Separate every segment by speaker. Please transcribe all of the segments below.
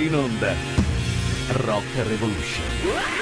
Speaker 1: in onda Rock Revolution.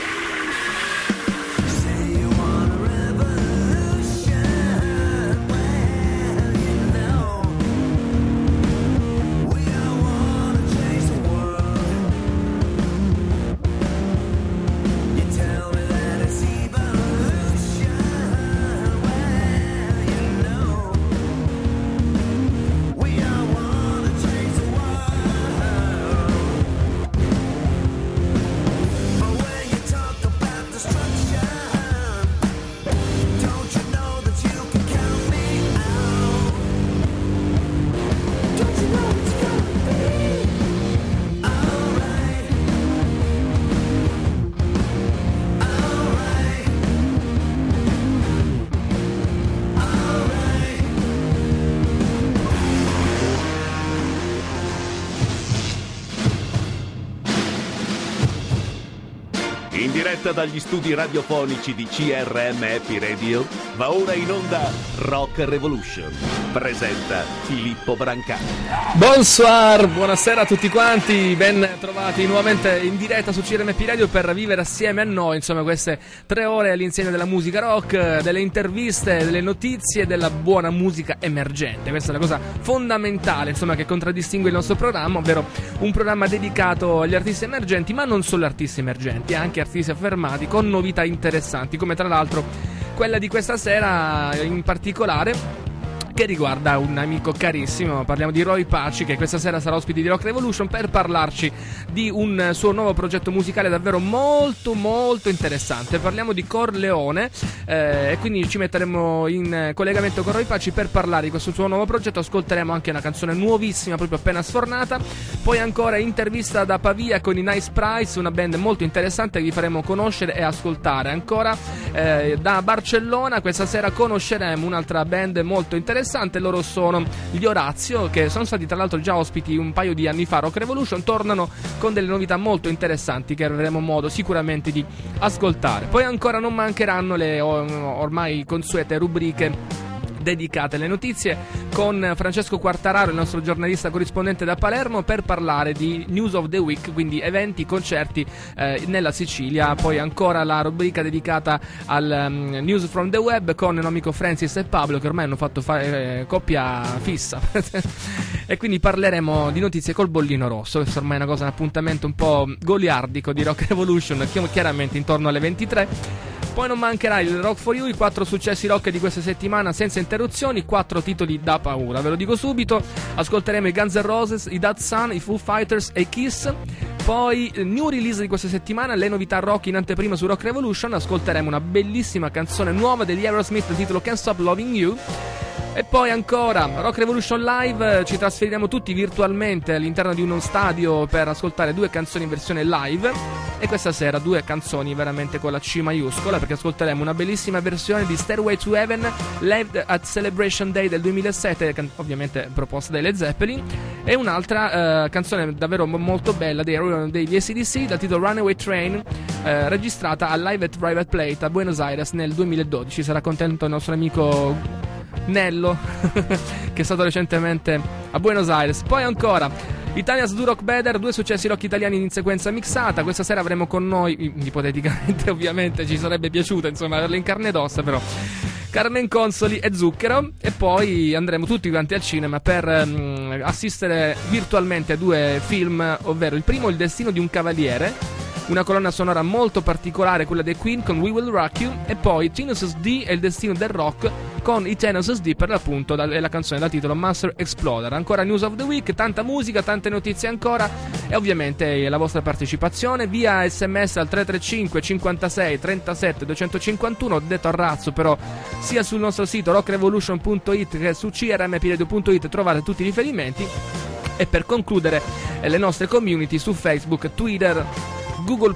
Speaker 1: Diretta dagli studi radiofonici di CRM Happy Radio, va ora in onda Rock Revolution. Presenta Filippo Brancani.
Speaker 2: Bonsoir, buonasera a tutti quanti, ben trovati nuovamente in diretta su CRM Happy Radio per vivere assieme a noi, insomma, queste tre ore all'insieme della musica rock, delle interviste, delle notizie della buona musica emergente. Questa è la cosa fondamentale, insomma, che contraddistingue il nostro programma, ovvero un programma dedicato agli artisti emergenti, ma non solo artisti emergenti, anche artisti affermati fermati con novità interessanti, come tra l'altro quella di questa sera in particolare che riguarda un amico carissimo. Parliamo di Roy Paci, che questa sera sarà ospite di Rock Revolution per parlarci di un suo nuovo progetto musicale davvero molto, molto interessante. Parliamo di Corleone eh, e quindi ci metteremo in collegamento con Roy Paci per parlare di questo suo nuovo progetto. Ascolteremo anche una canzone nuovissima, proprio appena sfornata. Poi ancora intervista da Pavia con i Nice Price, una band molto interessante che vi faremo conoscere e ascoltare. Ancora eh, da Barcellona, questa sera conosceremo un'altra band molto interessante interessante. Loro sono gli Orazio, che sono stati tra l'altro già ospiti un paio di anni fa. Rock Revolution tornano con delle novità molto interessanti che avremo modo sicuramente di ascoltare. Poi ancora non mancheranno le ormai consuete rubriche dedicate alle notizie con Francesco Quartararo, il nostro giornalista corrispondente da Palermo, per parlare di News of the Week, quindi eventi, concerti eh, nella Sicilia. Poi ancora la rubrica dedicata al um, News from the Web con il amico Francis e Pablo che ormai hanno fatto fa- eh, coppia fissa. e quindi parleremo di notizie col bollino rosso. Questo ormai è una cosa, un appuntamento un po' goliardico di Rock Revolution, chiaramente intorno alle 23. Poi non mancherà il Rock for You, i quattro successi rock di questa settimana senza interruzioni, quattro titoli da paura. Ve lo dico subito, ascolteremo i Guns N' Roses, i Dad Sun, i Foo Fighters e i Kiss. Poi, new release di questa settimana, le novità rock in anteprima su Rock Revolution, ascolteremo una bellissima canzone nuova degli Aerosmith, il titolo Can't Stop Loving You. E poi ancora Rock Revolution Live, ci trasferiremo tutti virtualmente all'interno di uno stadio per ascoltare due canzoni in versione live. E questa sera due canzoni veramente con la C maiuscola perché ascolteremo una bellissima versione di Stairway to Heaven live at Celebration Day del 2007, ovviamente proposta dai Led Zeppelin, e un'altra uh, canzone davvero molto bella dei, degli ACDC dal titolo Runaway Train, uh, registrata a Live at Private Plate a Buenos Aires nel 2012. Sarà contento il nostro amico Nello, che è stato recentemente a Buenos Aires. Poi ancora. Italia's Do Rock Better, due successi rock italiani in sequenza mixata. Questa sera avremo con noi, ipoteticamente ovviamente ci sarebbe piaciuta, insomma, averle in carne ed ossa, però. Carmen Consoli e Zucchero e poi andremo tutti quanti al cinema per um, assistere virtualmente a due film, ovvero il primo Il destino di un cavaliere una colonna sonora molto particolare, quella dei Queen con We Will Rock You, e poi Genesis D e il destino del rock con i Genesis D per l'appunto la, la canzone da titolo Master Exploder. Ancora News of the Week, tanta musica, tante notizie ancora e ovviamente la vostra partecipazione via sms al 335 56 37 251, detto a razzo però sia sul nostro sito rockrevolution.it che su crmpiredio.it trovate tutti i riferimenti e per concludere eh, le nostre community su Facebook, Twitter, Google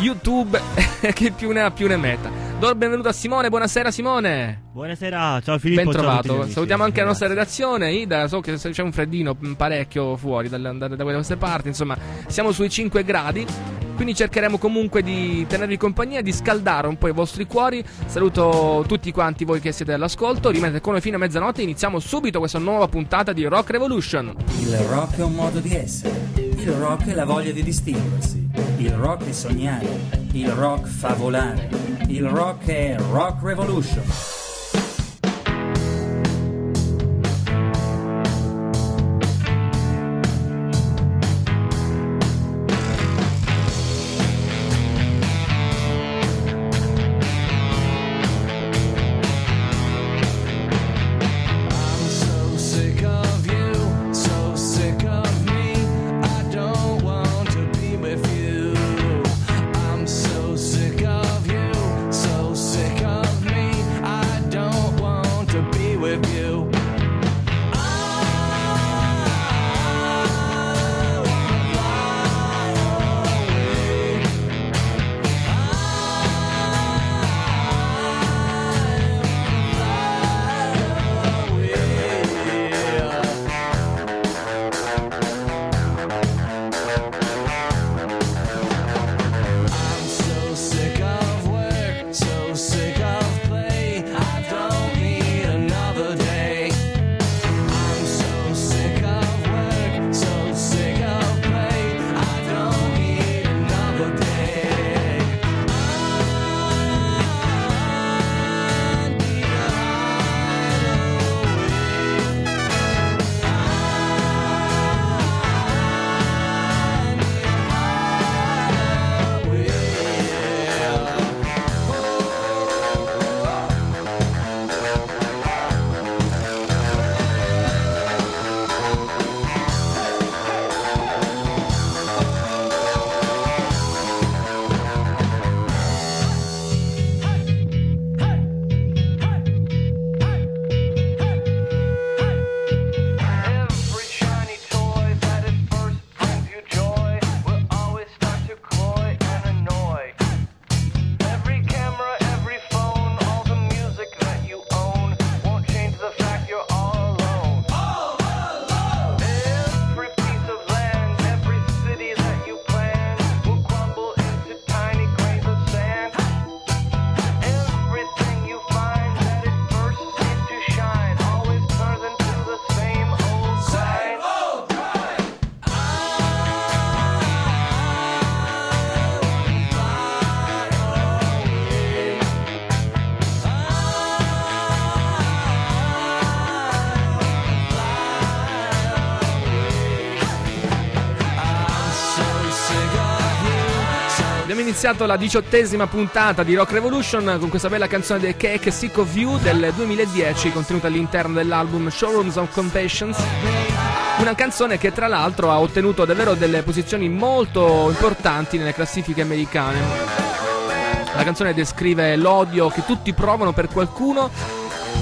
Speaker 2: YouTube, che più ne ha più ne metta. Do il benvenuto a Simone, buonasera Simone.
Speaker 3: Buonasera, ciao Filippo.
Speaker 2: Ben trovato.
Speaker 3: Ciao
Speaker 2: Salutiamo anche la nostra redazione. Ida, so che c'è un freddino parecchio fuori da, da, da queste parti. Insomma, siamo sui 5 gradi. Quindi cercheremo comunque di tenervi compagnia, di scaldare un po' i vostri cuori. Saluto tutti quanti voi che siete all'ascolto. Rimanete con noi fino a mezzanotte. Iniziamo subito questa nuova puntata di Rock Revolution.
Speaker 4: Il rock è un modo di essere. Il rock è la voglia di distinguersi. Il rock è sognare. Il rock fa volare. Il rock è Rock Revolution.
Speaker 2: Iniziato la diciottesima puntata di Rock Revolution con questa bella canzone dei Cake Sick of You del 2010 contenuta all'interno dell'album Showrooms of Compassions. Una canzone che tra l'altro ha ottenuto davvero delle posizioni molto importanti nelle classifiche americane. La canzone descrive l'odio che tutti provano per qualcuno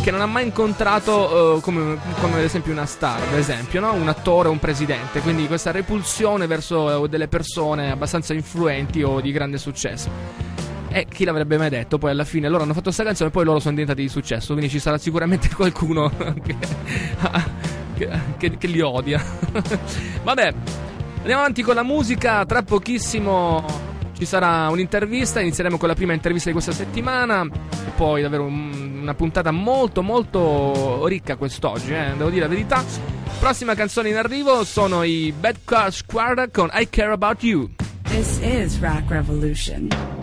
Speaker 2: che non ha mai incontrato uh, come, come, ad esempio una star, ad esempio, no? un attore o un presidente, quindi questa repulsione verso uh, delle persone abbastanza influenti o di grande successo. E chi l'avrebbe mai detto? Poi alla fine loro hanno fatto questa canzone e poi loro sono diventati di successo, quindi ci sarà sicuramente qualcuno che, che, che, che li odia. Vabbè, andiamo avanti con la musica, tra pochissimo ci sarà un'intervista, inizieremo con la prima intervista di questa settimana, poi davvero un, una puntata molto molto ricca quest'oggi, eh, devo dire la verità. Prossima canzone in arrivo sono i Bad Car Squad con I Care About You.
Speaker 5: This is Rock Revolution.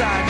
Speaker 3: inside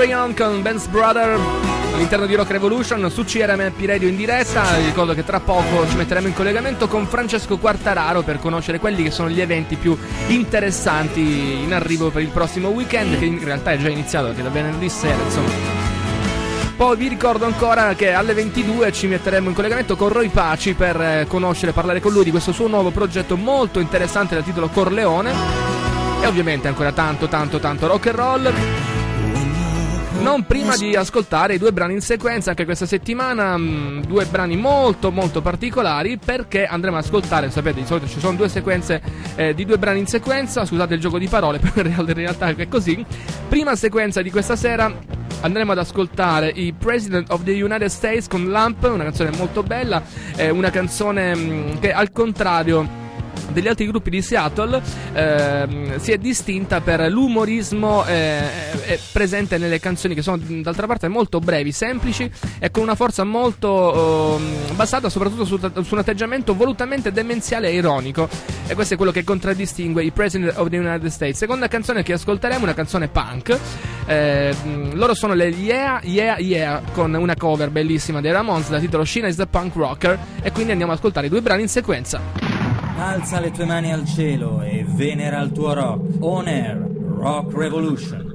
Speaker 6: Carry On
Speaker 2: con Ben's Brother all'interno di Rock Revolution su CRMP Radio in diretta. Vi ricordo che tra poco ci metteremo in collegamento con Francesco Quartararo per conoscere quelli che sono gli eventi più interessanti in arrivo per il prossimo weekend, che in realtà è già iniziato anche da venerdì sera, insomma. Poi vi ricordo ancora che alle 22 ci metteremo in collegamento con Roy Paci per eh, conoscere e parlare con lui di questo suo nuovo progetto molto interessante dal titolo Corleone. E ovviamente ancora tanto, tanto, tanto rock and roll non prima di ascoltare i due brani in sequenza, anche questa settimana mh, due brani molto molto particolari perché andremo ad ascoltare, sapete di solito ci sono due sequenze eh, di due brani in sequenza, scusate il gioco di parole, però in realtà è così. Prima sequenza di questa sera andremo ad ascoltare i President of the United States con Lamp, una canzone molto bella, eh, una canzone mh, che al contrario degli altri gruppi di Seattle ehm, si è distinta per l'umorismo eh, eh, eh, presente nelle canzoni che sono d'altra parte molto brevi, semplici e con una forza molto eh, basata soprattutto su, su, un atteggiamento volutamente demenziale e ironico e questo è quello che contraddistingue i President of the United States. Seconda canzone che ascolteremo è una canzone punk, eh, loro sono le Yeah Yeah Yeah con una cover bellissima dei Ramones dal titolo Sheena is the Punk Rocker e quindi andiamo ad ascoltare i due brani in sequenza.
Speaker 4: Alza le tue mani al cielo e venera il tuo rock. On Air, Rock Revolution.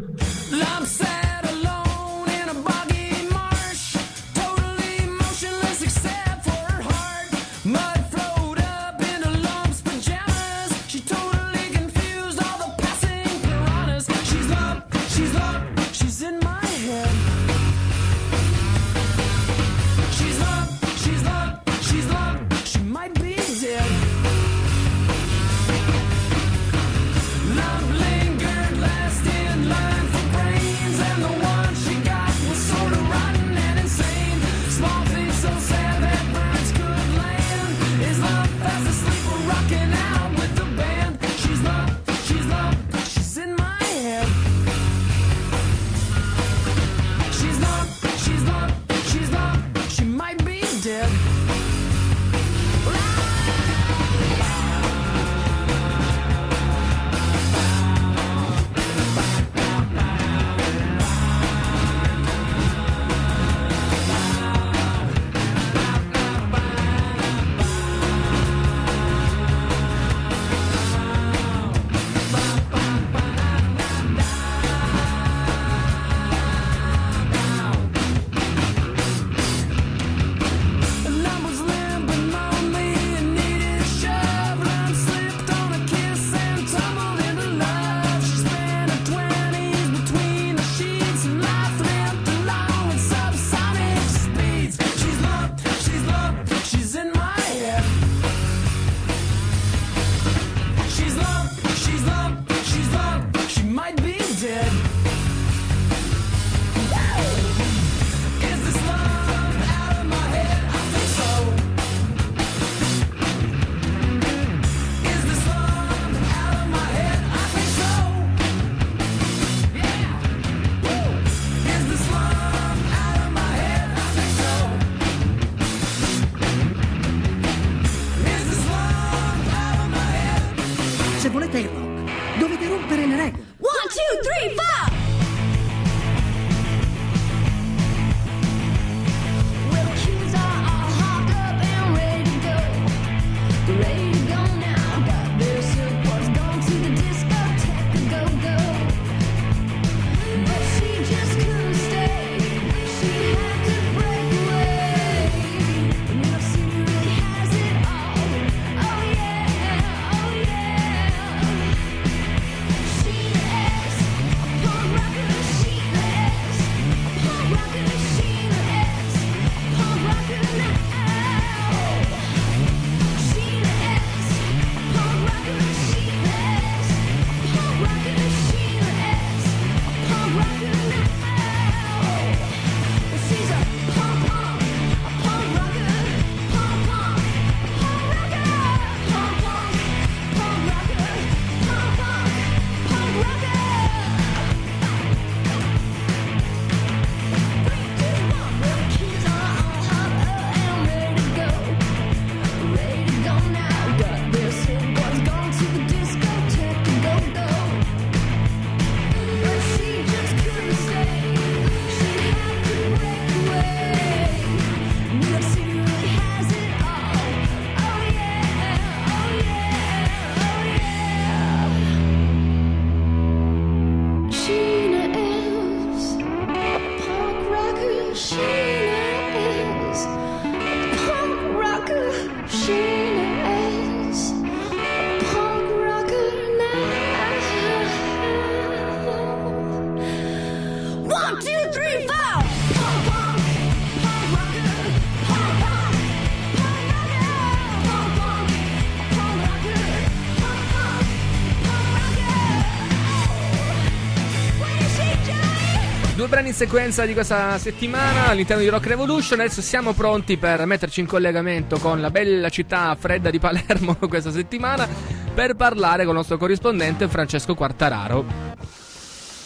Speaker 2: Brani in sequenza di questa settimana all'interno di Rock Revolution. Adesso siamo pronti per metterci in collegamento con la bella città fredda di Palermo questa settimana per parlare con il nostro corrispondente Francesco Quartararo.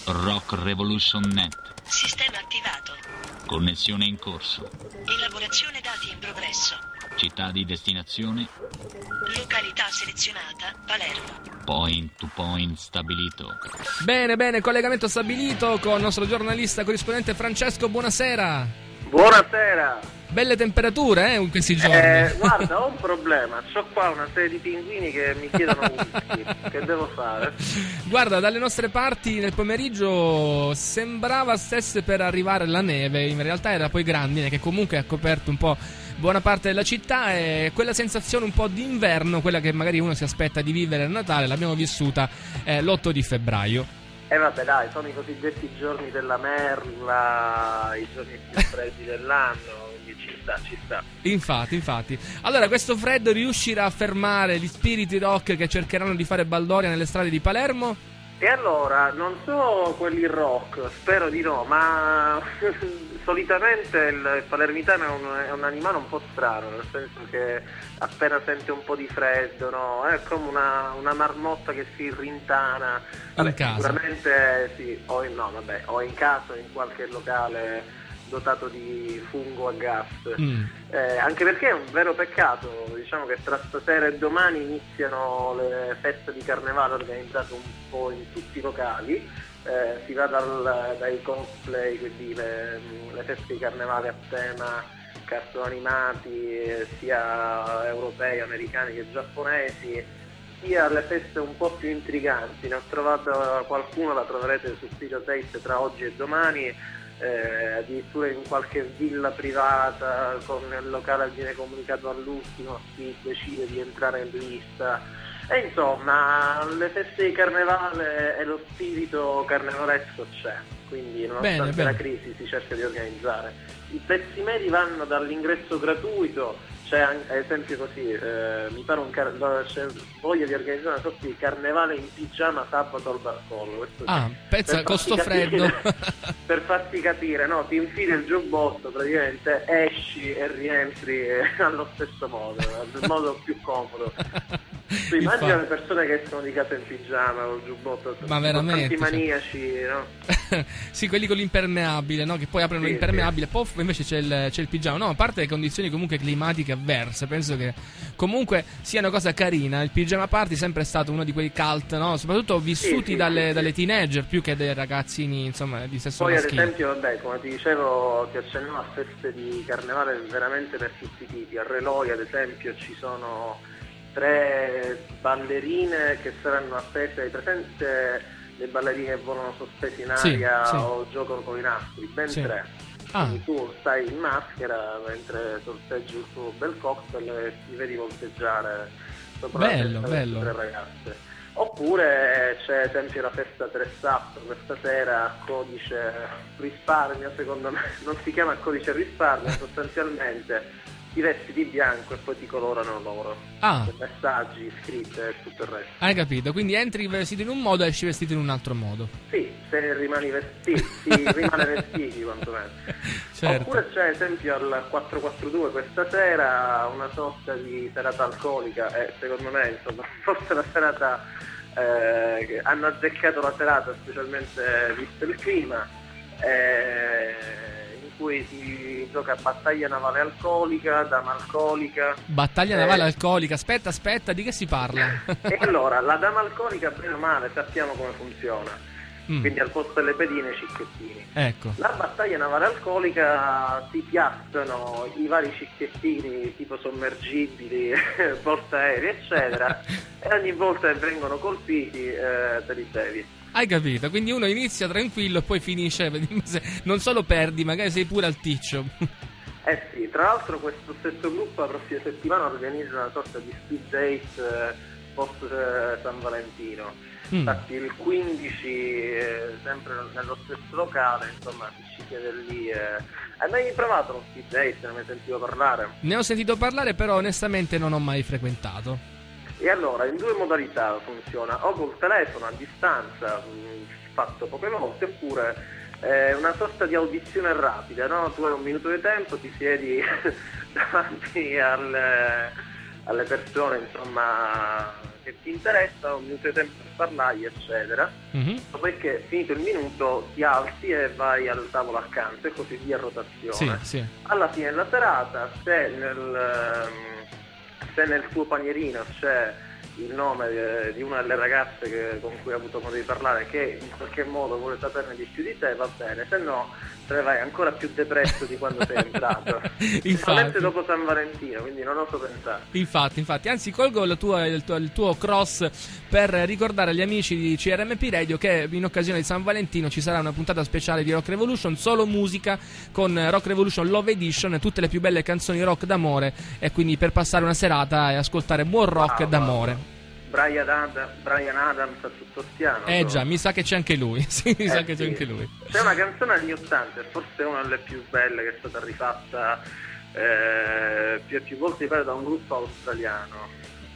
Speaker 7: Rock Revolution Net.
Speaker 8: Sistema attivato.
Speaker 7: Connessione in corso.
Speaker 8: Elaborazione dati in progresso.
Speaker 7: Città di destinazione.
Speaker 8: Località selezionata. Palermo.
Speaker 7: Point to point stabilito.
Speaker 2: Bene, bene, collegamento stabilito con il nostro giornalista corrispondente Francesco. Buonasera.
Speaker 9: Buonasera.
Speaker 2: Belle temperature, eh, in questi giorni.
Speaker 9: Eh, guarda, ho un problema. Ho qua una serie di pinguini che mi chiedono whisky. che devo fare?
Speaker 2: Guarda, dalle nostre parti nel pomeriggio sembrava stesse per arrivare la neve, in realtà era poi grandine che comunque ha coperto un po' buona parte della città e quella sensazione un po' d'inverno, quella che magari uno si aspetta di vivere a Natale, l'abbiamo vissuta eh, l'8 di febbraio.
Speaker 9: E eh, vabbè dai, sono i cosiddetti giorni della merla, i giorni più freddi dell'anno, quindi ci sta, ci sta.
Speaker 2: Infatti, infatti. Allora, questo freddo riuscirà a fermare gli spiriti rock che cercheranno di fare baldoria nelle strade di Palermo?
Speaker 9: E allora, non so quelli rock, spero di no, ma solitamente il palermitano è un, è un animale un po' strano, nel senso che appena sente un po' di freddo, no? è come una, una marmotta che si rintana.
Speaker 2: In casa.
Speaker 9: Sicuramente sì, o in, no, vabbè, o in casa o in qualche locale dotato di fungo a gas.
Speaker 2: Mm.
Speaker 9: Eh, anche perché è un vero peccato, diciamo che tra stasera e domani iniziano le feste di carnevale organizzate un po' in tutti i locali, Eh, si va dal- dai cosplay, quindi le, le feste di carnevale a tema cartoni animati, eh, sia europei, americani che giapponesi, sia alle feste un po' più intriganti. Ne ho trovato qualcuno, la troverete sul sito Taste tra oggi e domani, eh, addirittura in qualche villa privata con il locale viene comunicato all'ultimo chi decide di entrare in lista. E insomma, le feste di carnevale e lo spirito carnevalesco c'è, quindi nonostante
Speaker 2: Bene, bene.
Speaker 9: la crisi si cerca di organizzare. I prezzi medi vanno dall'ingresso gratuito, c'è anche, ad esempio così, eh, mi pare un car- c'è voglia di organizzare una sorta di carnevale in pigiama sabato al. Questo
Speaker 2: Ah, pensa,
Speaker 9: Per
Speaker 2: con
Speaker 9: farti
Speaker 2: sto
Speaker 9: capire-
Speaker 2: freddo.
Speaker 9: per farti capire, no? Ti infili il giubbotto, praticamente esci e rientri eh, allo stesso modo, nel modo più comodo. Tu immagina le persone che escono di casa in pigiama il giubbotto,
Speaker 2: Ma
Speaker 9: sono
Speaker 2: veramente, cioè.
Speaker 9: maniaci, no?
Speaker 2: sì, quelli con l'impermeabile, no? Che poi aprono
Speaker 9: Sì,
Speaker 2: l'impermeabile, poff, invece c'è il, c'è il pigiama. No, a parte le condizioni comunque climatiche avverse, penso che comunque sia una cosa carina. Il pigiama party è sempre stato uno di quei cult, no? Soprattutto vissuti
Speaker 9: sì,
Speaker 2: dalle,
Speaker 9: sì, sì.
Speaker 2: dalle teenager più che dai ragazzini, insomma, di sesso
Speaker 9: Poi ad
Speaker 2: maschile.
Speaker 9: esempio, vabbè, come ti dicevo, ti accennavo a feste di carnevale veramente per tutti i tipi. A Reloi ad esempio ci sono tre ballerine che saranno appese, hai presente le ballerine che volano sospese in
Speaker 2: Sì,
Speaker 9: aria
Speaker 2: sì.
Speaker 9: o giocano con i nastri, ben
Speaker 2: Sì.
Speaker 9: tre.
Speaker 2: Ah.
Speaker 9: Quindi tu stai in maschera mentre sorteggi il tuo bel cocktail e ti vedi volteggiare sopra
Speaker 2: Bello, bello.
Speaker 9: tre ragazze. Oppure c'è ad esempio la festa 3 up questa sera codice risparmio secondo me, non si chiama codice risparmio, sostanzialmente ti vesti di bianco e poi ti colorano loro.
Speaker 2: Ah.
Speaker 9: Messaggi, scritte e tutto il resto.
Speaker 2: Hai capito? Quindi entri vestito in un modo e esci vestito in un altro modo.
Speaker 9: Sì, se rimani vestiti, rimane vestiti quantomeno.
Speaker 2: Certo.
Speaker 9: Oppure c'è ad esempio al 442 questa sera una sorta di serata alcolica e secondo me insomma forse la serata eh, hanno azzeccato la serata specialmente visto il clima eh, cui si gioca battaglia navale alcolica, dama alcolica
Speaker 2: Battaglia
Speaker 9: Eh.
Speaker 2: navale alcolica. Aspetta, aspetta, di che si parla?
Speaker 9: e allora la dama alcolica bene o male sappiamo come funziona
Speaker 2: Mm.
Speaker 9: quindi al posto delle pedine cicchettini
Speaker 2: Ecco.
Speaker 9: La battaglia navale alcolica si piazzano i vari cicchettini tipo sommergibili, portaerei eccetera e ogni volta che vengono colpiti eh, te li bevi.
Speaker 2: Hai capito? Quindi uno inizia tranquillo e poi finisce. Non solo perdi, magari sei pure al ticcio.
Speaker 9: Eh sì, tra l'altro questo stesso gruppo la prossima settimana organizza una sorta di speed date eh, post eh, San Valentino.
Speaker 2: Mm.
Speaker 9: Infatti il 15, eh, sempre nello stesso locale, insomma, ci chiede lì. Eh. Hai mai provato uno speed date? Ne hai sentito parlare?
Speaker 2: Ne ho sentito parlare, però onestamente non ho mai frequentato.
Speaker 9: E allora, in due modalità funziona, o col telefono a distanza, mh, fatto poche volte, oppure è una sorta di audizione rapida, no? Tu hai un minuto di tempo, ti siedi davanti alle, alle persone insomma, che ti interessano, un minuto di tempo per parlargli, eccetera.
Speaker 2: Mhm.
Speaker 9: Dopodiché finito il minuto ti alzi e vai al tavolo accanto e così via a rotazione.
Speaker 2: Sì, sì.
Speaker 9: Alla fine della serata, se nel, ehm, se nel tuo panierino c'è il nome eh, di una delle ragazze che- con cui hai avuto modo di parlare che in qualche modo vuole saperne di più di te, va bene, se no ne vai ancora più depresso di quando sei entrato. Principalmente dopo San Valentino, quindi non oso pensare.
Speaker 2: Infatti, infatti, anzi colgo il tuo, il tuo- il tuo cross per ricordare agli amici di CRMP Radio che in occasione di San Valentino ci sarà una puntata speciale di Rock Revolution, solo musica con Rock Revolution Love Edition, tutte le più belle canzoni rock d'amore e quindi per passare una serata e ascoltare buon rock
Speaker 9: Ah,
Speaker 2: d'amore.
Speaker 9: Brian, Ad- Brian Adams a tutto stiano.
Speaker 2: Eh
Speaker 9: no?
Speaker 2: già, mi sa che c'è anche lui. Sì, mi sa
Speaker 9: Eh
Speaker 2: che c'è anche lui.
Speaker 9: C'è una canzone degli 80, forse una delle più belle che è stata rifatta eh, più più volte pare da un gruppo australiano.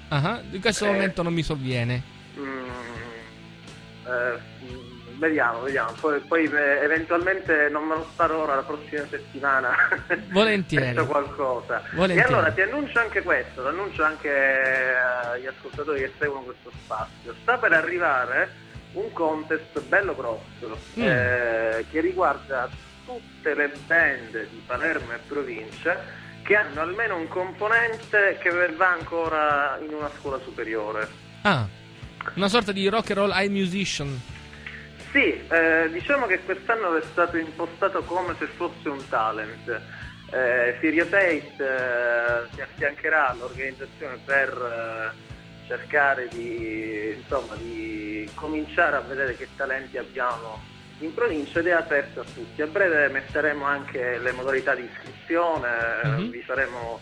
Speaker 2: Ah, in questo
Speaker 9: Eh.
Speaker 2: momento non mi sovviene.
Speaker 9: Mm, eh, mm, vediamo, vediamo. Poi, poi, eh, eventualmente non me lo sparo ora la prossima settimana.
Speaker 2: Volentieri.
Speaker 9: Qualcosa.
Speaker 2: Volentieri.
Speaker 9: E allora ti annuncio anche questo, lo annuncio anche eh, agli ascoltatori che seguono questo spazio. Sta per arrivare un contest bello grosso
Speaker 2: Mm.
Speaker 9: eh, che riguarda tutte le band di Palermo e provincia che hanno almeno un componente che va ancora in una scuola superiore.
Speaker 2: Ah, una sorta di rock and roll high musician.
Speaker 9: Sì, eh, diciamo che quest'anno è stato impostato come se fosse un talent. Eh, Firio Tate eh, si affiancherà all'organizzazione per eh, cercare di, insomma, di cominciare a vedere che talenti abbiamo in provincia ed è aperto a tutti. A breve metteremo anche le modalità di iscrizione,
Speaker 2: Mhm.
Speaker 9: vi faremo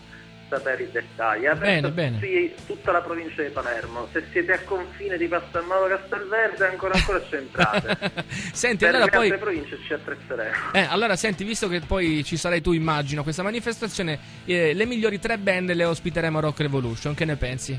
Speaker 9: sapere i dettagli. È aperto
Speaker 2: Bene, bene.
Speaker 9: tutta la provincia di Palermo. Se siete a confine di Castelnuovo Castelverde ancora ancora c'entrate.
Speaker 2: Senti,
Speaker 9: per
Speaker 2: allora
Speaker 9: le
Speaker 2: poi...
Speaker 9: altre province ci attrezzeremo.
Speaker 2: Eh, allora senti, visto che poi ci sarai tu, immagino, questa manifestazione, eh, le migliori tre band le ospiteremo a Rock Revolution, che ne pensi?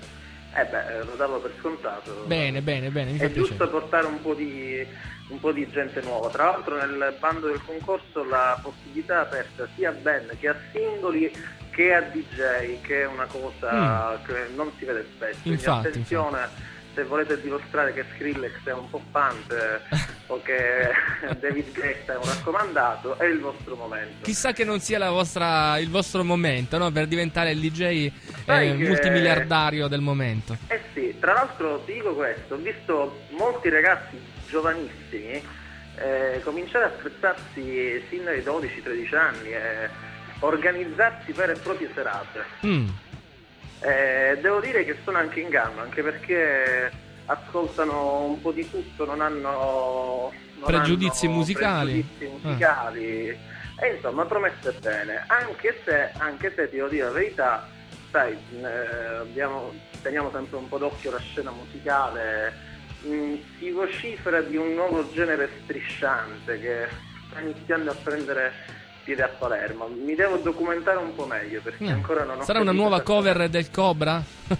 Speaker 9: Eh beh, lo davo per scontato.
Speaker 2: Bene, bene, bene, mi
Speaker 9: È giusto
Speaker 2: piacere.
Speaker 9: portare un po, di, un po' di gente nuova. Tra l'altro nel bando del concorso la possibilità è aperta sia a band che a singoli che a DJ, che è una cosa che non si vede spesso.
Speaker 2: Mm. Infatti,
Speaker 9: attenzione se volete dimostrare che Skrillex è un poppante o che David Guetta è un raccomandato, è il vostro momento.
Speaker 2: Chissà che non sia vostra, il vostro momento, no? Per diventare il DJ eh,
Speaker 9: che-
Speaker 2: multimiliardario del momento.
Speaker 9: Eh sì, tra l'altro ti dico questo, ho visto molti ragazzi giovanissimi eh, cominciare a attrezzarsi sin dai 12-13 anni e organizzarsi vere e proprie serate.
Speaker 2: Mm.
Speaker 9: Eh, devo dire che sono anche in gamba, anche perché ascoltano un po' di tutto, non hanno non
Speaker 2: Pregiudizi
Speaker 9: hanno
Speaker 2: musicali.
Speaker 9: pregiudizi musicali. E insomma promette bene, anche se, anche se ti devo dire la verità, sai, eh, abbiamo- teniamo sempre un po' d'occhio la scena musicale, mh, si vocifera di un nuovo genere strisciante che sta iniziando a prendere piede a Palermo. Mi devo documentare un po' meglio perché
Speaker 2: Mm.
Speaker 9: ancora non ho
Speaker 2: Sarà una nuova cover del Cobra?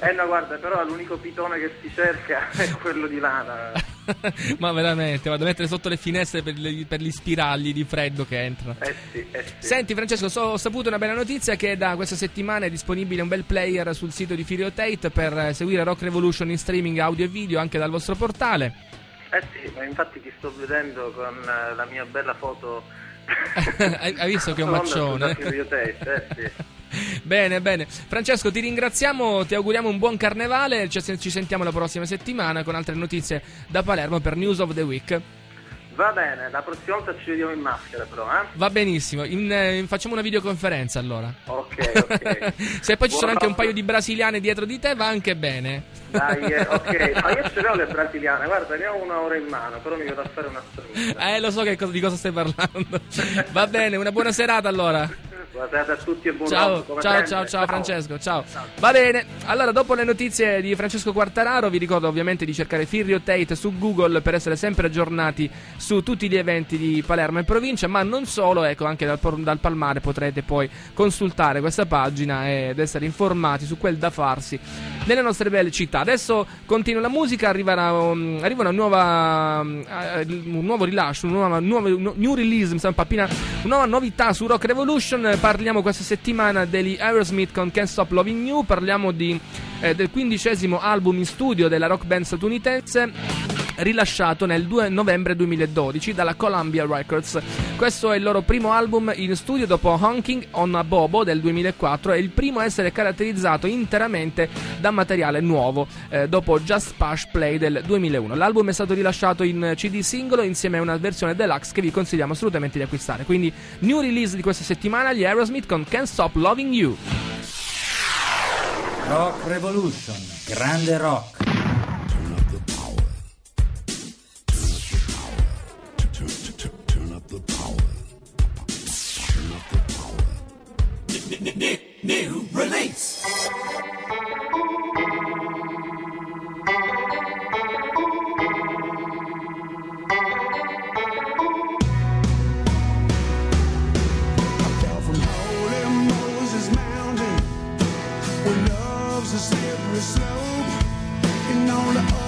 Speaker 9: eh no, guarda, però l'unico pitone che si cerca è quello di lana.
Speaker 2: Ma veramente, vado a mettere sotto le finestre per, le- per gli spiragli di freddo che entrano.
Speaker 9: Eh sì, eh sì.
Speaker 2: Senti Francesco, so- ho saputo una bella notizia che da questa settimana è disponibile un bel player sul sito di Firio Tate per eh, seguire Rock Revolution in streaming audio e video anche dal vostro portale.
Speaker 9: Eh sì, ma infatti ti sto vedendo con eh, la mia bella foto.
Speaker 2: hai, visto che è un maccione?
Speaker 9: eh sì.
Speaker 2: Bene, bene. Francesco, ti ringraziamo, ti auguriamo un buon carnevale. Ci sentiamo la prossima settimana con altre notizie da Palermo per News of the Week.
Speaker 9: Va bene, la prossima volta ci vediamo in maschera però, eh?
Speaker 2: Va benissimo, in- eh, facciamo una videoconferenza allora.
Speaker 9: Ok, ok.
Speaker 2: Se poi ci sono anche un paio di brasiliane dietro di te, va anche bene.
Speaker 9: Dai, eh, ok. Ma io ce l'ho le brasiliane, guarda, ne ho una ora in mano, però mi vado a fare una strada.
Speaker 2: Eh, lo so che cosa- di cosa stai parlando. Va bene, una buona serata allora.
Speaker 9: Serata a tutti e buon
Speaker 2: Ciao, ciao,
Speaker 9: sempre.
Speaker 2: ciao, ciao Francesco, ciao. Va bene, allora dopo le notizie di Francesco Quartararo vi ricordo ovviamente di cercare Firrio Tate su Google per essere sempre aggiornati su tutti gli eventi di Palermo e provincia, ma non solo, ecco anche dal, dal Palmare potrete poi consultare questa pagina ed essere informati su quel da farsi nelle nostre belle città. Adesso continua la musica, arriva una, um, arriva una nuova, um, eh, un nuovo rilascio, una nuova, nuova- nu- new release, mi sa un pappina, una nuova novità su Rock Revolution. Parliamo questa settimana degli Aerosmith con Can't Stop Loving You, parliamo di, eh, del quindicesimo album in studio della rock band statunitense rilasciato nel 2 novembre 2012 dalla Columbia Records. Questo è il loro primo album in studio dopo Honking on a Bobo del 2004 e il primo a essere caratterizzato interamente da materiale nuovo eh, dopo Just Push Play del 2001. L'album è stato rilasciato in CD singolo insieme a una versione deluxe che vi consigliamo assolutamente di acquistare. Quindi new release di questa settimana gli Aerosmith con Can't Stop Loving You.
Speaker 4: Rock Revolution, grande rock.
Speaker 10: A slippery slope, and all the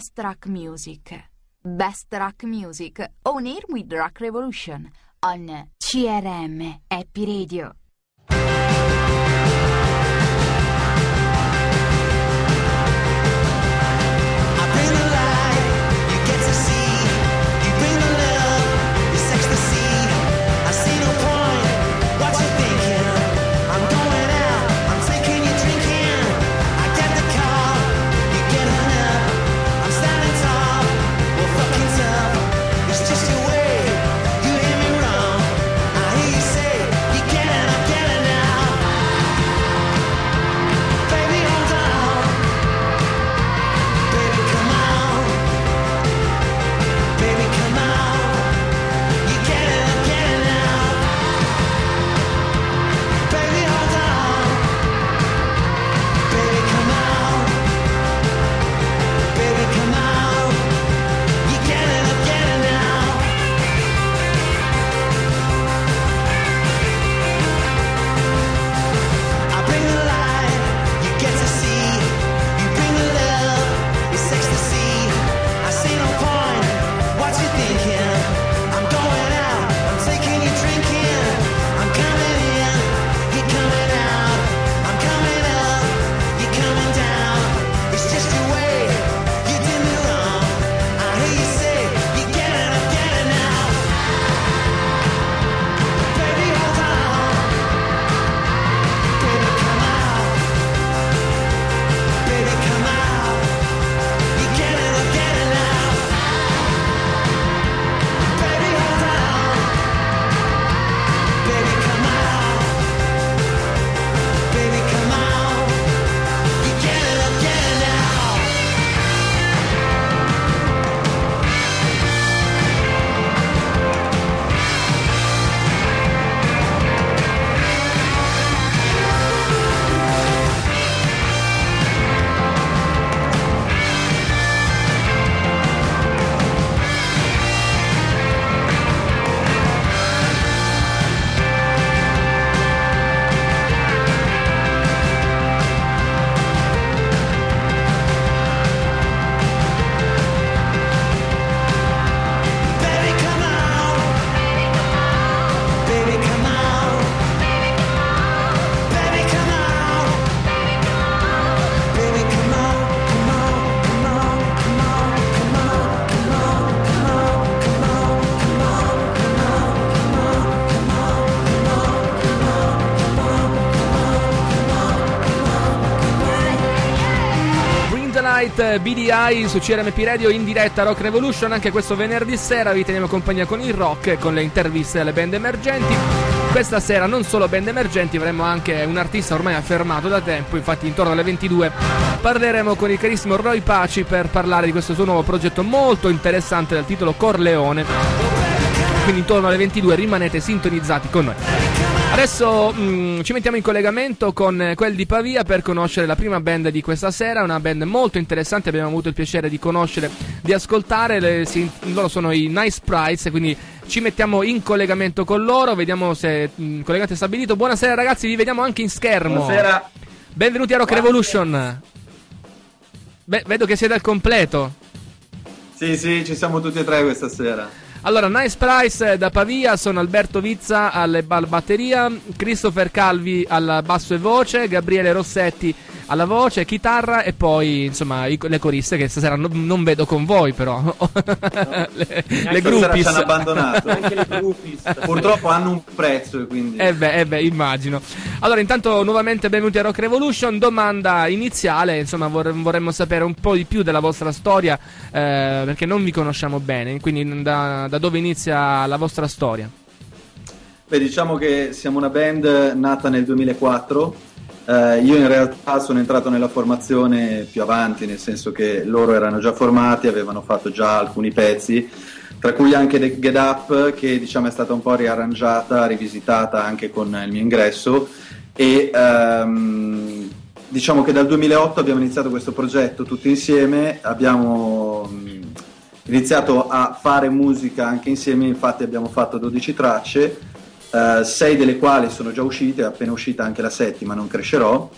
Speaker 3: Best Rock Music. Best Rock Music. On air with Rock Revolution. On CRM Happy Radio.
Speaker 2: BDI su CRMP Radio in diretta Rock Revolution. Anche questo venerdì sera vi teniamo compagnia con il rock e con le interviste alle band emergenti. Questa sera non solo band emergenti avremo anche un artista ormai affermato da tempo infatti intorno alle 22 parleremo con il carissimo Roy Paci per parlare di questo suo nuovo progetto molto interessante dal titolo Corleone. Quindi intorno alle 22 rimanete sintonizzati con noi Adesso mm, ci mettiamo in collegamento con eh, quelli di Pavia per conoscere la prima band di questa sera, una band molto interessante, abbiamo avuto il piacere di conoscere, di ascoltare, le- si- loro sono i Nice Price, quindi ci mettiamo in collegamento con loro, vediamo se mm, collegato è stabilito. Buonasera ragazzi, vi vediamo anche in schermo.
Speaker 11: Buonasera.
Speaker 2: Benvenuti a Rock Revolution. Beh, vedo che siete al completo.
Speaker 11: Sì, sì, ci siamo tutti e tre questa sera.
Speaker 2: Allora, Nice Price eh, da Pavia, sono Alberto Vizza alle alla batteria, Christopher Calvi al basso e voce, Gabriele Rossetti alla voce, chitarra e poi insomma i- le coriste che stasera no- non vedo con voi però. le, le
Speaker 11: Stasera
Speaker 2: groupies.
Speaker 11: ci hanno abbandonato.
Speaker 12: Anche le groupies.
Speaker 11: Purtroppo hanno un prezzo e quindi...
Speaker 2: Eh beh, eh beh, immagino. Allora, intanto nuovamente benvenuti a Rock Revolution. Domanda iniziale, insomma, vor- vorremmo sapere un po' di più della vostra storia, eh, perché non vi conosciamo bene. Quindi, da, da dove inizia la vostra storia?
Speaker 11: Beh, diciamo che siamo una band nata nel 2004. Eh, io in realtà sono entrato nella formazione più avanti, nel senso che loro erano già formati, avevano fatto già alcuni pezzi, tra cui anche The Get Up, che diciamo è stata un po' riarrangiata, rivisitata anche con il mio ingresso. E ehm, diciamo che dal 2008 abbiamo iniziato questo progetto tutti insieme, abbiamo mh, iniziato a fare musica anche insieme, infatti abbiamo fatto 12 tracce, eh, sei delle quali sono già uscite, è appena uscita anche la settima, non crescerò,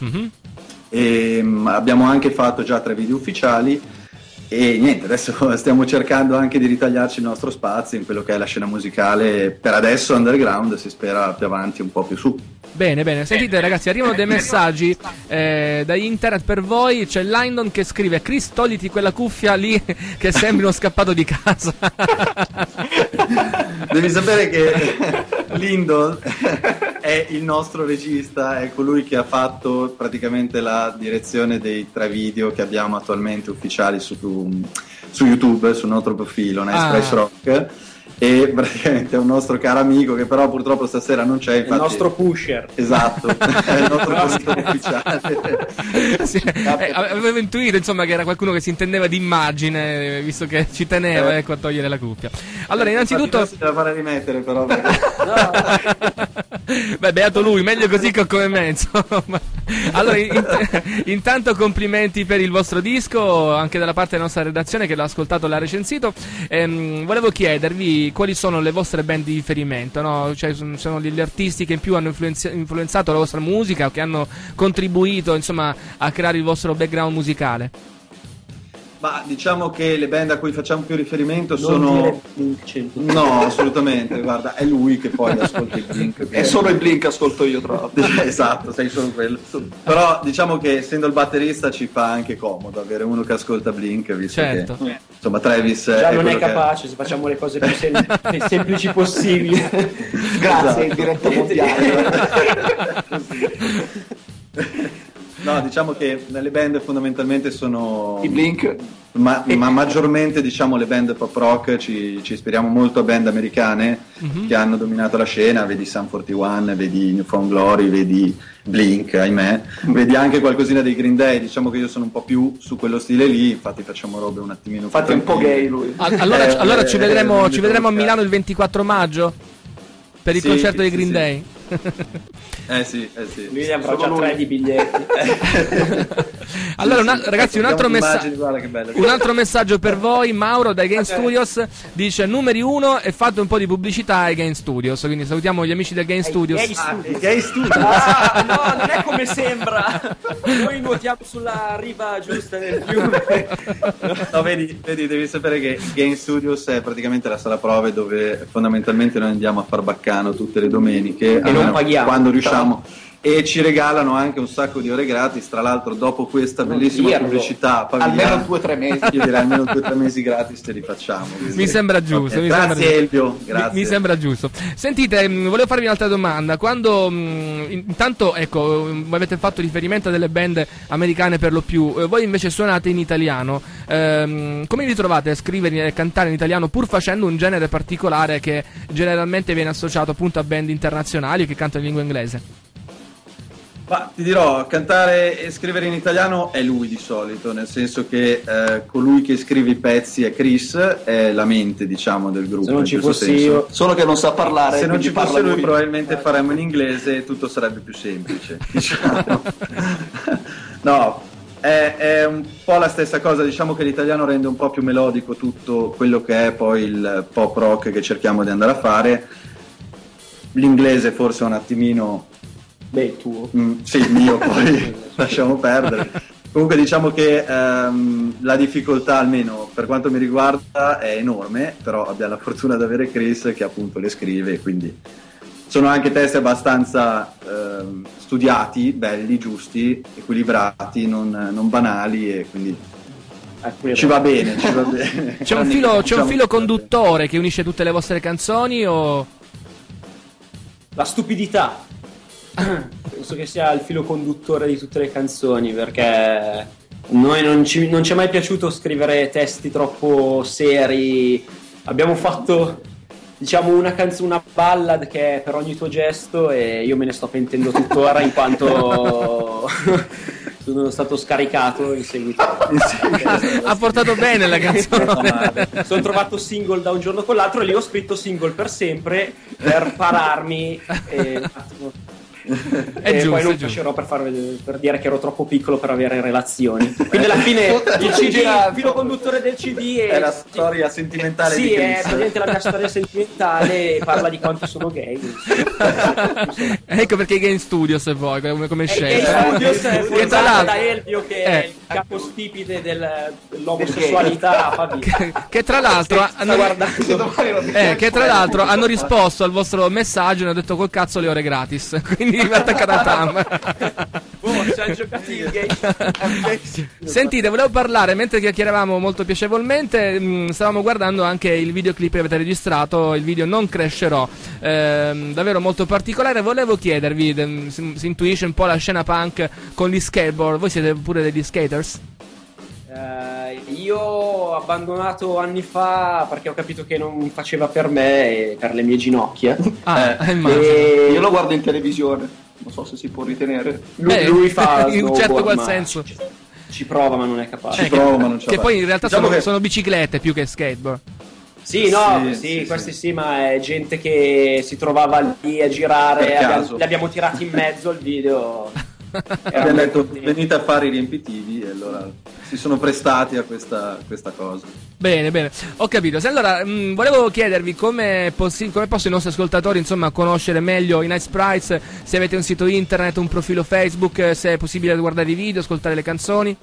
Speaker 11: e mh, abbiamo anche fatto già tre video ufficiali e niente, adesso stiamo cercando anche di ritagliarci il nostro spazio in quello che è la scena musicale, per adesso underground, si spera più avanti un po' più su.
Speaker 2: Bene, bene. Sentite, ragazzi, arrivano dei messaggi eh, da internet per voi. C'è Lyndon che scrive: Chris, togliti quella cuffia lì che sembri uno scappato di casa.
Speaker 11: Devi sapere che Lindon è il nostro regista, è colui che ha fatto praticamente la direzione dei tre video che abbiamo attualmente ufficiali su, su YouTube, sul nostro profilo, Nice
Speaker 12: Ah.
Speaker 11: Price Rock. E praticamente è un nostro caro amico che però purtroppo stasera non c'è.
Speaker 12: Il
Speaker 11: Infatti...
Speaker 12: nostro pusher.
Speaker 11: Esatto, è il nostro produttore ufficiale.
Speaker 2: Sì, eh, avevo intuito insomma che era qualcuno che si intendeva di immagine, visto che ci teneva
Speaker 11: Eh.
Speaker 2: ecco, a togliere la cuffia. Allora, innanzitutto,
Speaker 11: Infatti, se la fare rimettere però. perché-
Speaker 2: beh, beato lui, meglio così che come me, insomma. Allora, in- intanto complimenti per il vostro disco, anche dalla parte della nostra redazione che l'ha ascoltato e l'ha recensito. Ehm, volevo chiedervi quali sono le vostre band di riferimento, no? Cioè, sono gli artisti che più hanno influenzi- influenzato la vostra musica o che hanno contribuito, insomma, a creare il vostro background musicale.
Speaker 11: Ma diciamo che le band a cui facciamo più riferimento
Speaker 12: Non
Speaker 11: sono.
Speaker 12: dire Blink 182.
Speaker 11: No, assolutamente, guarda, è lui che poi ascolta i Blink.
Speaker 13: È solo i Blink ascolto io, tra l'altro.
Speaker 11: esatto, sei solo quello. Però diciamo che essendo il batterista ci fa anche comodo avere uno che ascolta Blink, visto
Speaker 2: Certo.
Speaker 11: che insomma Travis
Speaker 12: Già
Speaker 11: è
Speaker 12: non è
Speaker 11: quello che-
Speaker 12: capace, se facciamo le cose più sem- semplici possibili.
Speaker 13: Grazie,
Speaker 11: Esatto.
Speaker 13: in diretta mondiale.
Speaker 11: No, diciamo che nelle band fondamentalmente sono
Speaker 13: I Blink.
Speaker 11: ma, ma maggiormente diciamo le band pop rock ci, ci ispiriamo molto a band americane
Speaker 2: Mhm.
Speaker 11: che hanno dominato la scena, vedi Sun 41, vedi New Found Glory, vedi Blink, ahimè, vedi anche qualcosina dei Green Day, diciamo che io sono un po' più su quello stile lì, infatti facciamo robe un attimino più
Speaker 13: Infatti è un po' gay lui.
Speaker 2: Al- Allora,
Speaker 11: Eh,
Speaker 2: allora ci
Speaker 11: eh,
Speaker 2: vedremo,
Speaker 11: eh,
Speaker 2: ci vedremo a Milano il 24 maggio per il
Speaker 11: Sì,
Speaker 2: concerto dei
Speaker 11: sì,
Speaker 2: Green
Speaker 11: sì.
Speaker 2: Day.
Speaker 11: Eh sì, eh sì.
Speaker 12: Lui ne avrà già tre di biglietti.
Speaker 2: Allora,
Speaker 11: Sì,
Speaker 2: una- ragazzi, un altro, messa- un altro messaggio per voi. Mauro dai Game Studios dice: Numeri uno e fate un po' di pubblicità ai Game Studios. Quindi salutiamo gli amici del Game Studios.
Speaker 12: Gay
Speaker 11: Ah,
Speaker 12: Studios.
Speaker 11: i gay studio.
Speaker 12: Ah, no, non è come sembra. Noi nuotiamo sulla riva giusta del fiume.
Speaker 11: No, vedi, vedi, devi sapere che Game Studios è praticamente la sala prove dove fondamentalmente noi andiamo a far baccano tutte le domeniche
Speaker 12: non
Speaker 11: almeno
Speaker 12: paghiamo.
Speaker 11: quando riusciamo e ci regalano anche un sacco di ore gratis. Tra l'altro, dopo questa bellissima
Speaker 12: dirlo.
Speaker 11: pubblicità,
Speaker 13: Almeno due o tre mesi.
Speaker 11: io direi almeno due o tre mesi gratis te li facciamo. quindi-
Speaker 2: Mi sembra giusto.
Speaker 11: Ok,
Speaker 2: mi
Speaker 11: Grazie,
Speaker 2: sembra giusto.
Speaker 11: Elvio.
Speaker 2: Mi-
Speaker 11: Grazie.
Speaker 2: Mi, sembra giusto. Sentite, mh, volevo farvi un'altra domanda. Quando mh, in- intanto, ecco, mh, voi avete fatto riferimento a delle band americane per lo più, eh, voi invece suonate in italiano. Ehm, come vi trovate a scrivere e cantare in italiano pur facendo un genere particolare che generalmente viene associato appunto a band internazionali che cantano in lingua inglese?
Speaker 11: Ma ti dirò, cantare e scrivere in italiano è lui di solito, nel senso che eh, colui che scrive i pezzi è Chris, è la mente, diciamo, del gruppo.
Speaker 12: Se non
Speaker 11: in
Speaker 12: ci
Speaker 11: questo
Speaker 12: fossi
Speaker 11: senso.
Speaker 12: io.
Speaker 13: Solo che non sa parlare.
Speaker 11: Se non ci fosse
Speaker 13: parla
Speaker 11: lui, probabilmente faremmo in inglese e tutto sarebbe più semplice. diciamo. no, è, è un po' la stessa cosa, diciamo che l'italiano rende un po' più melodico tutto quello che è poi il pop rock che cerchiamo di andare a fare. L'inglese forse un attimino
Speaker 12: Beh, il tuo.
Speaker 11: Mm, sì, il mio poi lasciamo perdere. Comunque diciamo che ehm, la difficoltà, almeno per quanto mi riguarda, è enorme, però abbiamo la fortuna di avere Chris che appunto le scrive, quindi sono anche testi abbastanza ehm, studiati, belli, giusti, equilibrati, non, non banali e quindi ci va bene, ci va bene.
Speaker 2: C'è un filo, c'è un
Speaker 11: diciamo,
Speaker 2: filo conduttore che unisce tutte le vostre canzoni o...
Speaker 12: La stupidità. Penso che sia il filo conduttore di tutte le canzoni perché noi non ci, non ci è mai piaciuto scrivere testi troppo seri. Abbiamo fatto diciamo una canzone, una ballad che è per ogni tuo gesto e io me ne sto pentendo tuttora in quanto sono stato scaricato in seguito.
Speaker 2: ha portato bene la canzone.
Speaker 12: Sono trovato single da un giorno con l'altro e lì ho scritto single per sempre per pararmi e e
Speaker 2: giusto,
Speaker 12: poi non
Speaker 2: giusto.
Speaker 12: per, per dire che ero troppo piccolo per avere relazioni. Quindi alla fine il CD, il filo conduttore del CD è,
Speaker 11: È la storia sentimentale
Speaker 12: sì,
Speaker 11: di
Speaker 12: è praticamente la mia storia sentimentale parla di quanto sono gay.
Speaker 2: Ecco perché Game Studios se vuoi, come, come scelta.
Speaker 12: Gay Studios è
Speaker 2: Che l'altro-
Speaker 12: da Elvio che è
Speaker 2: Eh.
Speaker 12: il capostipite del- dell'omosessualità Fabio.
Speaker 2: Che tra l'altro hanno, eh, che tra l'altro hanno risposto al vostro messaggio e hanno detto col cazzo le ore gratis. Quindi vi attaccate al tam.
Speaker 12: Oh, ci hanno giocato il gay.
Speaker 2: Sentite, volevo parlare mentre chiacchieravamo molto piacevolmente. mh, stavamo guardando anche il videoclip che avete registrato, il video Non crescerò, ehm, davvero molto particolare. Volevo chiedervi, de- si, si intuisce un po' la scena punk con gli skateboard. Voi siete pure degli skaters?
Speaker 12: Eh, io ho abbandonato anni fa perché ho capito che non faceva per me e per le mie ginocchia.
Speaker 2: Ah,
Speaker 13: Eh.
Speaker 12: E-
Speaker 13: Io lo guardo in televisione, non so se si può ritenere.
Speaker 12: Lui,
Speaker 2: Eh,
Speaker 12: lui fa
Speaker 2: in un certo qual
Speaker 12: ma
Speaker 2: senso.
Speaker 12: Ci, ci prova, ma non è capace.
Speaker 2: Eh, che, che poi in realtà
Speaker 11: Diciamo
Speaker 2: sono,
Speaker 11: che-
Speaker 2: sono biciclette più che skateboard.
Speaker 12: Sì, no,
Speaker 11: Sì,
Speaker 12: sì,
Speaker 11: sì,
Speaker 12: questi sì. ma è gente che si trovava lì a girare. Abbiamo- li abbiamo tirati in mezzo al video.
Speaker 11: Abbiamo detto venite a fare i riempitivi e allora si sono prestati a questa, questa cosa.
Speaker 2: Bene, bene, ho capito. Se allora mh, volevo chiedervi come, possi- come possono i nostri ascoltatori insomma conoscere meglio i Nice Sprites, se avete un sito internet, un profilo Facebook, se è possibile guardare i video, ascoltare le canzoni.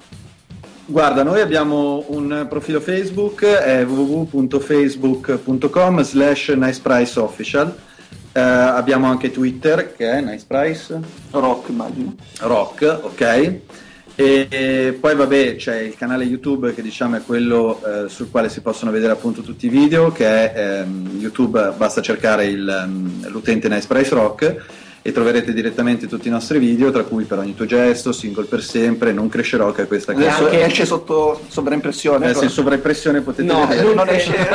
Speaker 11: Guarda, noi abbiamo un profilo Facebook, è www.facebook.com slash nicepriceofficial. Eh, abbiamo anche Twitter che è niceprice.
Speaker 13: Rock, immagino.
Speaker 11: Rock, ok. E, e poi vabbè c'è il canale YouTube che diciamo è quello eh, sul quale si possono vedere appunto tutti i video che è ehm, YouTube, basta cercare il, ehm, l'utente Nice Price Rock e troverete direttamente tutti i nostri video tra cui per ogni tuo gesto, single per sempre, non crescerò che è questa
Speaker 13: Adesso
Speaker 11: canzone.
Speaker 13: esce sotto sovraimpressione.
Speaker 11: Eh, se in sovraimpressione potete
Speaker 13: No,
Speaker 11: vedere.
Speaker 13: non esce.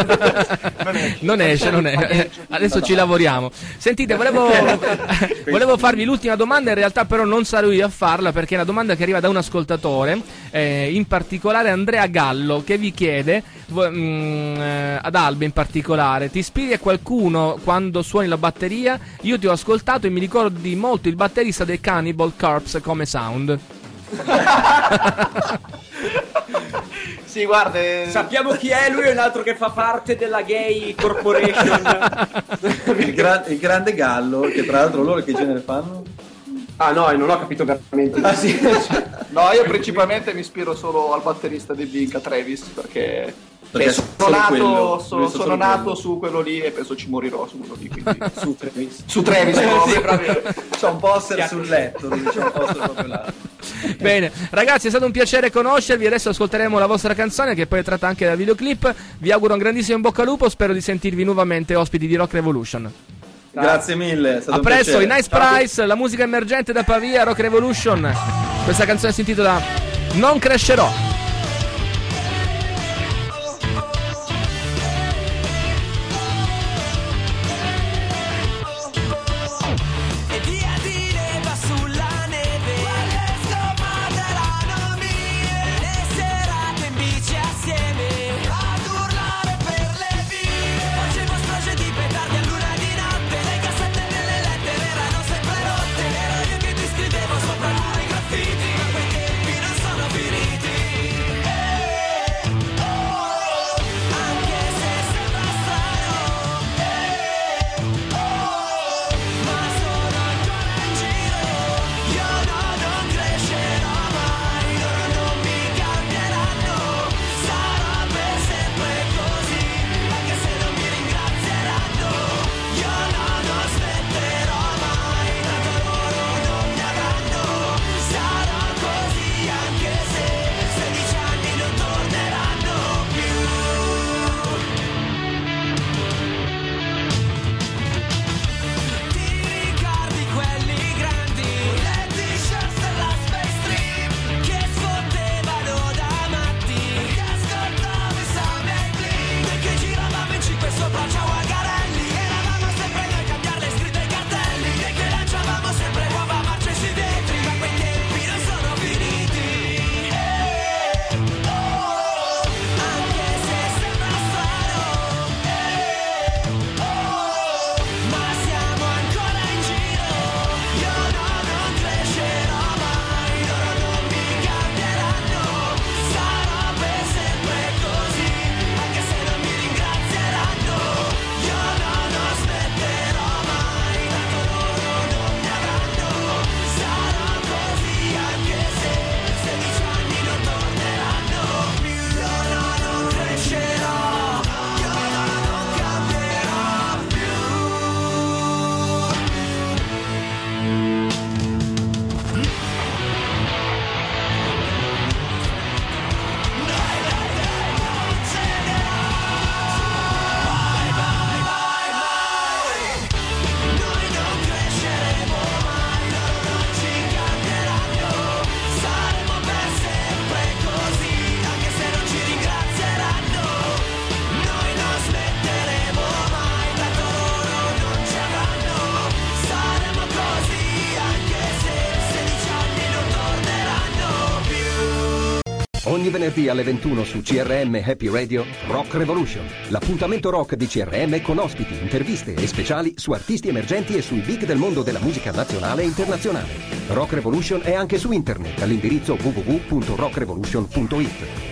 Speaker 2: Non esce, non è. Adesso ci lavoriamo. Sentite, volevo, volevo farvi l'ultima domanda, in realtà però non sarò io a farla perché è una domanda che arriva da un ascoltatore, eh, in particolare Andrea Gallo, che vi chiede, ad Albe in particolare, ti ispiri a qualcuno quando suoni la batteria? Io ti ho ascoltato e mi ricordi molto il batterista dei Cannibal Corpse come sound.
Speaker 13: Sì, guarda. eh,
Speaker 12: Sappiamo chi è, lui è un altro che fa parte della Gay Corporation.
Speaker 11: il, gra- il grande gallo, che tra l'altro loro che genere fanno?
Speaker 12: Ah no, non ho capito veramente.
Speaker 13: Ah, sì. no, io principalmente mi ispiro solo al batterista di Blink, a Travis, perché,
Speaker 11: Perché
Speaker 13: beh, sono,
Speaker 11: solo
Speaker 13: nato,
Speaker 11: quello,
Speaker 13: sono
Speaker 11: solo
Speaker 13: nato
Speaker 11: quello.
Speaker 13: su quello lì e penso ci morirò su quello lì. Quindi...
Speaker 12: Su Travis.
Speaker 13: su Travis,
Speaker 11: Sì,
Speaker 13: proprio.
Speaker 11: C'è un poster sul letto, c'è un poster proprio là.
Speaker 2: Bene, ragazzi, è stato un piacere conoscervi. Adesso ascolteremo la vostra canzone, che poi è tratta anche dal videoclip. Vi auguro un grandissimo in bocca al lupo. Spero di sentirvi nuovamente ospiti di Rock Revolution.
Speaker 11: Grazie mille,
Speaker 2: A presto, i. Nice Price, la musica emergente da Pavia, Rock Revolution. Questa canzone si intitola Non crescerò.
Speaker 14: Venerdì alle 21 su CRM Happy Radio Rock Revolution. L'appuntamento rock di CRM con ospiti, interviste e speciali su artisti emergenti e sui big del mondo della musica nazionale e internazionale. Rock Revolution è anche su internet all'indirizzo www.rockrevolution.it.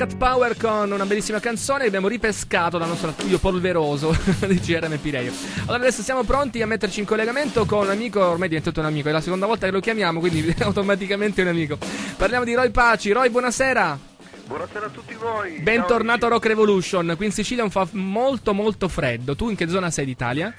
Speaker 2: Cat Power con una bellissima canzone che abbiamo ripescato dal nostro studio polveroso di CRMP Radio. Allora adesso siamo pronti a metterci in collegamento con un amico, ormai è diventato un amico, è la seconda volta che lo chiamiamo, quindi automaticamente è un amico. Parliamo di Roy Paci. Roy, buonasera.
Speaker 15: Buonasera a tutti voi.
Speaker 2: Bentornato a Rock Revolution. Qui in Sicilia fa molto molto freddo. Tu in che zona sei d'Italia?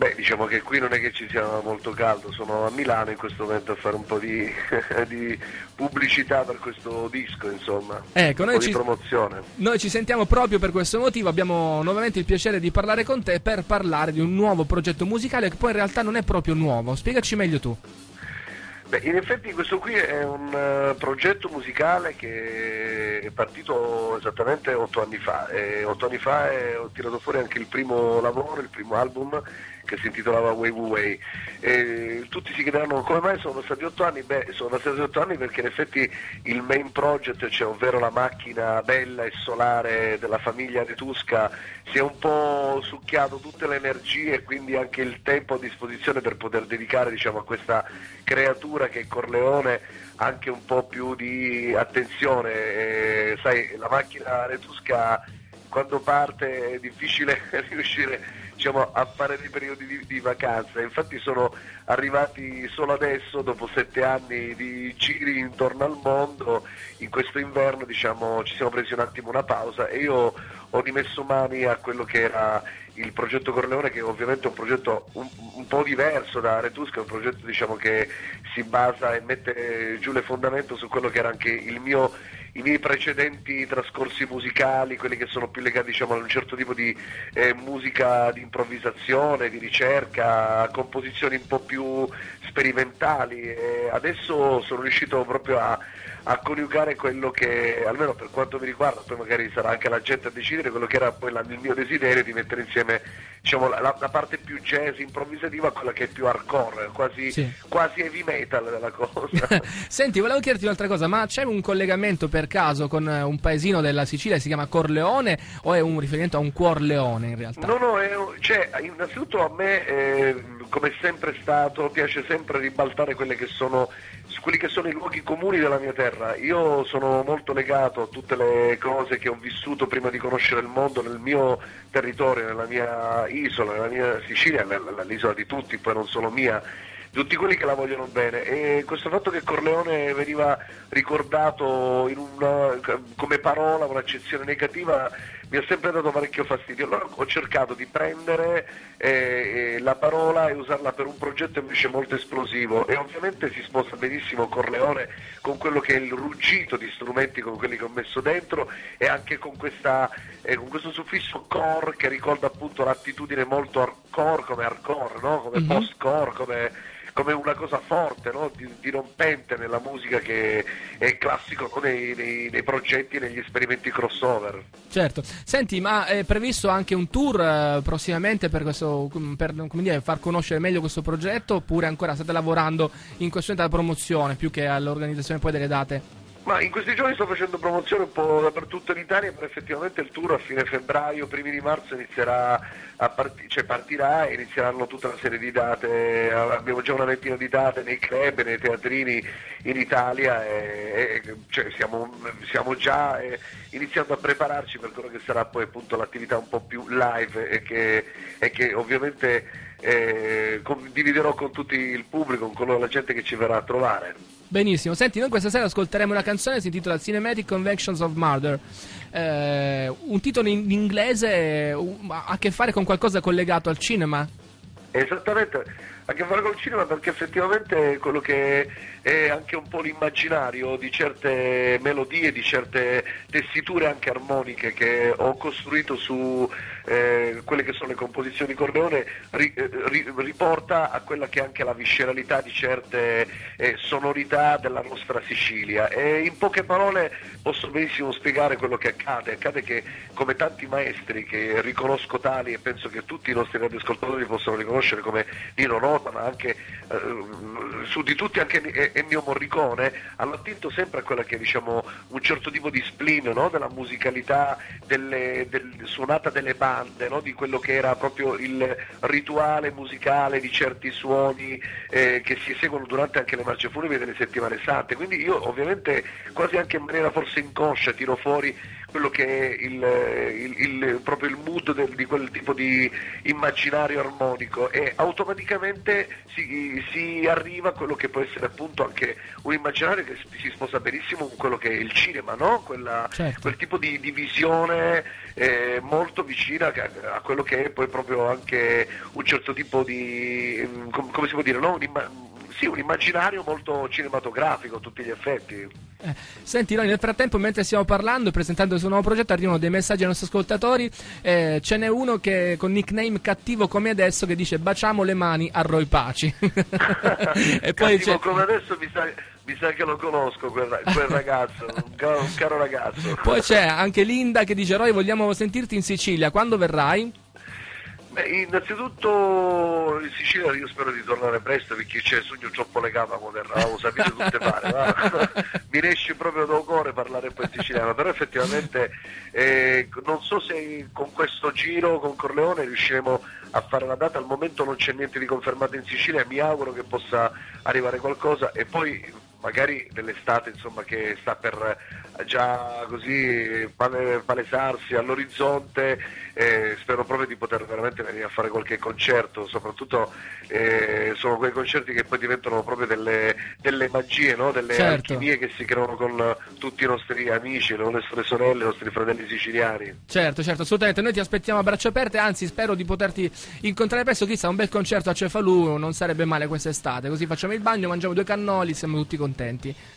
Speaker 15: Beh, diciamo che qui non è che ci sia molto caldo, sono a Milano in questo momento a fare un po' di, di pubblicità per questo disco, insomma.
Speaker 2: Ecco,
Speaker 15: un
Speaker 2: noi
Speaker 15: po'
Speaker 2: ci-
Speaker 15: di promozione.
Speaker 2: Noi ci sentiamo proprio per questo motivo, abbiamo nuovamente il piacere di parlare con te per parlare di un nuovo progetto musicale che poi in realtà non è proprio nuovo. Spiegaci meglio tu.
Speaker 15: Beh, in effetti questo qui è un eh, progetto musicale che è partito esattamente otto anni fa. E otto anni fa eh, ho tirato fuori anche il primo lavoro, il primo album che si intitolava Way Way. E tutti si chiederanno come mai sono stati otto anni? Beh, sono stati otto anni perché in effetti il main project, cioè ovvero la macchina bella e solare della famiglia Retusca, si è un po' succhiato tutte le energie e quindi anche il tempo a disposizione per poter dedicare diciamo, a questa creatura che è Corleone anche un po' più di attenzione. Eh, sai, la macchina Retusca quando parte è difficile riuscire diciamo, a fare dei periodi di, di vacanza. Infatti sono arrivati solo adesso, dopo sette anni di giri intorno al mondo, in questo inverno diciamo, ci siamo presi un attimo una pausa e io ho rimesso mani a quello che era il progetto Corleone che ovviamente è un progetto un, un po' diverso da Retusca, è un progetto diciamo, che si basa e mette giù le fondamenta su quello che era anche il mio i miei precedenti trascorsi musicali, quelli che sono più legati diciamo, a un certo tipo di eh, musica di improvvisazione, di ricerca, composizioni un po' più sperimentali. E adesso sono riuscito proprio a, a coniugare quello che, almeno per quanto mi riguarda, poi magari sarà anche la gente a decidere, quello che era poi la- il mio desiderio di mettere insieme diciamo, la, la parte più jazz improvvisativa a quella che è più hardcore, quasi,
Speaker 2: Sì.
Speaker 15: quasi heavy metal della cosa.
Speaker 2: Senti, volevo chiederti un'altra cosa, ma c'è un collegamento per caso con eh, un paesino della Sicilia che si chiama Corleone o è un riferimento a un Cuorleone in realtà?
Speaker 15: No, no, è- cioè, innanzitutto a me, eh, come è sempre stato, piace sempre ribaltare quelle che sono, su quelli che sono i luoghi comuni della mia terra. Io sono molto legato a tutte le cose che ho vissuto prima di conoscere il mondo nel mio territorio, nella mia isola, nella mia Sicilia, nella- l'isola di tutti, poi non solo mia tutti quelli che la vogliono bene e questo fatto che Corleone veniva ricordato una- come parola, un'accezione negativa mi ha sempre dato parecchio fastidio allora ho cercato di prendere eh, eh, la parola e usarla per un progetto invece molto esplosivo e ovviamente si sposa benissimo Corleone con quello che è il ruggito di strumenti con quelli che ho messo dentro e anche con, questa, eh, con questo suffisso core che ricorda appunto l'attitudine molto hardcore come hardcore, no? come
Speaker 2: Mhm.
Speaker 15: post-core, come, come una cosa forte, no? di, dirompente nella musica che è classico nei, nei- nei progetti e negli esperimenti crossover.
Speaker 2: Certo. Senti, ma è previsto anche un tour eh, prossimamente per, questo, per dire, far conoscere meglio questo progetto oppure ancora state lavorando in questo momento alla promozione più che all'organizzazione poi delle date?
Speaker 15: Ma in questi giorni sto facendo promozione un po' dappertutto in Italia, però effettivamente il tour a fine febbraio, primi di marzo parti- cioè partirà e inizieranno tutta una serie di date, abbiamo già una ventina di date nei club, nei teatrini in Italia e, e- cioè siamo, stiamo già eh, iniziando a prepararci per quello che sarà poi appunto l'attività un po' più live e che, e che ovviamente eh, condividerò con tutto il pubblico, con la gente che ci verrà a trovare.
Speaker 2: Benissimo, senti, noi questa sera ascolteremo una canzone si intitola Cinematic Convections of Murder. Eh, un titolo in inglese uh, ha a che fare con qualcosa collegato al cinema?
Speaker 15: Esattamente, ha a che fare col cinema perché effettivamente quello che è anche un po' l'immaginario di certe melodie, di certe tessiture anche armoniche che ho costruito su eh, quelle che sono le composizioni di Corleone, ri- eh, ri- riporta a quella che è anche la visceralità di certe eh, sonorità della nostra Sicilia. E in poche parole posso benissimo spiegare quello che accade. Accade che come tanti maestri che riconosco tali e penso che tutti i nostri radioascoltatori possono riconoscere come Nino Rota, ma anche eh, su di tutti anche E- Ennio Morricone, hanno attinto sempre a quella che è diciamo, un certo tipo di spleen no? della musicalità delle, del, suonata delle bande, no? di quello che era proprio il rituale musicale di certi suoni eh, che si eseguono durante anche le marce funebri delle settimane sante. Quindi io ovviamente quasi anche in maniera forse inconscia tiro fuori quello che è il, il- il- proprio il mood del- di quel tipo di immaginario armonico e automaticamente si, si arriva a quello che può essere appunto anche un immaginario che si si sposa benissimo con quello che è il cinema, no? Quella-
Speaker 2: Certo.
Speaker 15: quel tipo di, di visione eh, molto vicina a, quello che è poi proprio anche un certo tipo di, mm, com- come si può dire, no? Sì, un immaginario molto cinematografico a tutti gli effetti.
Speaker 2: Senti, noi nel frattempo, mentre stiamo parlando e presentando il suo nuovo progetto, arrivano dei messaggi ai nostri ascoltatori. Eh, ce n'è uno che con nickname cattivo come adesso che dice baciamo le mani a Roy Paci. e poi
Speaker 15: Cattivo
Speaker 2: c'è.
Speaker 15: come adesso mi sa, mi sa che lo conosco quel, quel ragazzo, un, ca- un caro ragazzo.
Speaker 2: Poi c'è anche Linda che dice Roy vogliamo sentirti in Sicilia, quando verrai?
Speaker 15: Beh, innanzitutto in Sicilia io spero di tornare presto perché c'è sogno troppo legato a moderna, lo sapete tutte pare, va? mi riesce proprio da cuore parlare un po' in siciliano, però effettivamente eh, non so se con questo giro con Corleone riusciremo a fare la data, al momento non c'è niente di confermato in Sicilia, mi auguro che possa arrivare qualcosa e poi magari nell'estate insomma che sta per già così pale- palesarsi all'orizzonte eh, spero proprio di poter veramente venire a fare qualche concerto soprattutto eh, sono quei concerti che poi diventano proprio delle, delle magie no? delle
Speaker 2: Certo.
Speaker 15: alchimie che si creano con tutti i nostri amici le nostre sorelle, i nostri fratelli siciliani
Speaker 2: Certo, certo, assolutamente. Noi ti aspettiamo a braccia aperte, anzi spero di poterti incontrare presto. Chissà, un bel concerto a Cefalù non sarebbe male quest'estate. Così facciamo il bagno, mangiamo due cannoli, siamo tutti contenti.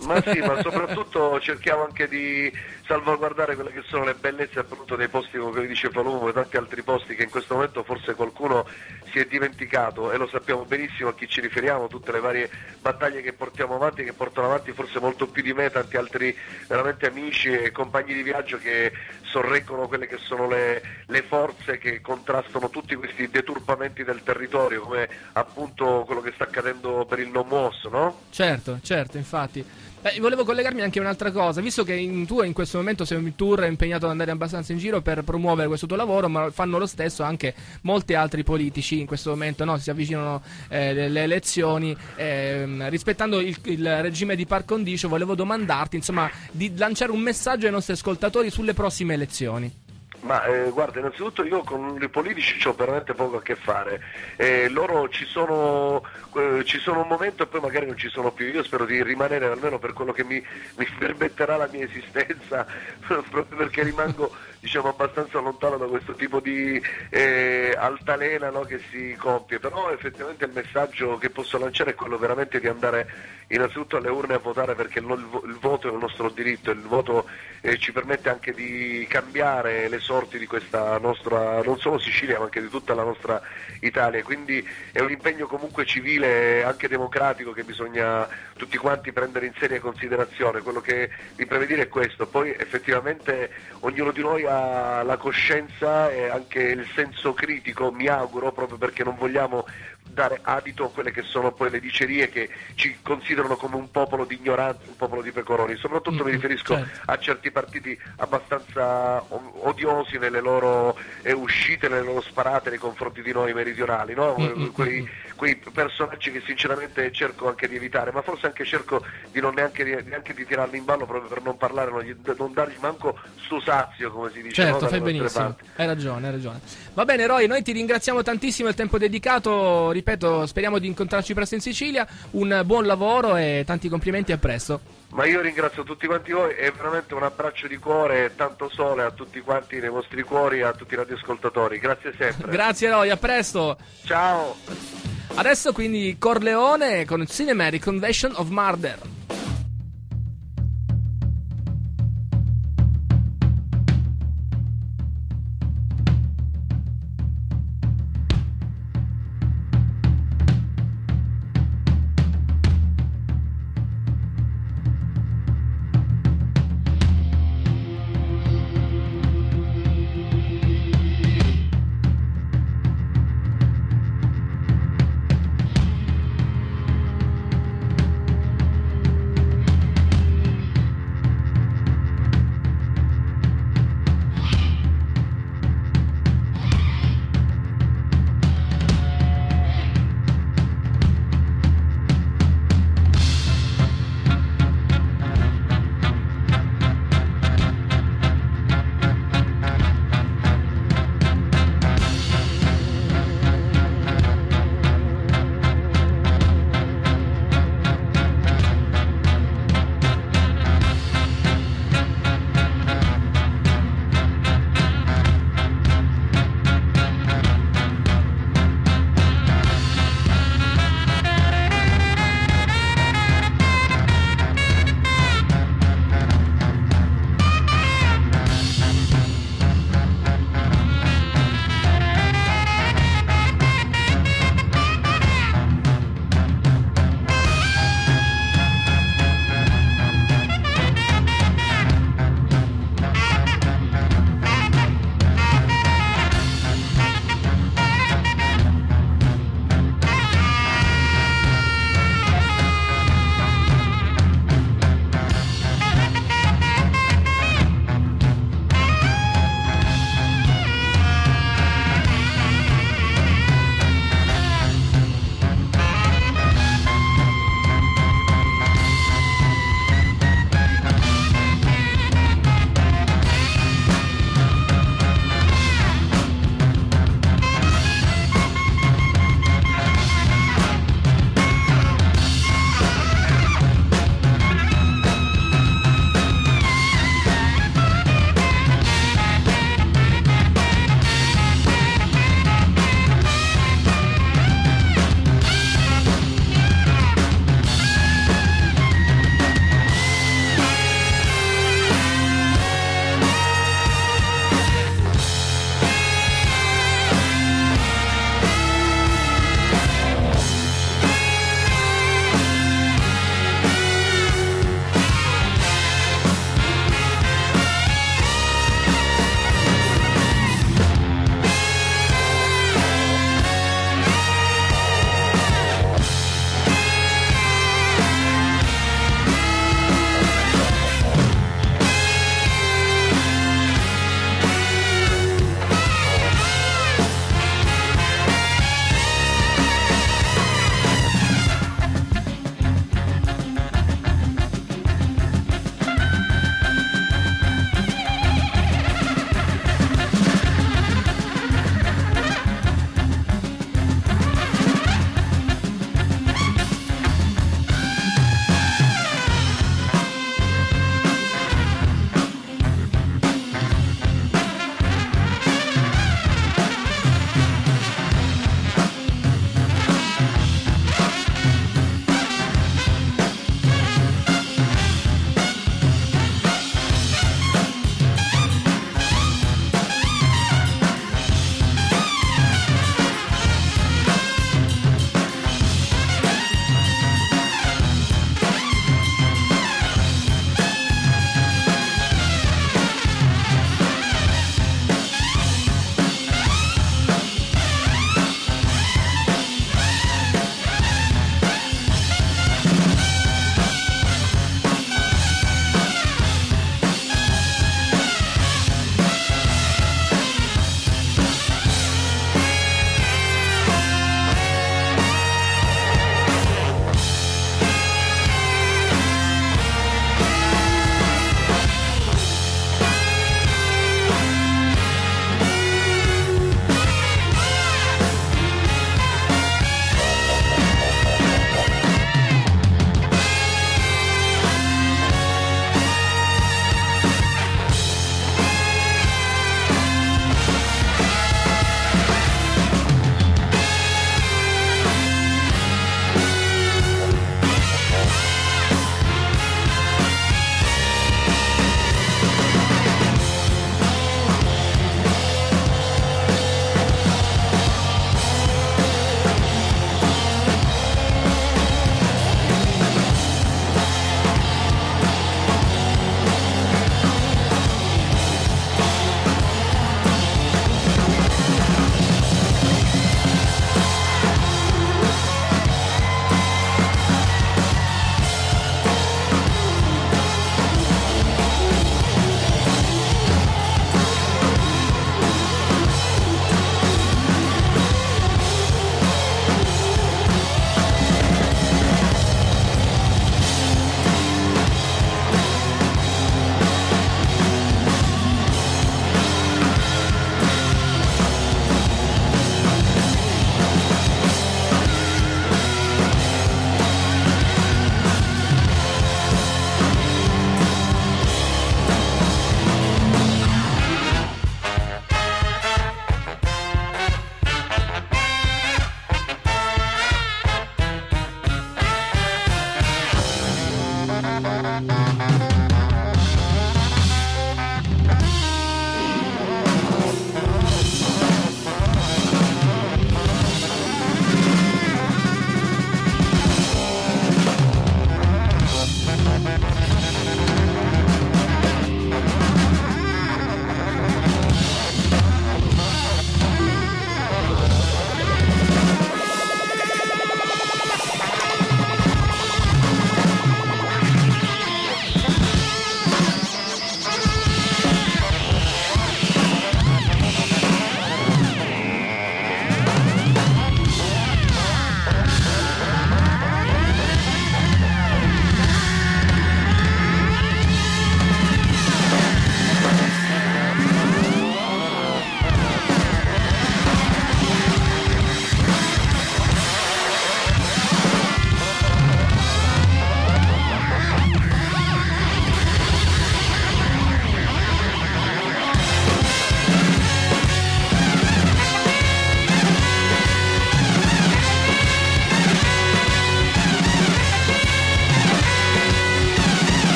Speaker 15: Ma sì, ma soprattutto cerchiamo anche di salvaguardare quelle che sono le bellezze appunto dei posti come quelli di Cefalù e tanti altri posti che in questo momento forse qualcuno si è dimenticato e lo sappiamo benissimo a chi ci riferiamo, tutte le varie battaglie che portiamo avanti, che portano avanti forse molto più di me tanti altri veramente amici e compagni di viaggio che sorreggono quelle che sono le, le forze che contrastano tutti questi deturpamenti del territorio come appunto quello che sta accadendo per il non mosso, no?
Speaker 2: Certo, certo, infatti. Eh, volevo collegarmi anche a un'altra cosa, visto che in, tu in questo momento sei un tour impegnato ad andare abbastanza in giro per promuovere questo tuo lavoro, ma fanno lo stesso anche molti altri politici in questo momento, no? si avvicinano eh, le, le elezioni, ehm, rispettando il, il regime di par condicio, volevo domandarti insomma di lanciare un messaggio ai nostri ascoltatori sulle prossime elezioni.
Speaker 15: Ma eh, guarda, innanzitutto io con i politici ho veramente poco a che fare. Eh, loro ci sono, eh, ci sono un momento e poi magari non ci sono più. Io spero di rimanere almeno per quello che mi, mi permetterà la mia esistenza, proprio perché rimango diciamo abbastanza lontano da questo tipo di eh, altalena no, che si compie. Però effettivamente il messaggio che posso lanciare è quello veramente di andare innanzitutto alle urne a votare perché il, il vo- il voto è un nostro diritto, il voto eh, ci permette anche di cambiare le sorti di questa nostra, non solo Sicilia ma anche di tutta la nostra Italia, quindi è un impegno comunque civile e anche democratico che bisogna tutti quanti prendere in seria considerazione, quello che mi preme dire è questo, poi effettivamente ognuno di noi ha la coscienza e anche il senso critico, mi auguro, proprio perché non vogliamo dare adito a quelle che sono poi le dicerie che ci considerano come un popolo di ignoranti, un popolo di pecoroni. Soprattutto mi riferisco
Speaker 2: certo.
Speaker 15: a certi partiti abbastanza odiosi nelle loro uscite, nelle loro sparate nei confronti di noi meridionali, no? quei, quei personaggi che sinceramente cerco anche di evitare, ma forse anche cerco di non neanche, di- neanche di tirarli in ballo proprio per non parlare, non, non dargli manco su sazio, come si dice. no?
Speaker 2: Certo,
Speaker 15: dalle
Speaker 2: fai benissimo. Hai ragione, hai ragione. Va bene, Roy, noi ti ringraziamo tantissimo il tempo dedicato. Ripeto, speriamo di incontrarci presto in Sicilia. Un buon lavoro e tanti complimenti a presto.
Speaker 15: Ma io ringrazio tutti quanti voi e veramente un abbraccio di cuore e tanto sole a tutti quanti nei vostri cuori e a tutti i radioascoltatori. Grazie sempre.
Speaker 2: Grazie, Roy, a presto.
Speaker 15: Ciao.
Speaker 2: Adesso quindi Corleone con Cinematic Convention of Murder.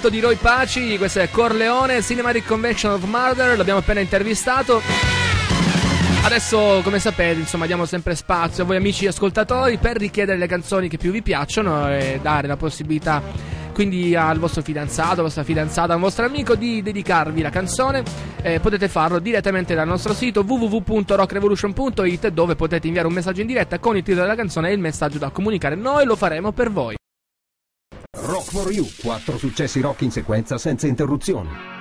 Speaker 2: Progetto di Roy Paci, questo è Corleone Cinematic Convention of Murder, l'abbiamo appena intervistato. Adesso, come sapete, insomma, diamo sempre spazio a voi amici ascoltatori per richiedere le canzoni che più vi piacciono e dare la possibilità quindi al vostro fidanzato, alla vostra fidanzata, al vostro amico di dedicarvi la canzone. Eh, potete farlo direttamente dal nostro sito www.rockrevolution.it dove potete inviare un messaggio in diretta con il titolo della canzone e il messaggio da comunicare. Noi lo faremo per voi.
Speaker 7: Rock for You, quattro successi rock in sequenza senza interruzioni.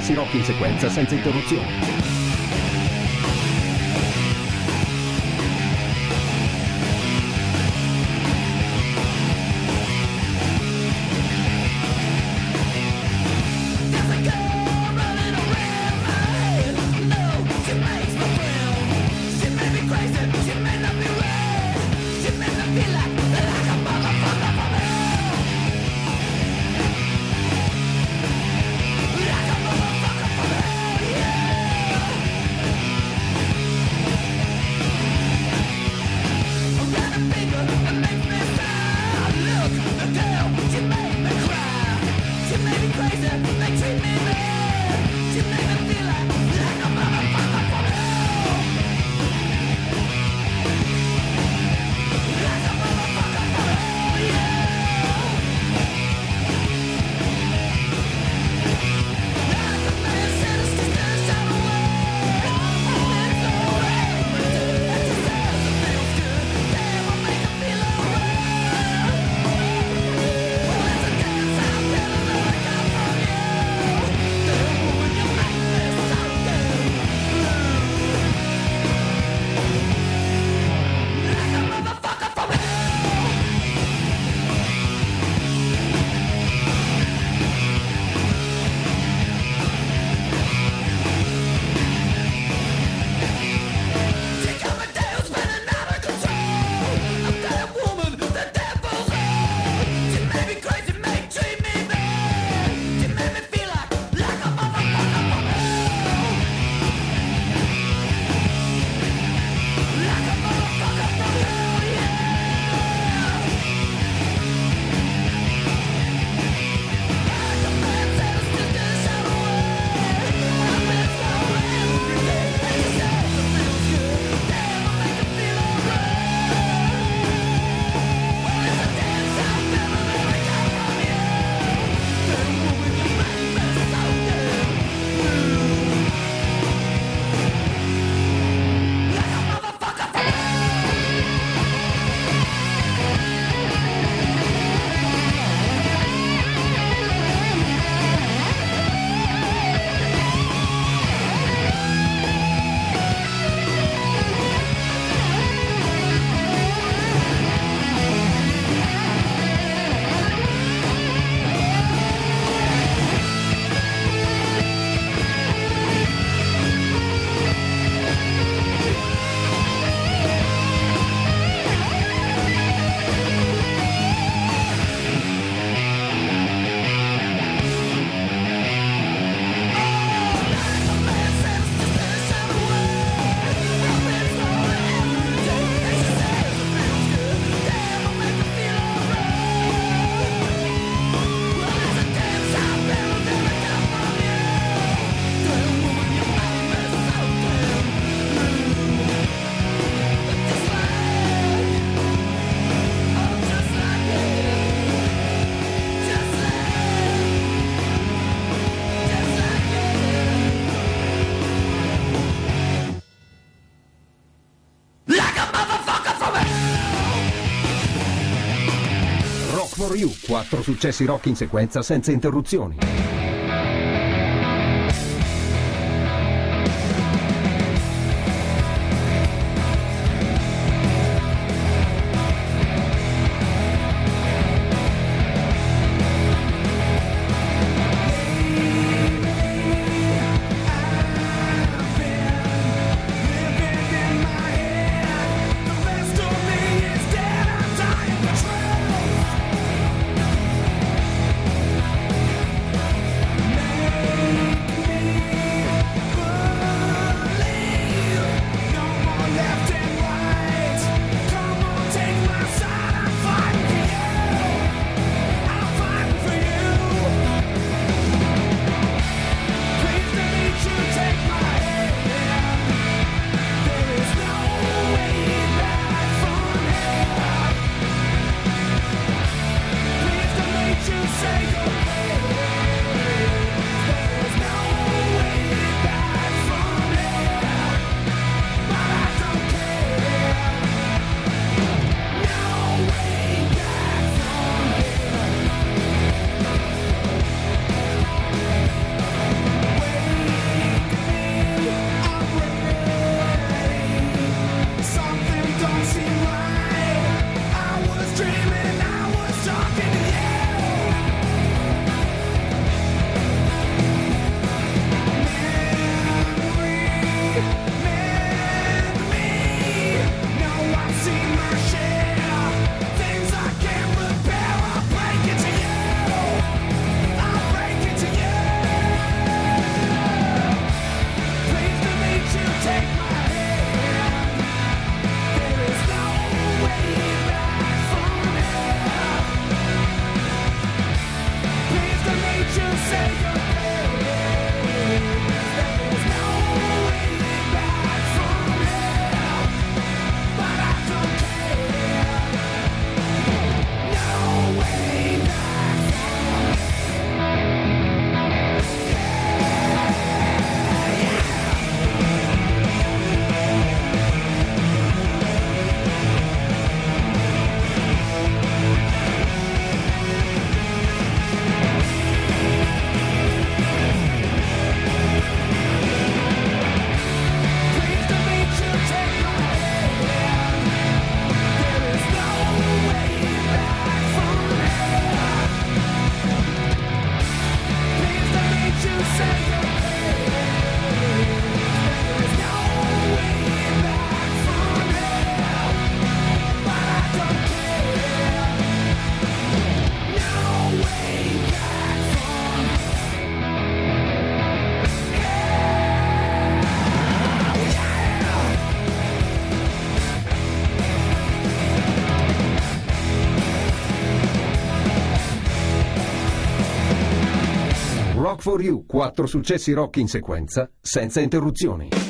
Speaker 7: Successi rock in sequenza senza interruzioni. Quattro successi rock in sequenza senza interruzioni.
Speaker 4: Rock for You, quattro successi rock in sequenza, senza interruzioni.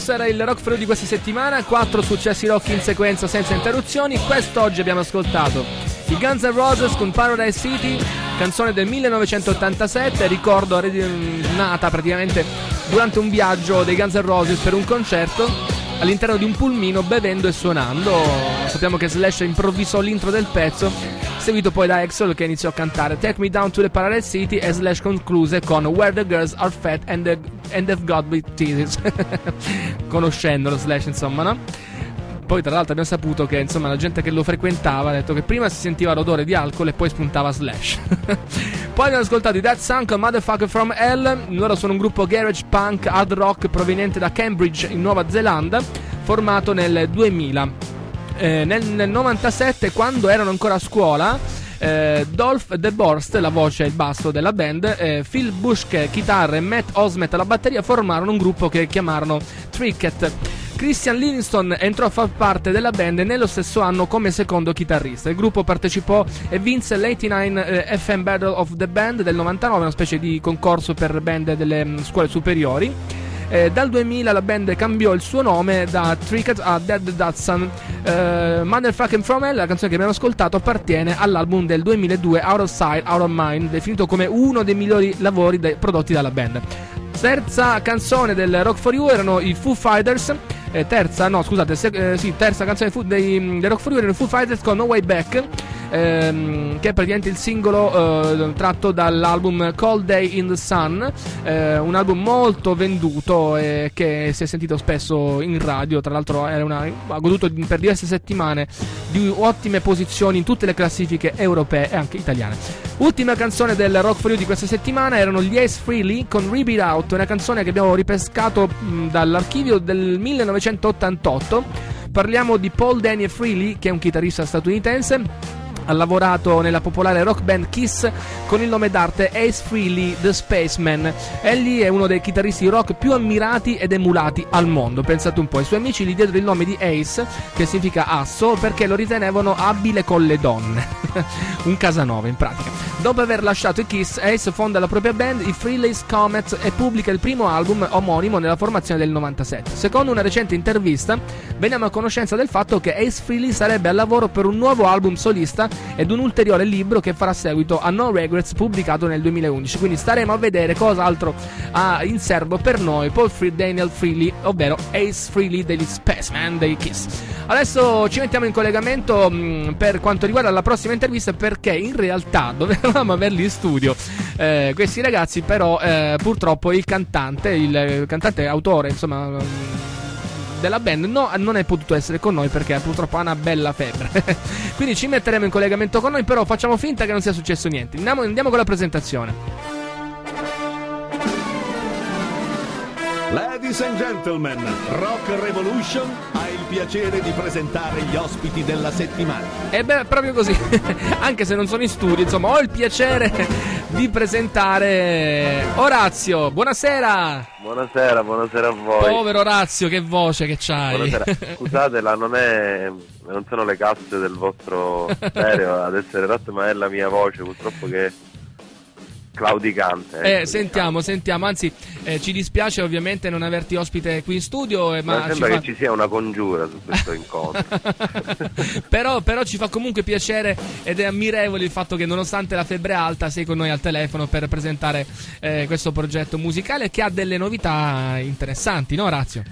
Speaker 2: Questo era il Rock Free di questa settimana, quattro successi rock in sequenza senza interruzioni. Quest'oggi abbiamo ascoltato i Guns N' Roses con Paradise City, canzone del 1987, ricordo ri- nata praticamente durante un viaggio dei Guns N' Roses per un concerto all'interno di un pulmino bevendo e suonando. Sappiamo che Slash improvvisò l'intro del pezzo, seguito poi da Axel che iniziò a cantare Take Me Down to the Paradise City e Slash concluse con Where the Girls Are Fat and, the, and They've Got Big Titties. Conoscendolo Slash insomma, no? Poi tra l'altro abbiamo saputo che insomma la gente che lo frequentava ha detto che prima si sentiva l'odore di alcol e poi spuntava Slash. poi abbiamo ascoltato i Dead Sunk Motherfucker from Hell. Loro sono un gruppo garage punk hard rock proveniente da Cambridge in Nuova Zelanda, formato nel 2000. Eh, nel, nel 97, quando erano ancora a scuola, eh, Dolph DeBorst, la voce e il basso della band, eh, Phil Bushke, chitarra e Matt Osmet alla batteria formarono un gruppo che chiamarono Tricket. Christian Livingston entrò a far parte della band nello stesso anno come secondo chitarrista. Il gruppo partecipò e vinse l'89 eh, FM Battle of the Band del 99, una specie di concorso per band delle mh, scuole superiori. Eh, dal 2000 la band cambiò il suo nome da Tricket a Dead Datsun. Eh, Motherfucking From Hell, la canzone che abbiamo ascoltato, appartiene all'album del 2002 Out of Sight, Out of Mind, definito come uno dei migliori lavori de- prodotti dalla band. Terza canzone del Rock for You erano i Foo Fighters. Eh, terza, no, scusate, se- eh, sì, terza canzone fu- dei, dei Rock for You erano Foo Fighters con No Way Back. ehm, che è praticamente il singolo eh, tratto dall'album Cold Day in the Sun, eh, un album molto venduto e che si è sentito spesso in radio. Tra l'altro, una- ha goduto per diverse settimane di ottime posizioni in tutte le classifiche europee e anche italiane. Ultima canzone del Rock for You di questa settimana erano gli Ace Freely con Rip It Out, una canzone che abbiamo ripescato mh, dall'archivio del 1988. Parliamo di Paul Daniel Freely, che è un chitarrista statunitense ha lavorato nella popolare rock band Kiss con il nome d'arte Ace Frehley The Spaceman. Egli è uno dei chitarristi rock più ammirati ed emulati al mondo. Pensate un po', i suoi amici gli diedero il nome di Ace, che significa asso, perché lo ritenevano abile con le donne. un Casanova in pratica. Dopo aver lasciato i Kiss, Ace fonda la propria band, i Frehley's Comet, e pubblica il primo album omonimo nella formazione del 97. Secondo una recente intervista, veniamo a conoscenza del fatto che Ace Frehley sarebbe al lavoro per un nuovo album solista ed un ulteriore libro che farà seguito a No Regrets pubblicato nel 2011. Quindi staremo a vedere cos'altro ha in serbo per noi Paul Free Daniel Frehley, ovvero Ace Frehley degli Spaceman dei Kiss. Adesso ci mettiamo in collegamento mh, per quanto riguarda la prossima intervista perché in realtà dovevamo averli in studio eh, questi ragazzi, però eh, purtroppo il cantante, il, il cantante autore, insomma mh, della band no, non è potuto essere con noi perché purtroppo ha una bella febbre. Quindi ci metteremo in collegamento con noi, però facciamo finta che non sia successo niente. Andiamo, andiamo con la presentazione.
Speaker 1: Ladies and gentlemen, Rock Revolution ha piacere di presentare gli ospiti della settimana.
Speaker 2: E beh, proprio così, anche se non sono in studio, insomma, ho il piacere di presentare Orazio. Buonasera!
Speaker 16: Buonasera, buonasera a voi.
Speaker 2: Povero Orazio, che voce che c'hai.
Speaker 16: Buonasera. Scusatela, non, è, non sono le casse del vostro stereo ad essere rotte, ma è la mia voce, purtroppo che claudicante.
Speaker 2: Eh,
Speaker 16: ecco,
Speaker 2: sentiamo, sentiamo, anzi eh, ci dispiace ovviamente non averti ospite qui in studio, eh,
Speaker 16: diciamo. Ma
Speaker 2: ma ci
Speaker 16: sembra
Speaker 2: fa-
Speaker 16: che ci sia una congiura su questo incontro.
Speaker 2: però, però ci fa comunque piacere ed è ammirevole il fatto che nonostante la febbre alta sei con noi al telefono per presentare eh, questo progetto musicale che ha delle novità interessanti, no Orazio?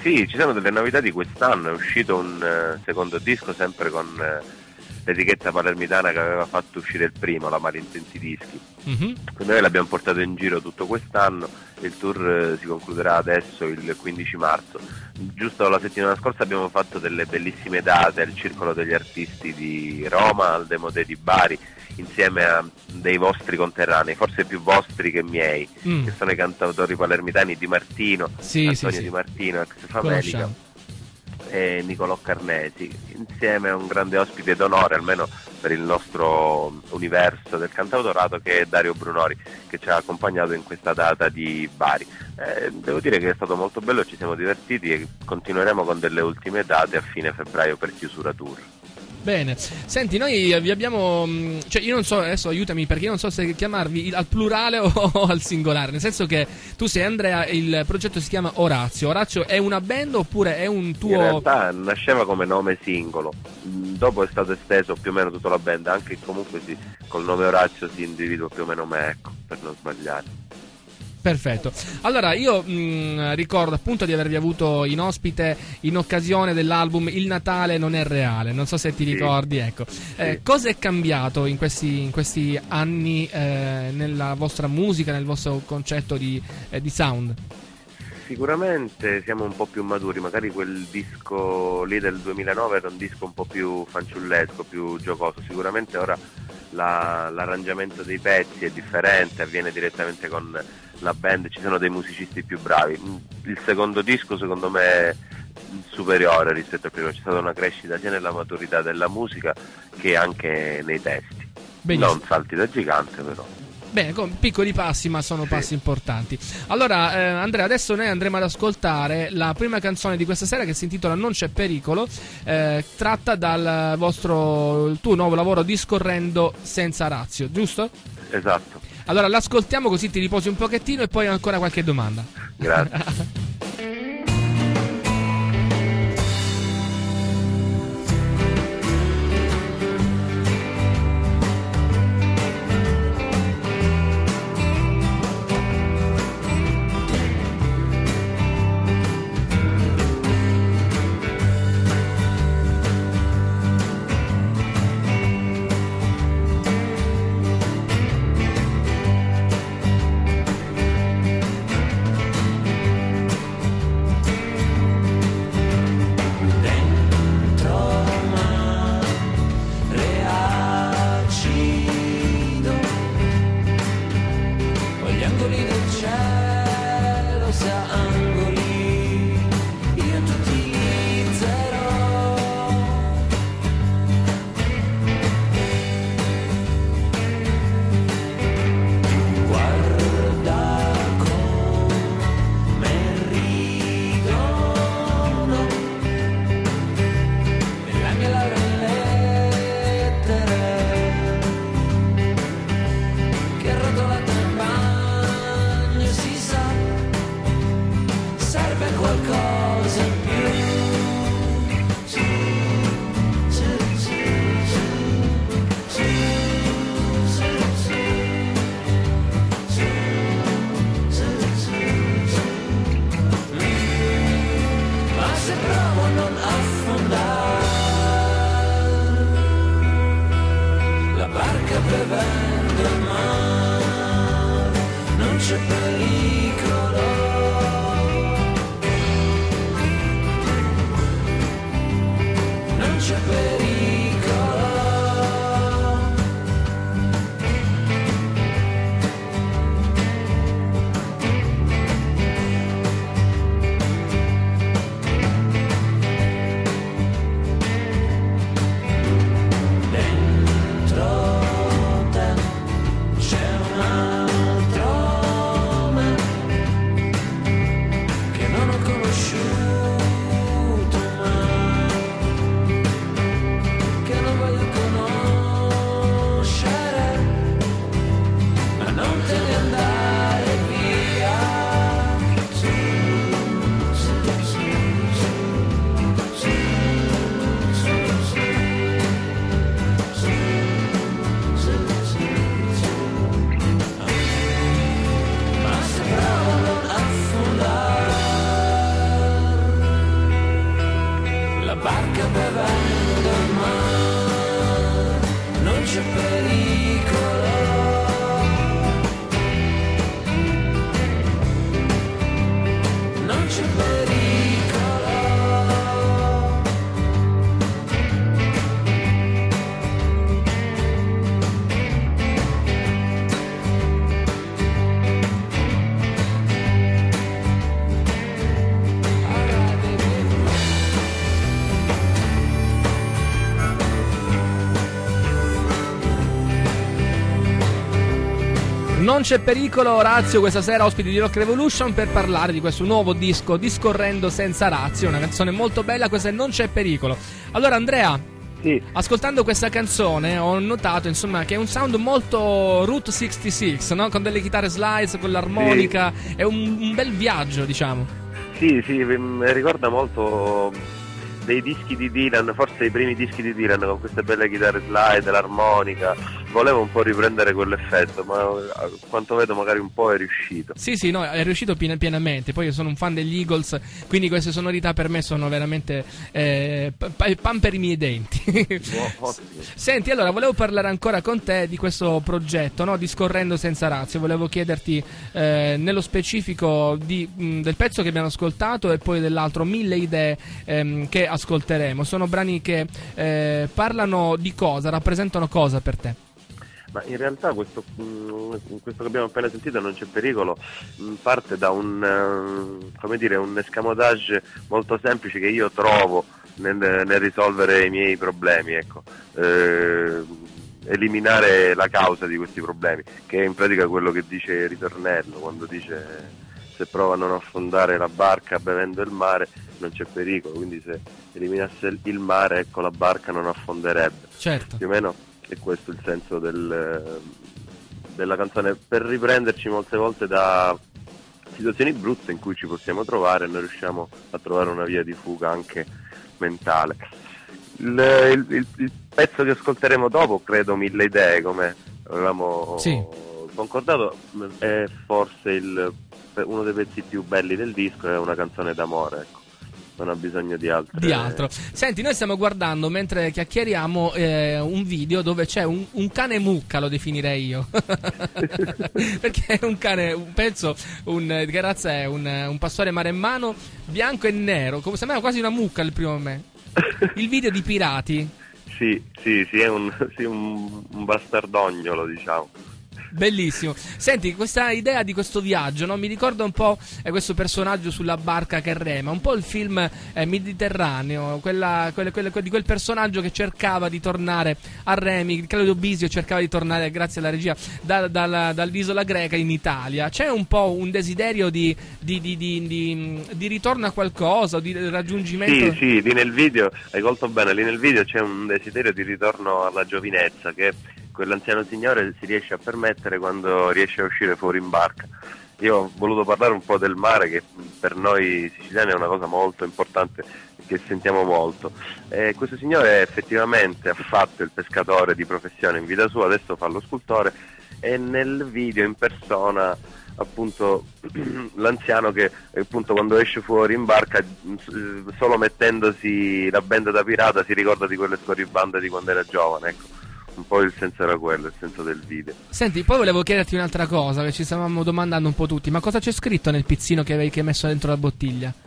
Speaker 16: Sì, ci sono delle novità di quest'anno, è uscito un eh, secondo disco sempre con eh, l'etichetta palermitana che aveva fatto uscire il primo, la Malintensi Dischi.
Speaker 2: Mhm.
Speaker 16: Quindi noi l'abbiamo portato in giro tutto quest'anno, il tour eh, si concluderà adesso il 15 marzo. Giusto la settimana scorsa abbiamo fatto delle bellissime date al Circolo degli Artisti di Roma, al Demodè di Bari, insieme a dei vostri conterranei, forse più vostri che miei,
Speaker 2: Mm.
Speaker 16: che sono i cantautori palermitani Di Martino,
Speaker 2: Sì,
Speaker 16: Antonio
Speaker 2: sì, sì.
Speaker 16: Di Martino, ex Famelica. E Nicolò Carnesi, insieme a un grande ospite d'onore, almeno per il nostro universo del cantautorato, che è Dario Brunori, che ci ha accompagnato in questa data di Bari. Eh, devo dire che è stato molto bello, ci siamo divertiti e continueremo con delle ultime date a fine febbraio per chiusura tour.
Speaker 2: Bene, senti, noi vi abbiamo. mh, Cioè, io non so, adesso aiutami perché io non so se chiamarvi al plurale o al singolare. Nel senso che tu sei Andrea, il progetto si chiama Orazio. Orazio è una band oppure è un
Speaker 16: In
Speaker 2: tuo.
Speaker 16: realtà nasceva come nome singolo, Mm, dopo è stato esteso più o meno tutta la band, anche comunque sì, col nome Orazio si individua più o meno me, ecco, per non sbagliare.
Speaker 2: Perfetto. Allora, io mh, ricordo appunto di avervi avuto in ospite in occasione dell'album Il Natale non è reale. Non so se ti ricordi, ecco. Eh, cosa è cambiato in questi, in questi anni eh, nella vostra musica, nel vostro concetto di, eh, di sound?
Speaker 16: Sicuramente siamo un po' più maturi, magari quel disco lì del 2009 era un disco un po' più fanciullesco, più giocoso, sicuramente ora la- l'arrangiamento dei pezzi è differente, avviene direttamente con la band, ci sono dei musicisti più bravi. Mm, Il secondo disco secondo me è superiore rispetto al primo, c'è stata una crescita sia nella maturità della musica che anche nei testi.
Speaker 2: Benissimo.
Speaker 16: Non salti da gigante però.
Speaker 2: Bene, con piccoli passi, ma sono passi importanti. Allora, eh, Andrea, adesso noi andremo ad ascoltare la prima canzone di questa sera che si intitola Non c'è pericolo, eh, tratta dal vostro tuo nuovo lavoro Discorrendo senza razio, giusto?
Speaker 16: Esatto,
Speaker 2: Allora, l'ascoltiamo così ti riposi un pochettino e poi ancora qualche domanda.
Speaker 16: grazie.
Speaker 3: Non c'è pericolo,
Speaker 2: Orazio, questa sera ospite di Rock Revolution per parlare di questo nuovo disco Discorrendo senza razio, una canzone molto bella, questa è Non c'è pericolo. Allora Andrea, ascoltando questa canzone ho notato insomma che è un sound molto Route 66, no? con delle chitarre slides, con l'armonica, è un, un bel viaggio diciamo.
Speaker 16: Sì, sì, mm, ricorda molto dei dischi di Dylan, forse i primi dischi di Dylan con queste belle chitarre slide, l'armonica. Volevo un po' riprendere quell'effetto, ma a quanto vedo magari un po' è riuscito.
Speaker 2: Sì, sì, no, è riuscito pien- pienamente. Poi io sono un fan degli Eagles, quindi queste sonorità per me sono veramente eh, pa- pan per i miei denti.
Speaker 16: Ottimo.
Speaker 2: Senti, allora volevo parlare ancora con te di questo progetto, no? Discorrendo senza razio. Volevo chiederti eh, nello specifico di, mh, del pezzo che abbiamo ascoltato e poi dell'altro, Mille idee ehm, che ascolteremo. Sono brani che eh, parlano di cosa, rappresentano cosa per te?
Speaker 16: Ma in realtà questo, mm, questo che abbiamo appena sentito non c'è pericolo, mm, parte da un, eh, come dire, un escamotage molto semplice che io trovo nel, nel risolvere i miei problemi, ecco. Eh, eliminare la causa di questi problemi, che è in pratica quello che dice il ritornello, quando dice se prova a non affondare la barca bevendo il mare non c'è pericolo, quindi se eliminasse il- il mare ecco la barca non affonderebbe.
Speaker 2: Certo.
Speaker 16: Più o meno è questo il senso del- della canzone, per riprenderci molte volte da situazioni brutte in cui ci possiamo trovare e noi riusciamo a trovare una via di fuga anche mentale. Il, il- il- il pezzo che ascolteremo dopo, credo Mille Idee, come avevamo
Speaker 2: Sì.
Speaker 16: concordato, è forse il- uno dei pezzi più belli del disco, è una canzone d'amore, ecco. Non ha bisogno di altro.
Speaker 2: Di altro. Senti, noi stiamo guardando mentre chiacchieriamo eh, un video dove c'è un, un cane mucca, lo definirei io. Perché è un cane, un pezzo, un, che razza è? Un, un pastore maremmano bianco e nero, come sembrava quasi una mucca il primo a me. Il video di pirati.
Speaker 16: Sì, sì, sì, è un, sì, un, un bastardognolo, diciamo.
Speaker 2: Bellissimo. Senti, questa idea di questo viaggio no? mi ricorda un po' eh, questo personaggio sulla barca che rema, un po' il film eh, mediterraneo, quella- quelle- quelle- que- di quel personaggio che cercava di tornare a Remi, Claudio Bisio cercava di tornare, grazie alla regia, da- dalla- dall'isola greca in Italia. C'è un po' un desiderio di- di- di- di ritorno a qualcosa, di raggiungimento.
Speaker 16: Sì, sì, lì nel video, hai colto bene, lì nel video c'è un desiderio di ritorno alla giovinezza che quell'anziano signore si riesce a permettere quando riesce a uscire fuori in barca. Io ho voluto parlare un po' del mare che per noi siciliani è una cosa molto importante che sentiamo molto. E questo signore effettivamente ha fatto il pescatore di professione in vita sua, adesso fa lo scultore e nel video in persona appunto l'anziano che appunto quando esce fuori in barca mh, solo mettendosi la benda da pirata si ricorda di quelle scorribande di quando era giovane ecco un po' il senso era quello, il senso del video.
Speaker 2: Senti, poi volevo chiederti un'altra cosa, che ci stavamo domandando un po' tutti, ma cosa c'è scritto nel pizzino che avevi che messo dentro la bottiglia?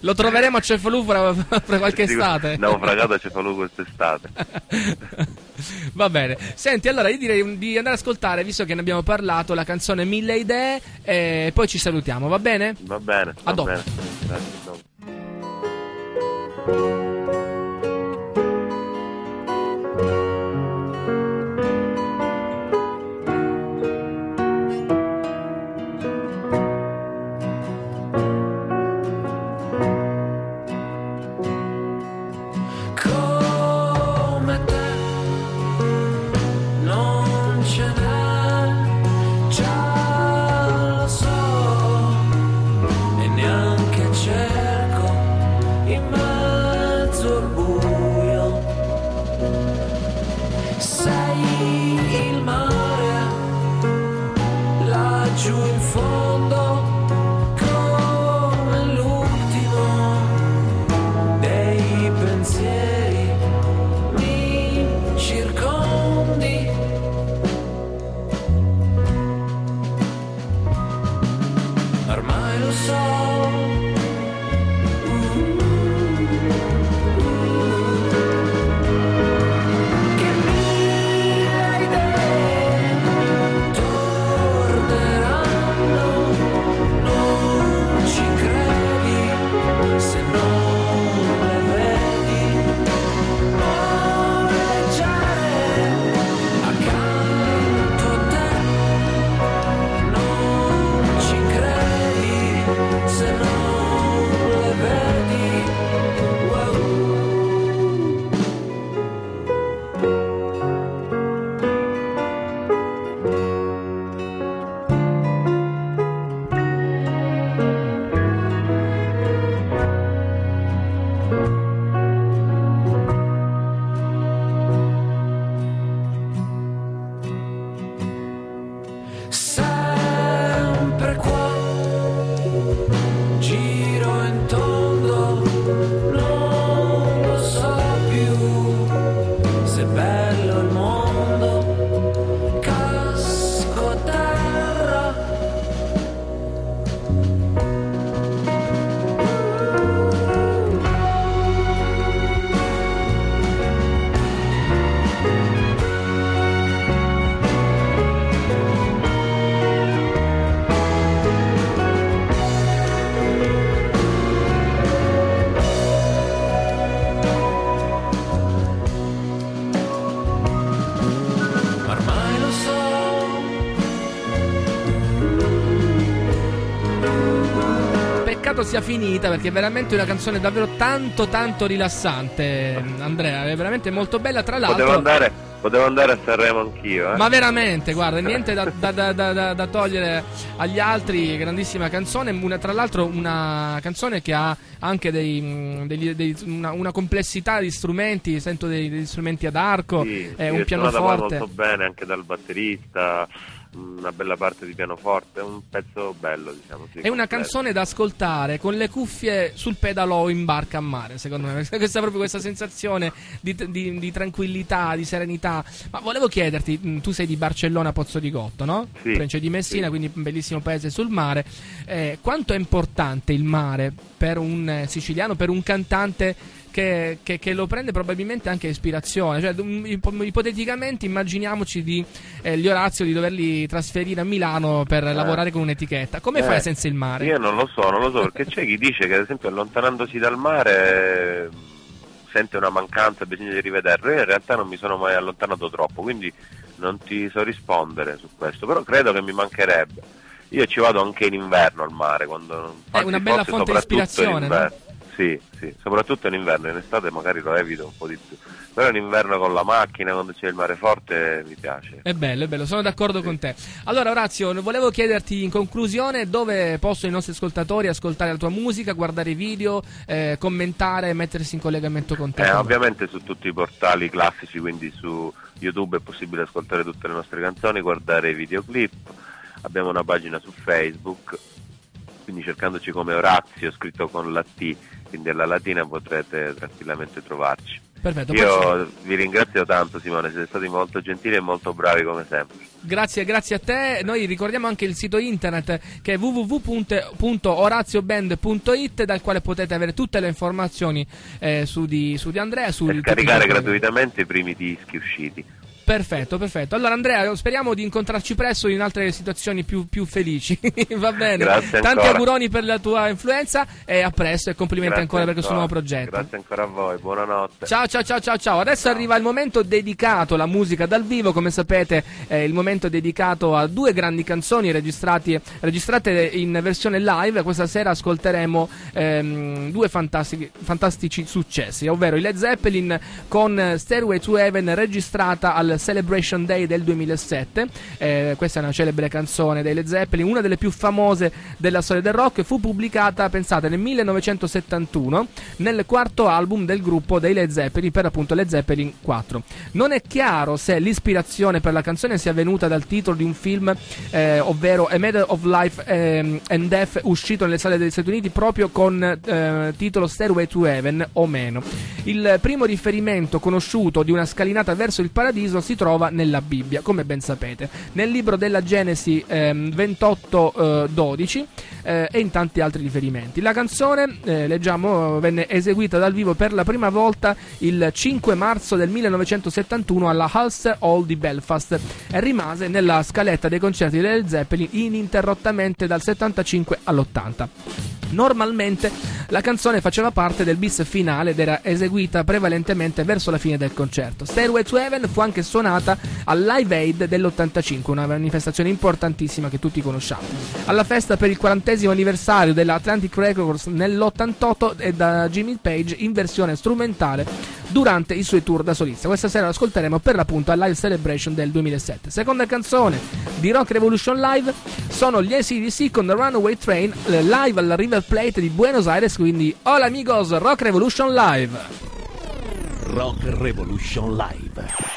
Speaker 2: Lo troveremo a Cefalù fra, fra qualche estate.
Speaker 16: Naufragato a Cefalù quest'estate.
Speaker 2: Va bene. Senti, allora io direi di andare ad ascoltare, visto che ne abbiamo parlato, la canzone Mille Idee e poi ci salutiamo, va bene?
Speaker 16: Va bene,
Speaker 2: A dopo.
Speaker 16: bene. Grazie, a dopo.
Speaker 4: come
Speaker 2: sia finita perché è veramente una canzone davvero tanto tanto rilassante, Andrea, è veramente molto bella, tra l'altro.
Speaker 16: Potevo andare, potevo andare a Sanremo anch'io, eh.
Speaker 2: Ma veramente, guarda, niente da, da- da- da- togliere agli altri, grandissima canzone, una- tra l'altro una canzone che ha anche dei, mh, degli- dei- una, una complessità di strumenti, sento dei- degli strumenti ad arco,
Speaker 16: Sì,
Speaker 2: eh,
Speaker 16: sì,
Speaker 2: un pianoforte.
Speaker 16: molto bene anche dal batterista, una bella parte pianoforte, è un pezzo bello, diciamo. sì,
Speaker 2: È una canzone da ascoltare con le cuffie sul pedalò in barca a mare, secondo me. Questa è proprio questa sensazione di, di- di tranquillità, di serenità. Ma volevo chiederti, mh, tu sei di Barcellona Pozzo di Gotto, no?
Speaker 16: Sì,
Speaker 2: Provincia di Messina, quindi un bellissimo paese sul mare. Eh, quanto è importante il mare per un eh, siciliano, per un cantante che, che- che lo prende probabilmente anche ispirazione? Cioè, ipo- ipoteticamente immaginiamoci di eh, gli Orazio di doverli trasferire a Milano per lavorare con un'etichetta. Come
Speaker 16: Eh,
Speaker 2: fai senza il mare?
Speaker 16: Io non lo so, non lo so, perché c'è chi dice che ad esempio allontanandosi dal mare eh, sente una mancanza, ha bisogno di rivederlo. Io in realtà non mi sono mai allontanato troppo, quindi non ti so rispondere su questo, però credo che mi mancherebbe. Io ci vado anche in inverno al mare, quando
Speaker 2: È una bella fonte di ispirazione, no?
Speaker 16: Sì, sì, soprattutto in inverno, in estate magari lo evito un po' di più. Però in inverno con la macchina, quando c'è il mare forte, mi piace.
Speaker 2: È bello, è bello, sono d'accordo con te. Allora, Orazio, volevo chiederti in conclusione dove possono i nostri ascoltatori ascoltare la tua musica, guardare i video, eh, commentare, mettersi in collegamento con te.
Speaker 16: Eh, ovviamente su tutti i portali classici, quindi su YouTube è possibile ascoltare tutte le nostre canzoni, guardare i videoclip. Abbiamo una pagina su Facebook, quindi cercandoci come Orazio, scritto con la T, quindi alla latina potrete tranquillamente trovarci.
Speaker 2: Perfetto,
Speaker 16: Io vi ringrazio tanto Simone, siete stati molto gentili e molto bravi come sempre.
Speaker 2: Grazie, grazie a te. Noi ricordiamo anche il sito internet che è www.oratioband.it dal quale potete avere tutte le informazioni eh, su, di, su di Andrea. Su
Speaker 16: E scaricare gratuitamente i primi dischi usciti.
Speaker 2: Perfetto, perfetto. Allora Andrea, speriamo di incontrarci presto in altre situazioni più, più felici. Va bene.
Speaker 16: Grazie
Speaker 2: Tanti
Speaker 16: ancora.
Speaker 2: auguroni per la tua influenza e a presto e complimenti
Speaker 16: Grazie
Speaker 2: ancora per questo nuovo progetto.
Speaker 16: Grazie ancora a voi, buonanotte.
Speaker 2: Ciao ciao ciao ciao ciao. Adesso arriva il momento dedicato alla musica dal vivo, come sapete è il momento dedicato a due grandi canzoni registrate in versione live. Questa sera ascolteremo ehm, due fantastici, fantastici successi, ovvero i Led Zeppelin con Stairway to Heaven registrata al Celebration Day del 2007. Eh, questa è una celebre canzone dei Led Zeppelin, una delle più famose della storia del rock, fu pubblicata, pensate, nel 1971 nel quarto album del gruppo dei Led Zeppelin per appunto Led Zeppelin 4. Non è chiaro se l'ispirazione per la canzone sia venuta dal titolo di un film, eh, ovvero A Matter of Life ehm, and Death, uscito nelle sale degli Stati Uniti proprio con eh, titolo Stairway to Heaven o meno. Il primo riferimento conosciuto di una scalinata verso il paradiso si trova nella Bibbia, come ben sapete, nel libro della Genesi ehm, 28-12 eh, e in tanti altri riferimenti. La canzone, eh, leggiamo, venne eseguita dal vivo per la prima volta il 5 marzo del 1971 alla Ulster Hall di Belfast e rimase nella scaletta dei concerti delle Zeppelin ininterrottamente dal 75 all'80. Normalmente la canzone faceva parte del bis finale ed era eseguita prevalentemente verso la fine del concerto. Stairway to Heaven fu anche suonata al Live Aid dell'85, una manifestazione importantissima che tutti conosciamo. Alla festa per il quarantesimo anniversario dell'Atlantic Records nell'88 e da Jimmy Page in versione strumentale durante i suoi tour da solista. Questa sera lo ascolteremo per l'appunto al Live Celebration del 2007. Seconda canzone di Rock Revolution Live sono gli ACDC con The Runaway Train eh, live alla River Plate di Buenos Aires, quindi hola amigos, Rock Revolution Live.
Speaker 1: Rock Revolution Live.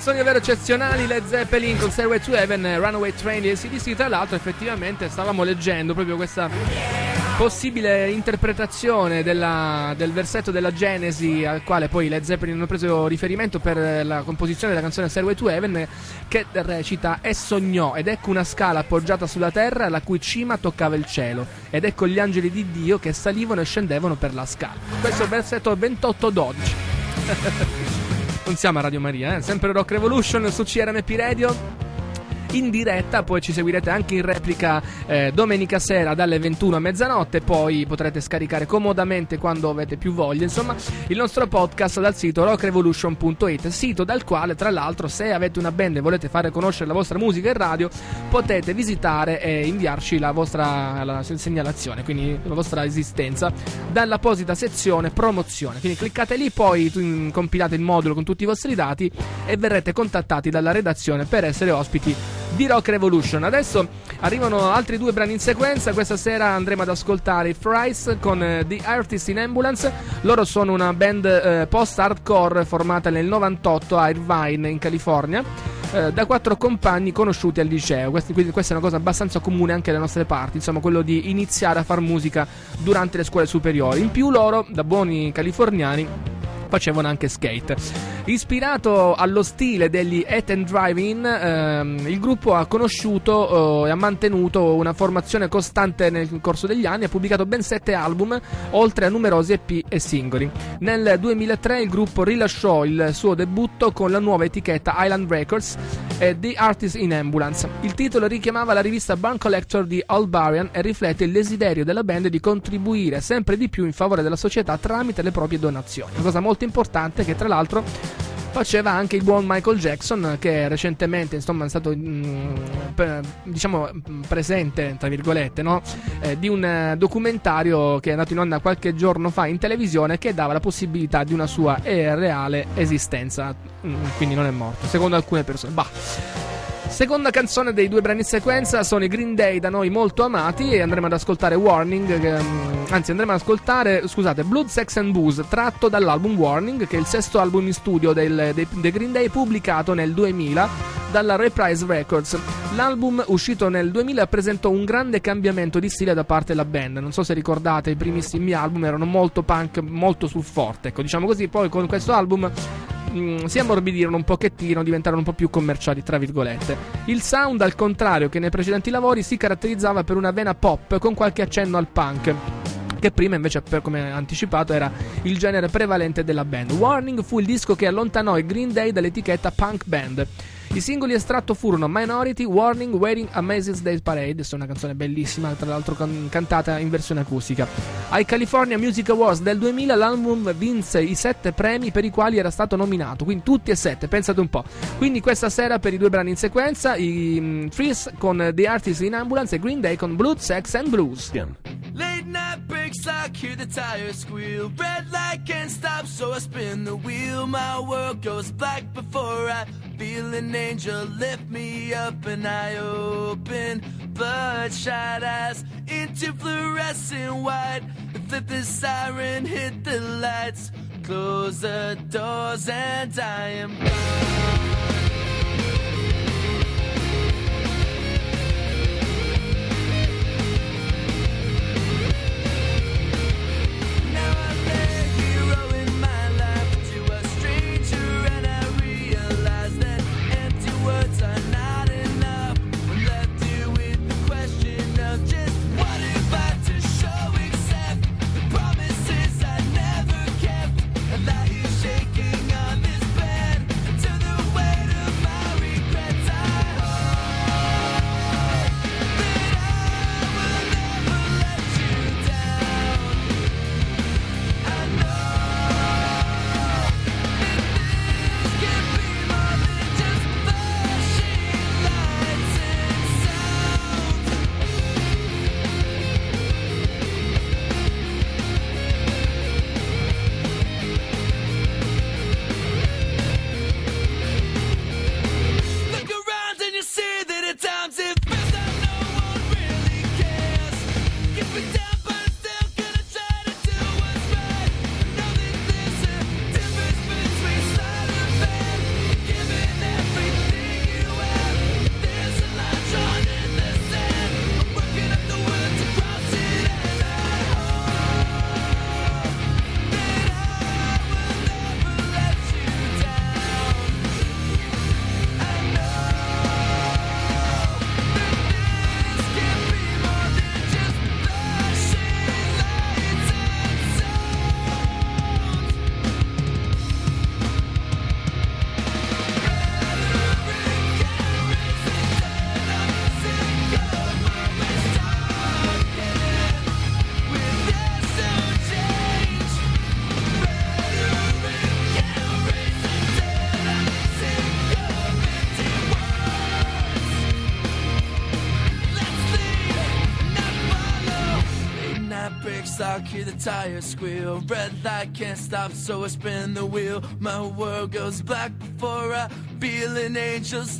Speaker 2: Canzoni davvero eccezionali, Led Zeppelin con Stairway to Heaven, Runaway Train di ACDC, tra l'altro effettivamente stavamo leggendo proprio questa possibile interpretazione della- del versetto della Genesi al quale poi Led Zeppelin hanno preso riferimento per la composizione della canzone Stairway to Heaven che recita E sognò ed ecco una scala appoggiata sulla terra la cui cima toccava il cielo ed ecco gli angeli di Dio che salivano e scendevano per la scala. Questo è il versetto 28-12. Non siamo a Radio Maria, eh? sempre Rock Revolution su CRMP Radio. In diretta, poi ci seguirete anche in replica eh, domenica sera dalle 21 a mezzanotte. Poi potrete scaricare comodamente quando avete più voglia. Insomma, il nostro podcast dal sito rockrevolution.it, sito dal quale, tra l'altro, se avete una band e volete fare conoscere la vostra musica in radio, potete visitare e inviarci la vostra la segnalazione, quindi la vostra esistenza, dall'apposita sezione promozione. Quindi cliccate lì, poi mm, compilate il modulo con tutti i vostri dati e verrete contattati dalla redazione per essere ospiti di Rock Revolution. Adesso arrivano altri due brani in sequenza. Questa sera andremo ad ascoltare Fries con eh, The Artist in Ambulance. Loro sono una band eh, post-hardcore formata nel 98 a Irvine, in California. eh, Da quattro compagni conosciuti al liceo, quindi questa è una cosa abbastanza comune anche alle nostre parti, insomma, quello di iniziare a far musica durante le scuole superiori. In più, loro, da buoni californiani, facevano anche skate. Ispirato allo stile degli Eat and Drive-In, ehm, il gruppo ha conosciuto eh, e ha mantenuto una formazione costante nel corso degli anni, ha pubblicato ben sette album, oltre a numerosi EP e singoli. Nel 2003 il gruppo rilasciò il suo debutto con la nuova etichetta Island Records e The Artist in Ambulance. Il titolo richiamava la rivista Barn Collector di Albarian e riflette il desiderio della band di contribuire sempre di più in favore della società tramite le proprie donazioni. Una cosa molto importante che tra l'altro faceva anche il buon Michael Jackson che recentemente insomma è stato mm, pe- diciamo presente tra virgolette no? Eh, di un eh, documentario che è andato in onda qualche giorno fa in televisione che dava la possibilità di una sua eh, reale esistenza. Mm, quindi non è morto secondo alcune persone. Bah Seconda canzone dei due brani in sequenza sono i Green Day da noi molto amati e andremo ad ascoltare Warning, che, mm, anzi andremo ad ascoltare, scusate, Blood, Sex and Booze, tratto dall'album Warning, che è il sesto album in studio del, dei, dei Green Day pubblicato nel 2000 dalla Reprise Records. L'album uscito nel 2000 presentò un grande cambiamento di stile da parte della band, non so se ricordate i primissimi album erano molto punk, molto sul forte, ecco diciamo così, poi con questo album mm, si ammorbidirono un pochettino, diventarono un po' più commerciali, tra virgolette. Il sound, al contrario che nei precedenti lavori, si caratterizzava per una vena pop con qualche accenno al punk. Che prima invece, come anticipato, era il genere prevalente della band. Warning fu il disco che allontanò i Green Day dall'etichetta punk band. I singoli estratto furono Minority, Warning, Waiting a Macy's Day Parade, questa è una canzone bellissima, tra l'altro can- cantata in versione acustica. Ai California Music Awards del 2000 l'album vinse i sette premi per i quali era stato nominato, quindi tutti e sette, pensate un po'. Quindi questa sera per i due brani in sequenza, i mm, Freeze con The Artist in Ambulance e Green Day con Blood, Sex and Blues.
Speaker 7: Late night breaks like hear the tires squeal. Red light can't stop, so I spin the wheel. My world goes black before I feel an angel lift me up and I open bloodshot eyes into fluorescent white. Flip the siren, hit the lights, close the doors, and I am. Now
Speaker 17: tire squeal. Red light can't stop, so I spin the wheel. My world goes black before I feel an
Speaker 7: angel's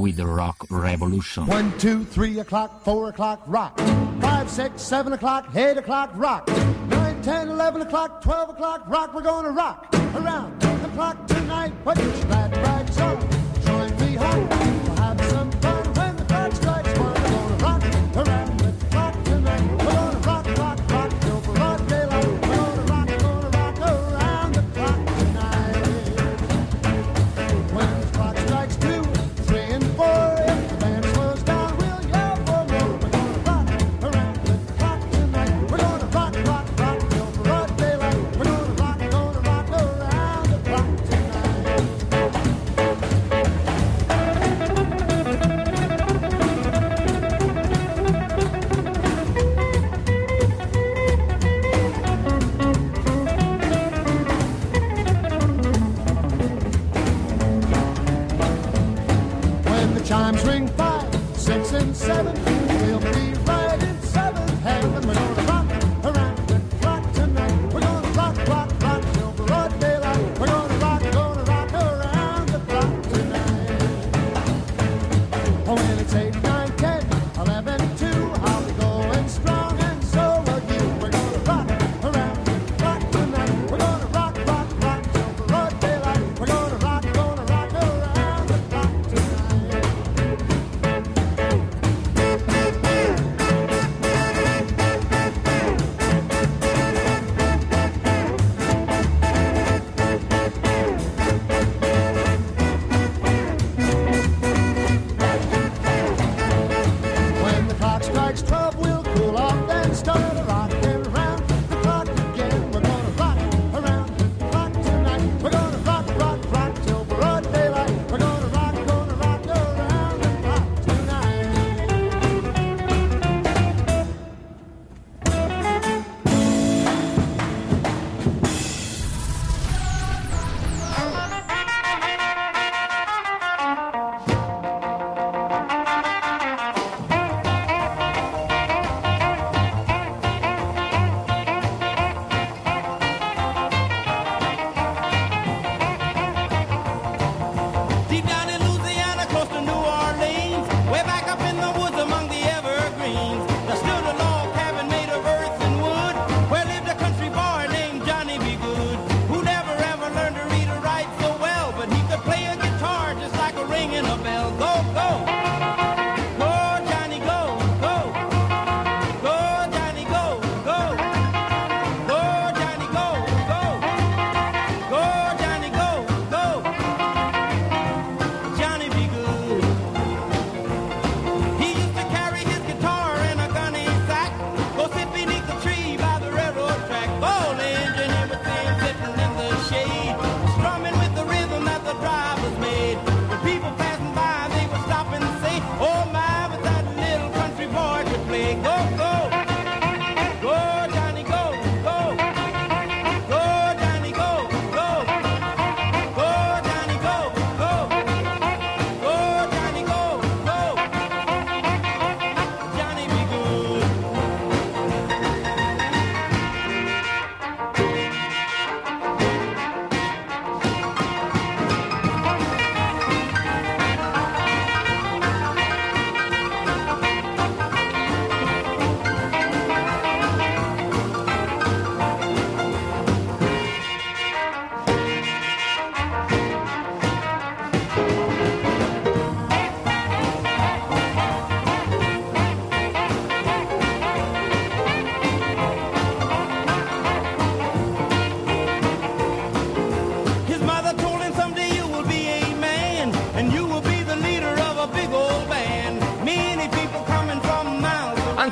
Speaker 7: with the rock revolution.
Speaker 18: One, two, three o'clock, four o'clock, rock. Five, six, seven o'clock, eight o'clock, rock. Nine, ten, eleven o'clock, twelve o'clock, rock. We're gonna rock around the clock tonight. What you
Speaker 17: glad?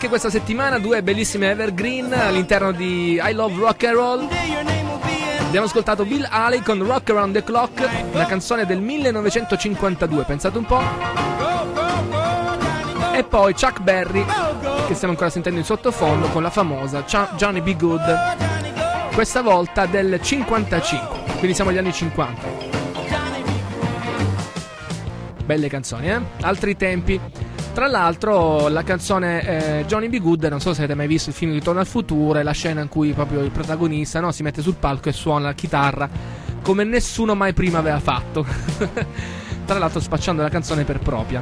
Speaker 2: Anche questa settimana due bellissime evergreen all'interno di I Love Rock and Roll. Abbiamo ascoltato Bill Haley con Rock Around the Clock, una canzone del 1952, pensate un po'. E poi Chuck Berry, che stiamo ancora sentendo in sottofondo, con la famosa Johnny B. Good, questa volta del 55, quindi siamo agli anni 50. Belle canzoni, eh? Altri tempi. Tra l'altro, la canzone eh, Johnny B. Good, non so se avete mai visto il film Ritorno al futuro, è la scena in cui proprio il protagonista no, si mette sul palco e suona la chitarra come nessuno mai prima aveva fatto. Tra l'altro, spacciando la canzone per propria.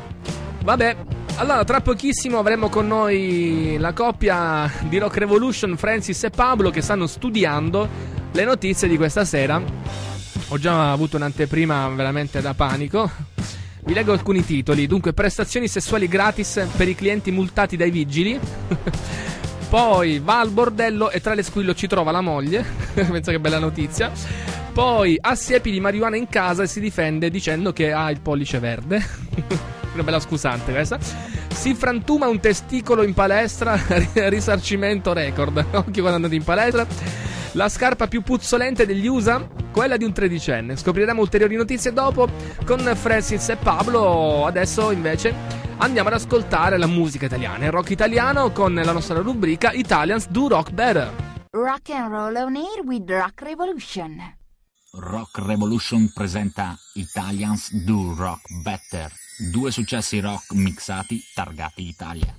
Speaker 2: Vabbè, allora tra pochissimo avremo con noi la coppia di Rock Revolution, Francis e Pablo, che stanno studiando le notizie di questa sera. Ho già avuto un'anteprima veramente da panico. Vi leggo alcuni titoli. Dunque, prestazioni sessuali gratis per i clienti multati dai vigili. Poi va al bordello e tra le squillo ci trova la moglie. Pensa che bella notizia. Poi ha siepi di marijuana in casa e si difende dicendo che ha il pollice verde. Una bella scusante questa. Si frantuma un testicolo in palestra, risarcimento record. Occhio quando andate in palestra. La scarpa più puzzolente degli USA? Quella di un tredicenne. Scopriremo ulteriori notizie dopo con Francis e Pablo. Adesso invece andiamo ad ascoltare la musica italiana, il rock italiano con la nostra rubrica Italians Do Rock Better.
Speaker 19: Rock and roll on air with Rock Revolution.
Speaker 7: Rock Revolution presenta Italians Do Rock Better. Due successi rock mixati targati Italia.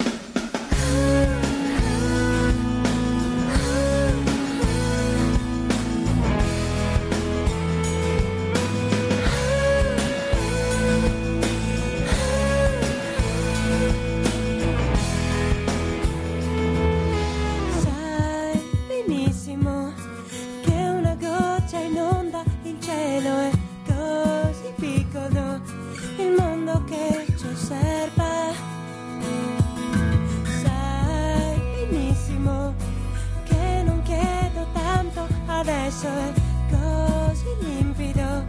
Speaker 20: adesso è così limpido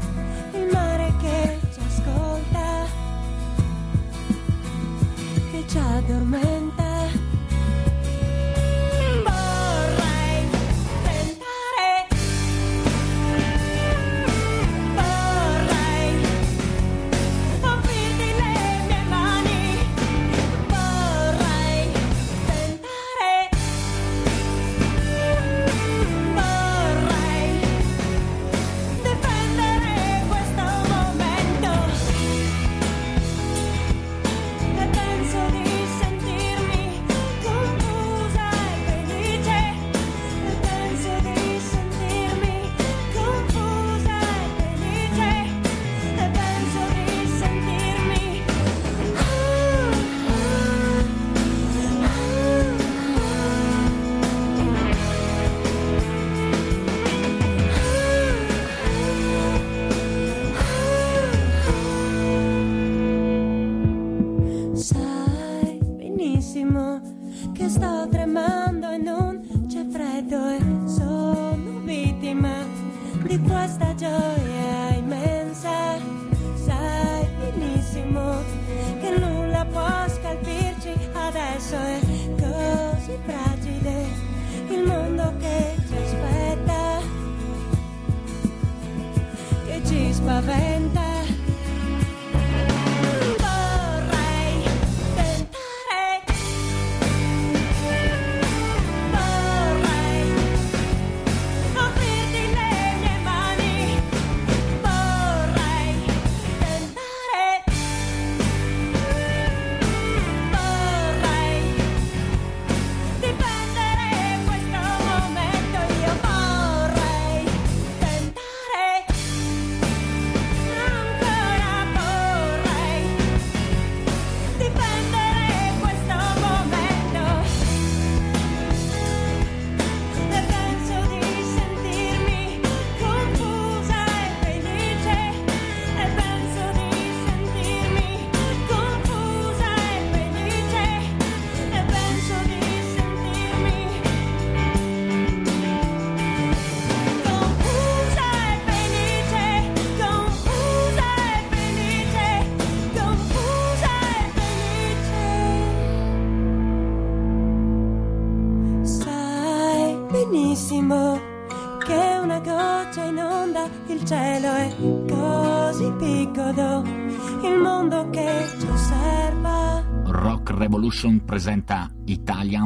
Speaker 20: il mare che ci ascolta, che ci addormenta.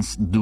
Speaker 7: Dance do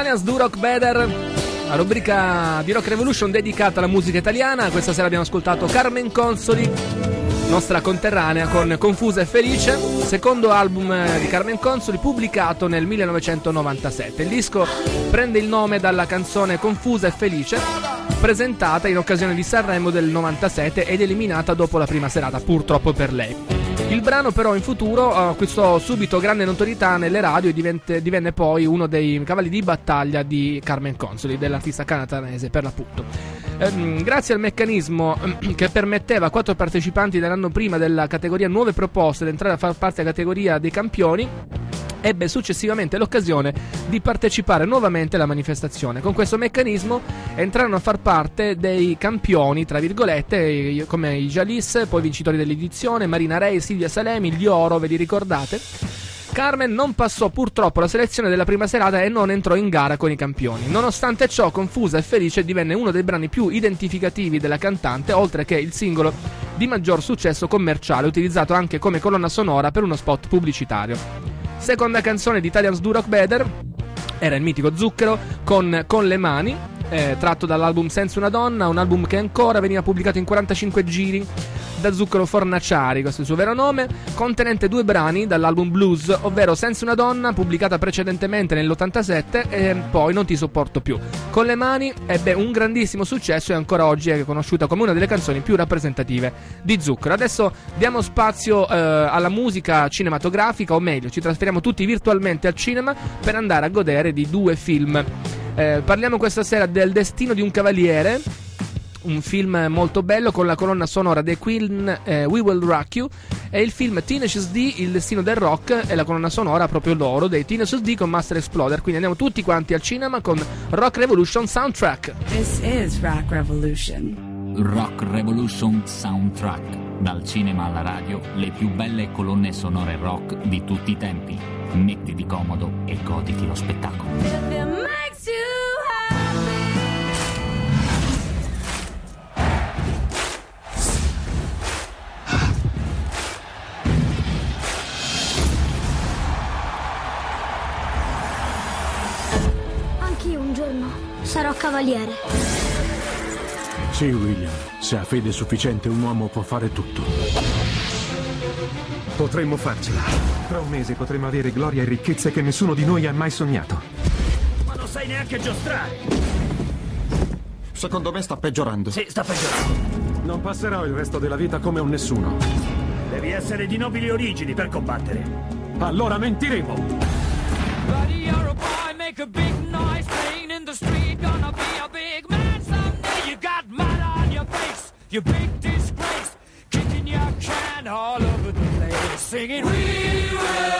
Speaker 2: Italians Do Rock Better, la rubrica di Rock Revolution dedicata alla musica italiana. Questa sera abbiamo ascoltato Carmen Consoli, nostra conterranea con Confusa e Felice, secondo album di Carmen Consoli pubblicato nel 1997. Il disco prende il nome dalla canzone Confusa e Felice, presentata in occasione di Sanremo del 97 ed eliminata dopo la prima serata, purtroppo per lei. Il brano però in futuro eh, acquistò subito grande notorietà nelle radio e divente- divenne poi uno dei cavalli di battaglia di Carmen Consoli, dell'artista canatanese per l'appunto. Ehm, grazie al meccanismo ehm, che permetteva a quattro partecipanti dell'anno prima della categoria nuove proposte di entrare a far parte della categoria dei campioni, ebbe successivamente l'occasione di partecipare nuovamente alla manifestazione. Con questo meccanismo entrarono a far parte dei campioni, tra virgolette, i- come i Jalis, poi vincitori dell'edizione, Marina Rei, Silvia Salemi, gli Oro, ve li ricordate? Carmen non passò purtroppo la selezione della prima serata e non entrò in gara con i campioni. Nonostante ciò, Confusa e Felice divenne uno dei brani più identificativi della cantante, oltre che il singolo di maggior successo commerciale, utilizzato anche come colonna sonora per uno spot pubblicitario. Seconda canzone di Italians Do Rock Better era il mitico Zucchero con Con le mani, eh, tratto dall'album Senza una donna, un album che ancora veniva pubblicato in 45 giri da Zucchero Fornaciari, questo è il suo vero nome, contenente due brani dall'album Blues, ovvero Senza una donna, pubblicata precedentemente nell'87 e poi Non ti sopporto più. Con le mani ebbe un grandissimo successo e ancora oggi è conosciuta come una delle canzoni più rappresentative di Zucchero. Adesso diamo spazio eh, alla musica cinematografica, o meglio, ci trasferiamo tutti virtualmente al cinema per andare a godere di due film. Eh, parliamo questa sera del Destino di un cavaliere un film molto bello con la colonna sonora dei Queen eh, We Will Rock You e il film Teenage D Il destino del rock e la colonna sonora proprio loro dei Teenage D con Master Exploder quindi andiamo tutti quanti al cinema con Rock Revolution Soundtrack
Speaker 21: This is Rock Revolution.
Speaker 7: Rock Revolution Soundtrack. Dal cinema alla radio, le più belle colonne sonore rock di tutti i tempi. Mettiti comodo e goditi lo spettacolo.
Speaker 22: Anch'io un giorno sarò cavaliere.
Speaker 23: Sì, William. Se ha fede sufficiente, un uomo può fare tutto.
Speaker 24: Potremmo farcela. Tra un mese potremo avere gloria e ricchezze che nessuno di noi ha mai sognato.
Speaker 25: Ma non sai neanche giostrare.
Speaker 23: Secondo me sta peggiorando.
Speaker 25: Sì, sta peggiorando.
Speaker 23: Non passerò il resto della vita come un nessuno.
Speaker 25: Devi essere di nobili origini per combattere.
Speaker 23: Allora mentiremo.
Speaker 17: Make a big noise, playing in the street, gonna be a big man someday. You got mud on your face, you big disgrace, kicking your can all over the place, singing. We will,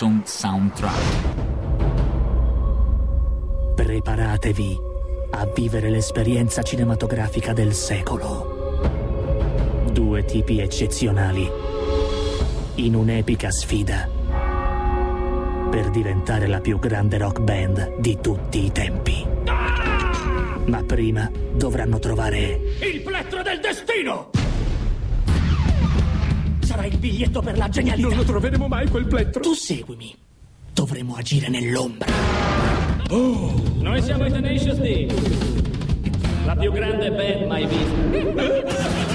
Speaker 7: Revolution Soundtrack.
Speaker 26: Preparatevi a vivere l'esperienza cinematografica del secolo. Due tipi eccezionali in un'epica sfida per diventare la più grande rock band di tutti i tempi. Ma prima dovranno trovare
Speaker 27: Il plettro del destino! Sarà il biglietto per la genialità. Non lo troveremo mai quel plettro.
Speaker 26: Tu seguimi. Dovremo agire nell'ombra.
Speaker 10: Noi siamo i Tenacious D, la più grande band mai vista.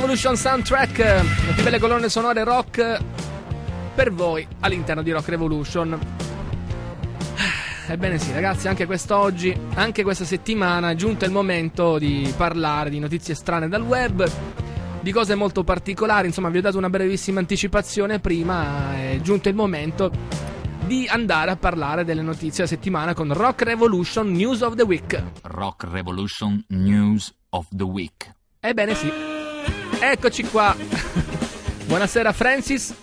Speaker 2: Revolution Soundtrack, le più belle colonne sonore rock per voi all'interno di Rock Revolution. Ebbene sì, ragazzi, anche quest'oggi, anche questa settimana è giunto il momento di parlare di notizie strane dal web, di cose molto particolari. Insomma, vi ho dato una brevissima anticipazione prima, è giunto il momento di andare a parlare delle notizie della settimana con Rock Revolution News of the Week.
Speaker 21: Rock Revolution News of the Week.
Speaker 2: Ebbene sì, eccoci qua. Buonasera Francis.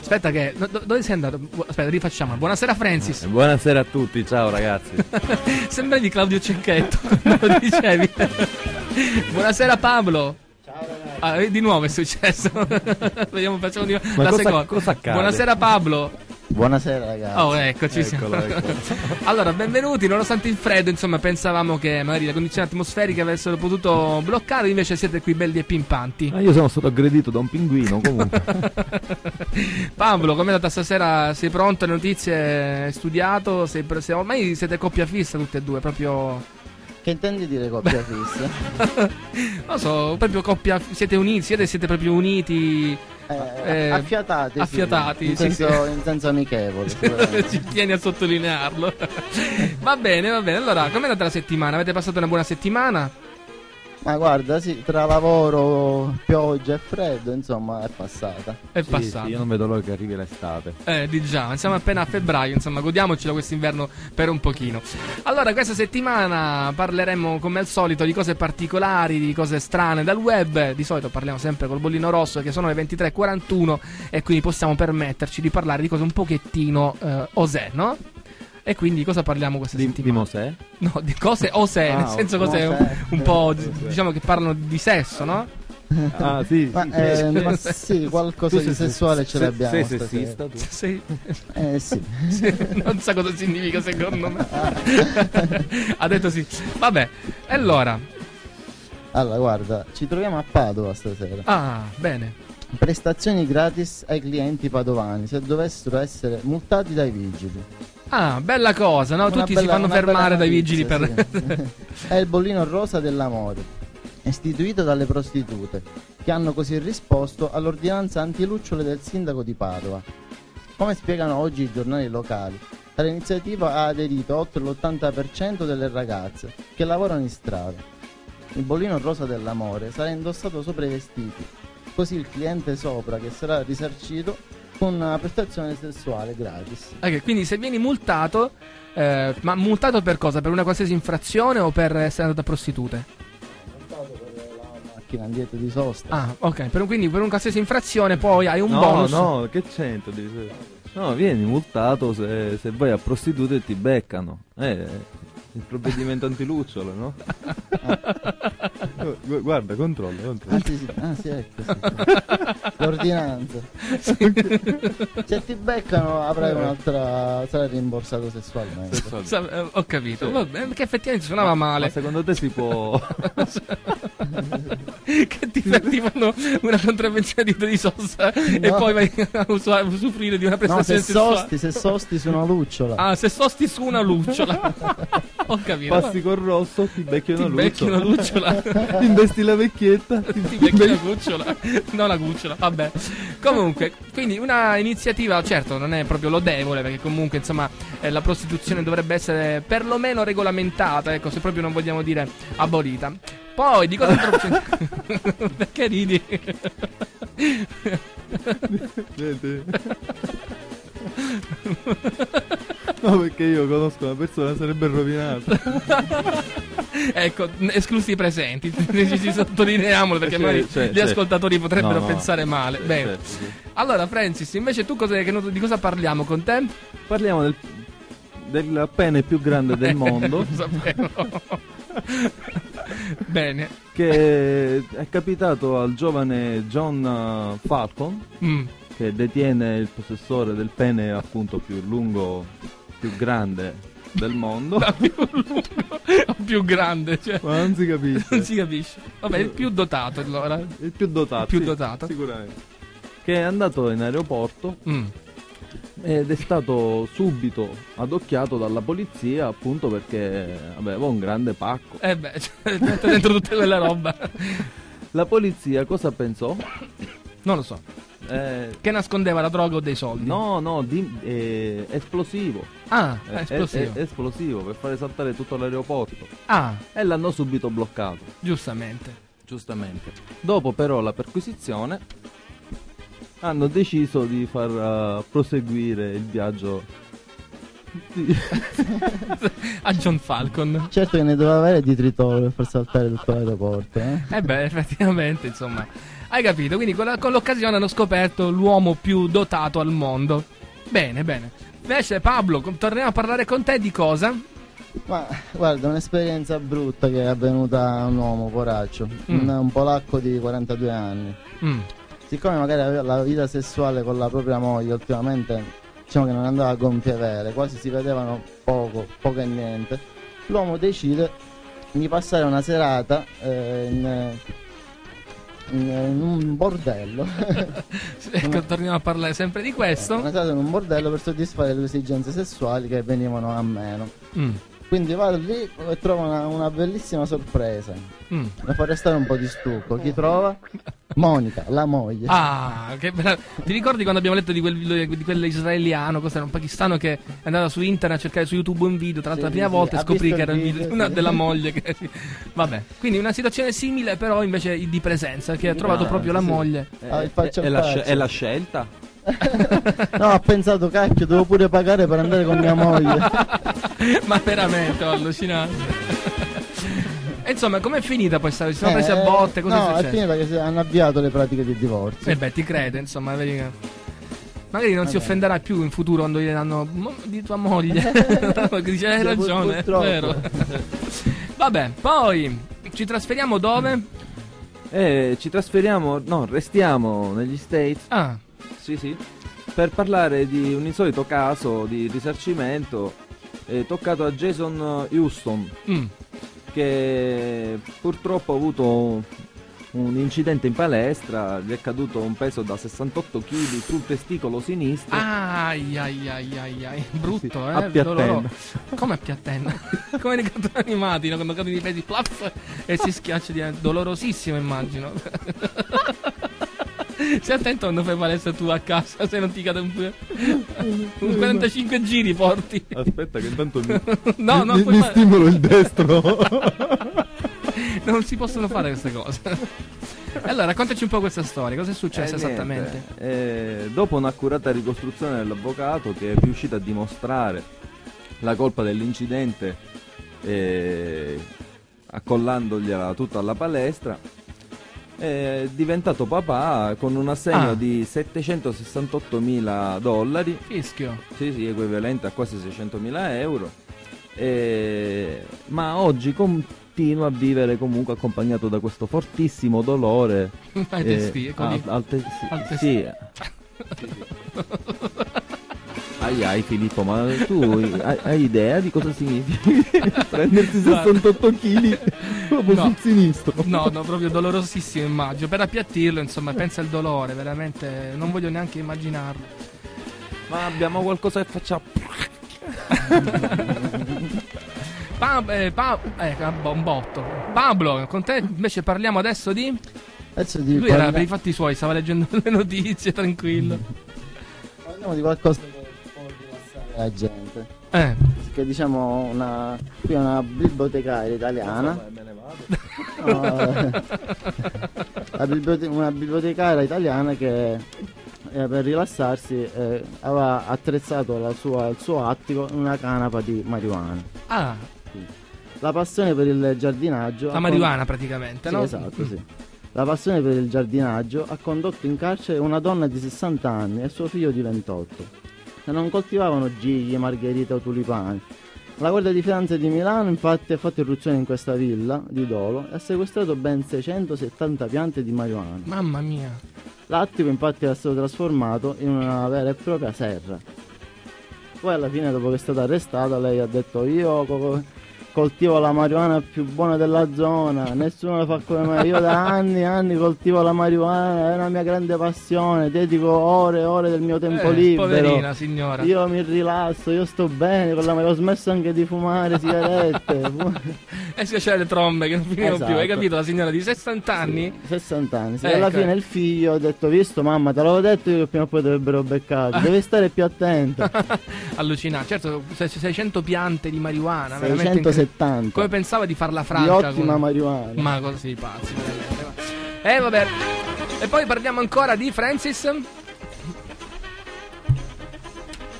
Speaker 2: Aspetta che... do- dove sei andato? Aspetta, rifacciamo. Buonasera Francis.
Speaker 28: Buonasera a tutti, ciao ragazzi.
Speaker 2: Sembravi Claudio Cecchetto, lo dicevi. Buonasera Pablo. Ah, eh, di nuovo è successo. Vediamo, facciamo di
Speaker 28: Ma
Speaker 2: la
Speaker 28: cosa-
Speaker 2: seconda.
Speaker 28: cosa accade?
Speaker 2: Buonasera Pablo.
Speaker 29: Buonasera ragazzi.
Speaker 2: Oh, eccoci siamo.
Speaker 28: Eccolo, eccolo.
Speaker 2: allora, benvenuti. Nonostante il freddo, insomma, pensavamo che magari le condizioni atmosferiche avessero potuto bloccare, invece siete qui belli e pimpanti.
Speaker 28: Ma io sono stato aggredito da un pinguino comunque.
Speaker 2: Pablo, com'è andata stasera? Sei pronto? Le notizie? Hai studiato? Sei pre- sei- ormai siete coppia fissa tutte e due, proprio.
Speaker 29: Che intendi dire coppia fissa?
Speaker 2: Non so, proprio coppia. Siete uniti? Siete, siete proprio uniti?
Speaker 29: Eh, affiatati, sì.
Speaker 2: Affiatati,
Speaker 29: in,
Speaker 2: sì,
Speaker 29: senso,
Speaker 2: sì.
Speaker 29: in senso amichevole.
Speaker 2: Ci tieni a sottolinearlo. va bene, va bene. Allora, com'è andata la settimana? Avete passato una buona settimana?
Speaker 29: Ma guarda, sì, tra lavoro, pioggia e freddo, insomma, è passata.
Speaker 2: È
Speaker 28: Sì,
Speaker 2: passata.
Speaker 28: sì, io non vedo l'ora che arrivi l'estate.
Speaker 2: Eh, di già, siamo appena a febbraio, insomma, godiamocelo quest'inverno per un pochino. Allora, questa settimana parleremo come al solito di cose particolari, di cose strane dal web. Di solito parliamo sempre col bollino rosso, che sono le 23.41 e quindi possiamo permetterci di parlare di cose un pochettino eh, osè, no? E quindi cosa parliamo questa
Speaker 28: Di,
Speaker 2: settimana?
Speaker 28: di Mosè?
Speaker 2: No, di cose osè,
Speaker 28: Ah,
Speaker 2: nel senso cose un, un po' diciamo che parlano di sesso, no?
Speaker 28: Ah, sì.
Speaker 29: Ma,
Speaker 28: sì,
Speaker 29: eh,
Speaker 28: sì.
Speaker 29: ma sì, qualcosa
Speaker 28: Tu
Speaker 29: di
Speaker 28: sei-
Speaker 29: sessuale ce
Speaker 28: sei-
Speaker 29: l'abbiamo.
Speaker 28: sei
Speaker 29: stasera.
Speaker 28: sessista tu?
Speaker 2: Sì.
Speaker 29: Eh sì.
Speaker 2: Sì, non so cosa significa secondo me. ha detto sì. Vabbè, allora.
Speaker 29: Allora, guarda, ci troviamo a Padova stasera.
Speaker 2: Ah, bene.
Speaker 29: prestazioni gratis ai clienti padovani se dovessero essere multati dai vigili.
Speaker 2: Ah, bella cosa, no?
Speaker 29: Una
Speaker 2: Tutti si
Speaker 29: bella-
Speaker 2: fanno
Speaker 29: una
Speaker 2: fermare dai
Speaker 29: notizia,
Speaker 2: vigili per...
Speaker 29: sì. È il bollino rosa dell'amore, istituito dalle prostitute, che hanno così risposto all'ordinanza antilucciole del sindaco di Padova. Come spiegano oggi i giornali locali, all'iniziativa ha aderito oltre l'80% delle ragazze che lavorano in strada. Il bollino rosa dell'amore sarà indossato sopra i vestiti, così il cliente sopra che sarà risarcito con una prestazione sessuale gratis.
Speaker 2: Ok, quindi se vieni multato, eh, ma multato per cosa? Per una qualsiasi infrazione o per essere andato a prostitute?
Speaker 29: Macchina dietro di sosta.
Speaker 2: Ah, ok, per un- quindi per una qualsiasi infrazione poi hai un
Speaker 28: no,
Speaker 2: bonus.
Speaker 28: no, che c'entra? Devi- No, vieni multato se, se vai a prostitute e ti beccano. Eh, il provvedimento antilucciolo, no? Gu- Guarda, controlla, controlla.
Speaker 29: Ah sì, sì, ah, sì ecco, sì. L'ordinanza. Se ti beccano avrai un'altra. sarai rimborsato sessualmente.
Speaker 2: Sa- eh, ho capito, vabbè, che effettivamente suonava male.
Speaker 28: Ma secondo te si può...
Speaker 2: che ti, ti fanno una contravvenzione di dito di sosta e
Speaker 29: No.
Speaker 2: poi vai a a usufruire di una
Speaker 29: No,
Speaker 2: prestazione
Speaker 29: se
Speaker 2: sessuale.
Speaker 29: sosti, se sosti su una lucciola.
Speaker 2: Ah, se sosti su una lucciola. Ho capito.
Speaker 28: Passi col rosso, ti becchi
Speaker 2: Ti
Speaker 28: una
Speaker 2: becchi
Speaker 28: lucciola.
Speaker 2: una lucciola.
Speaker 28: Investi la vecchietta.
Speaker 2: Ti becchi la cucciola. No, la cucciola. Vabbè. Comunque, quindi una iniziativa, certo, non è proprio lodevole, perché comunque, insomma, eh, la prostituzione dovrebbe essere perlomeno regolamentata, ecco, se proprio non vogliamo dire abolita. Poi, di cosa altro... perché ridi?
Speaker 28: Niente. No, perché io conosco una persona sarebbe rovinata.
Speaker 2: ecco, esclusi i presenti, ci, ci sottolineiamolo perché
Speaker 28: Sì,
Speaker 2: magari
Speaker 28: sì,
Speaker 2: gli
Speaker 28: sì.
Speaker 2: ascoltatori potrebbero
Speaker 28: No, no.
Speaker 2: pensare male.
Speaker 28: Sì,
Speaker 2: Bene.
Speaker 28: sì, sì.
Speaker 2: Allora, Francis, invece tu cosa, di cosa parliamo con te?
Speaker 28: Parliamo del, del pene più grande del mondo.
Speaker 2: Lo sapevo. Bene.
Speaker 28: che è capitato al giovane John uh, Falcon
Speaker 2: Mm.
Speaker 28: che detiene il possessore del pene appunto più lungo più grande del mondo
Speaker 2: più lungo o più grande, cioè.
Speaker 28: ma non si capisce
Speaker 2: Non si capisce. Vabbè, il più dotato allora.
Speaker 28: il più dotato
Speaker 2: Il più
Speaker 28: sì,
Speaker 2: dotato.
Speaker 28: sicuramente che è andato in aeroporto
Speaker 2: Mm.
Speaker 28: ed è stato subito adocchiato dalla polizia appunto perché aveva un grande pacco
Speaker 2: Eh beh, cioè, dentro tutta quella roba.
Speaker 28: la polizia cosa pensò?
Speaker 2: Non lo so.
Speaker 28: Eh,
Speaker 2: Che nascondeva la droga o dei soldi?
Speaker 28: No, no, di- eh, esplosivo.
Speaker 2: Ah,
Speaker 28: Eh,
Speaker 2: esplosivo.
Speaker 28: è- è esplosivo per fare saltare tutto l'aeroporto.
Speaker 2: Ah,
Speaker 28: E l'hanno subito bloccato.
Speaker 2: giustamente.
Speaker 28: Giustamente. Dopo però la perquisizione hanno deciso di far eh, proseguire il viaggio. di-
Speaker 2: A John Falcon.
Speaker 29: Certo che ne doveva avere di tritolo per far saltare tutto l'aeroporto, eh?
Speaker 2: Eh beh, effettivamente, insomma. Hai capito? Quindi con, la- con l'occasione hanno scoperto l'uomo più dotato al mondo. Bene, bene. Invece, Pablo, torniamo a parlare con te di cosa?
Speaker 29: Ma guarda, un'esperienza brutta che è avvenuta a un uomo, poraccio,
Speaker 2: Mm.
Speaker 29: un, un polacco di 42 anni.
Speaker 2: Mm.
Speaker 29: Siccome magari aveva la vita sessuale con la propria moglie ultimamente, diciamo che non andava a gonfie vere, quasi si vedevano poco, poco e niente, l'uomo decide di passare una serata eh, in, in- un bordello.
Speaker 2: Ecco, torniamo a parlare sempre di questo.
Speaker 29: una serata in un bordello per soddisfare le esigenze sessuali che venivano a meno.
Speaker 2: Mm.
Speaker 29: Quindi va lì e trova una, una bellissima sorpresa.
Speaker 2: Mm.
Speaker 29: La fa restare un po' di stucco. Chi trova? Monica, la moglie.
Speaker 2: Ah, che bella- Ti ricordi quando abbiamo letto di, quel, di quell'israeliano, cos'era un pakistano che è andato su internet a cercare su YouTube un video, tra l'altro
Speaker 29: Sì,
Speaker 2: la prima
Speaker 29: sì,
Speaker 2: volta e scoprì che era
Speaker 29: il
Speaker 2: video
Speaker 29: video,
Speaker 2: una
Speaker 29: sì.
Speaker 2: della moglie che... Vabbè, quindi una situazione simile però invece di presenza, che ha trovato
Speaker 28: Ah,
Speaker 2: proprio la
Speaker 28: sì.
Speaker 2: moglie.
Speaker 29: Ah, a
Speaker 28: è, la è la scelta?
Speaker 29: No, ho pensato, cacchio, devo pure pagare per andare con mia moglie.
Speaker 2: Ma veramente, ho allucinato. E insomma, com'è finita poi? sta- Si sono presi a
Speaker 29: Eh,
Speaker 2: botte? Cosa
Speaker 29: no,
Speaker 2: è
Speaker 29: è finita che si- hanno avviato le pratiche di divorzio.
Speaker 2: Eh beh, ti credo, insomma, vedi che- Magari non si
Speaker 29: Vabbè.
Speaker 2: offenderà più in futuro quando gli danno "Mo- di tua moglie. Dice, hai ragione, è
Speaker 29: purtroppo.
Speaker 2: vero. Vabbè, poi ci trasferiamo dove?
Speaker 28: Eh, ci trasferiamo, no, restiamo negli States.
Speaker 2: Ah,
Speaker 28: Sì, sì. Per parlare di un insolito caso di risarcimento eh, toccato a Jason Houston,
Speaker 2: mm,
Speaker 28: che purtroppo ha avuto un incidente in palestra, gli è caduto un peso da 68 kg sul testicolo sinistro.
Speaker 2: Ai ai ai ai ai, brutto,
Speaker 28: Sì,
Speaker 2: eh?
Speaker 28: a piattenna.
Speaker 2: Come a piattenna? Come nei cartoni animati, no? Quando cadono i pesi, plaf, e si schiaccia di dolorosissimo, immagino. Stai attento quando fai palestra tu a casa, se non ti cade un, un 45 giri porti.
Speaker 28: Aspetta che intanto mi,
Speaker 2: No, no,
Speaker 28: mi,
Speaker 2: puoi
Speaker 28: mi
Speaker 2: fare-
Speaker 28: stimolo il destro.
Speaker 2: Non si possono fare queste cose. Allora, raccontaci un po' questa storia, cosa è successo
Speaker 28: Eh,
Speaker 2: esattamente?
Speaker 28: eh, dopo un'accurata ricostruzione dell'avvocato che è riuscito a dimostrare la colpa dell'incidente eh, accollandogliela tutta alla palestra, è diventato papà con un assegno
Speaker 2: Ah.
Speaker 28: di 768 mila dollari.
Speaker 2: Fischio.
Speaker 28: Sì, sì, equivalente a quasi 600 mila euro. Eh, ma oggi continua a vivere comunque accompagnato da questo fortissimo dolore.
Speaker 2: Ai
Speaker 28: eh,
Speaker 2: testicoli.
Speaker 28: al- al te- sì,
Speaker 2: Al tes-
Speaker 28: sì. Ai ai Filippo, ma tu hai, hai idea di cosa significa prendersi
Speaker 2: Guarda.
Speaker 28: 68 kg proprio
Speaker 2: No.
Speaker 28: sul sinistro?
Speaker 2: No, no, proprio dolorosissimo immagino. Per appiattirlo, insomma, pensa al dolore, veramente non voglio neanche immaginarlo.
Speaker 28: Ma abbiamo qualcosa che faccia
Speaker 2: Pa- eh, pa- eh, un botto. Pablo, con te invece parliamo adesso di...
Speaker 29: Adesso di
Speaker 2: Lui era
Speaker 29: parla-
Speaker 2: per i fatti suoi, stava leggendo le notizie, tranquillo.
Speaker 29: Parliamo di qualcosa la gente.
Speaker 2: Eh.
Speaker 29: Che diciamo una. Qui è una bibliotecaria italiana. No, eh, la bibliote- una bibliotecaria italiana che eh, per rilassarsi eh, aveva attrezzato la sua- il suo attico in una canapa di marijuana.
Speaker 2: Ah,
Speaker 29: La passione per il giardinaggio.
Speaker 2: la marijuana
Speaker 29: con-
Speaker 2: praticamente,
Speaker 29: Sì,
Speaker 2: no?
Speaker 29: Esatto, sì. La passione per il giardinaggio ha condotto in carcere una donna di 60 anni e suo figlio di 28, che non coltivavano gigli, margherite o tulipani. La Guardia di Finanza di Milano infatti ha fatto irruzione in questa villa di Dolo e ha sequestrato ben 670 piante di marijuana.
Speaker 2: Mamma mia.
Speaker 29: L'attico infatti è stato trasformato in una vera e propria serra. Poi alla fine dopo che è stata arrestata lei ha detto io coltivo la marijuana più buona della zona, nessuno la fa come me, io da anni e anni coltivo la marijuana, è una mia grande passione, dedico ore e ore del mio tempo
Speaker 2: Eh,
Speaker 29: libero.
Speaker 2: poverina, signora.
Speaker 29: Io mi rilasso, io sto bene con la marijuana, ho smesso anche di fumare sigarette.
Speaker 2: E si faceva le trombe che non finivano più, hai
Speaker 29: Esatto.
Speaker 2: capito? La signora di 60 anni?
Speaker 29: 60 anni. Sì,
Speaker 2: Ecco.
Speaker 29: alla fine il figlio ha detto: Visto, mamma, te l'avevo detto io che prima o poi dovrebbero beccarti. Devi stare più attenta.
Speaker 2: Allucinante. Certo, se- 600 piante di marijuana, veramente incre-
Speaker 29: 670
Speaker 2: Come pensava di farla
Speaker 29: di
Speaker 2: franca?
Speaker 29: ottima
Speaker 2: con-
Speaker 29: marijuana.
Speaker 2: Ma così pazzi, veramente. va. Eh vabbè. E poi parliamo ancora di Francis.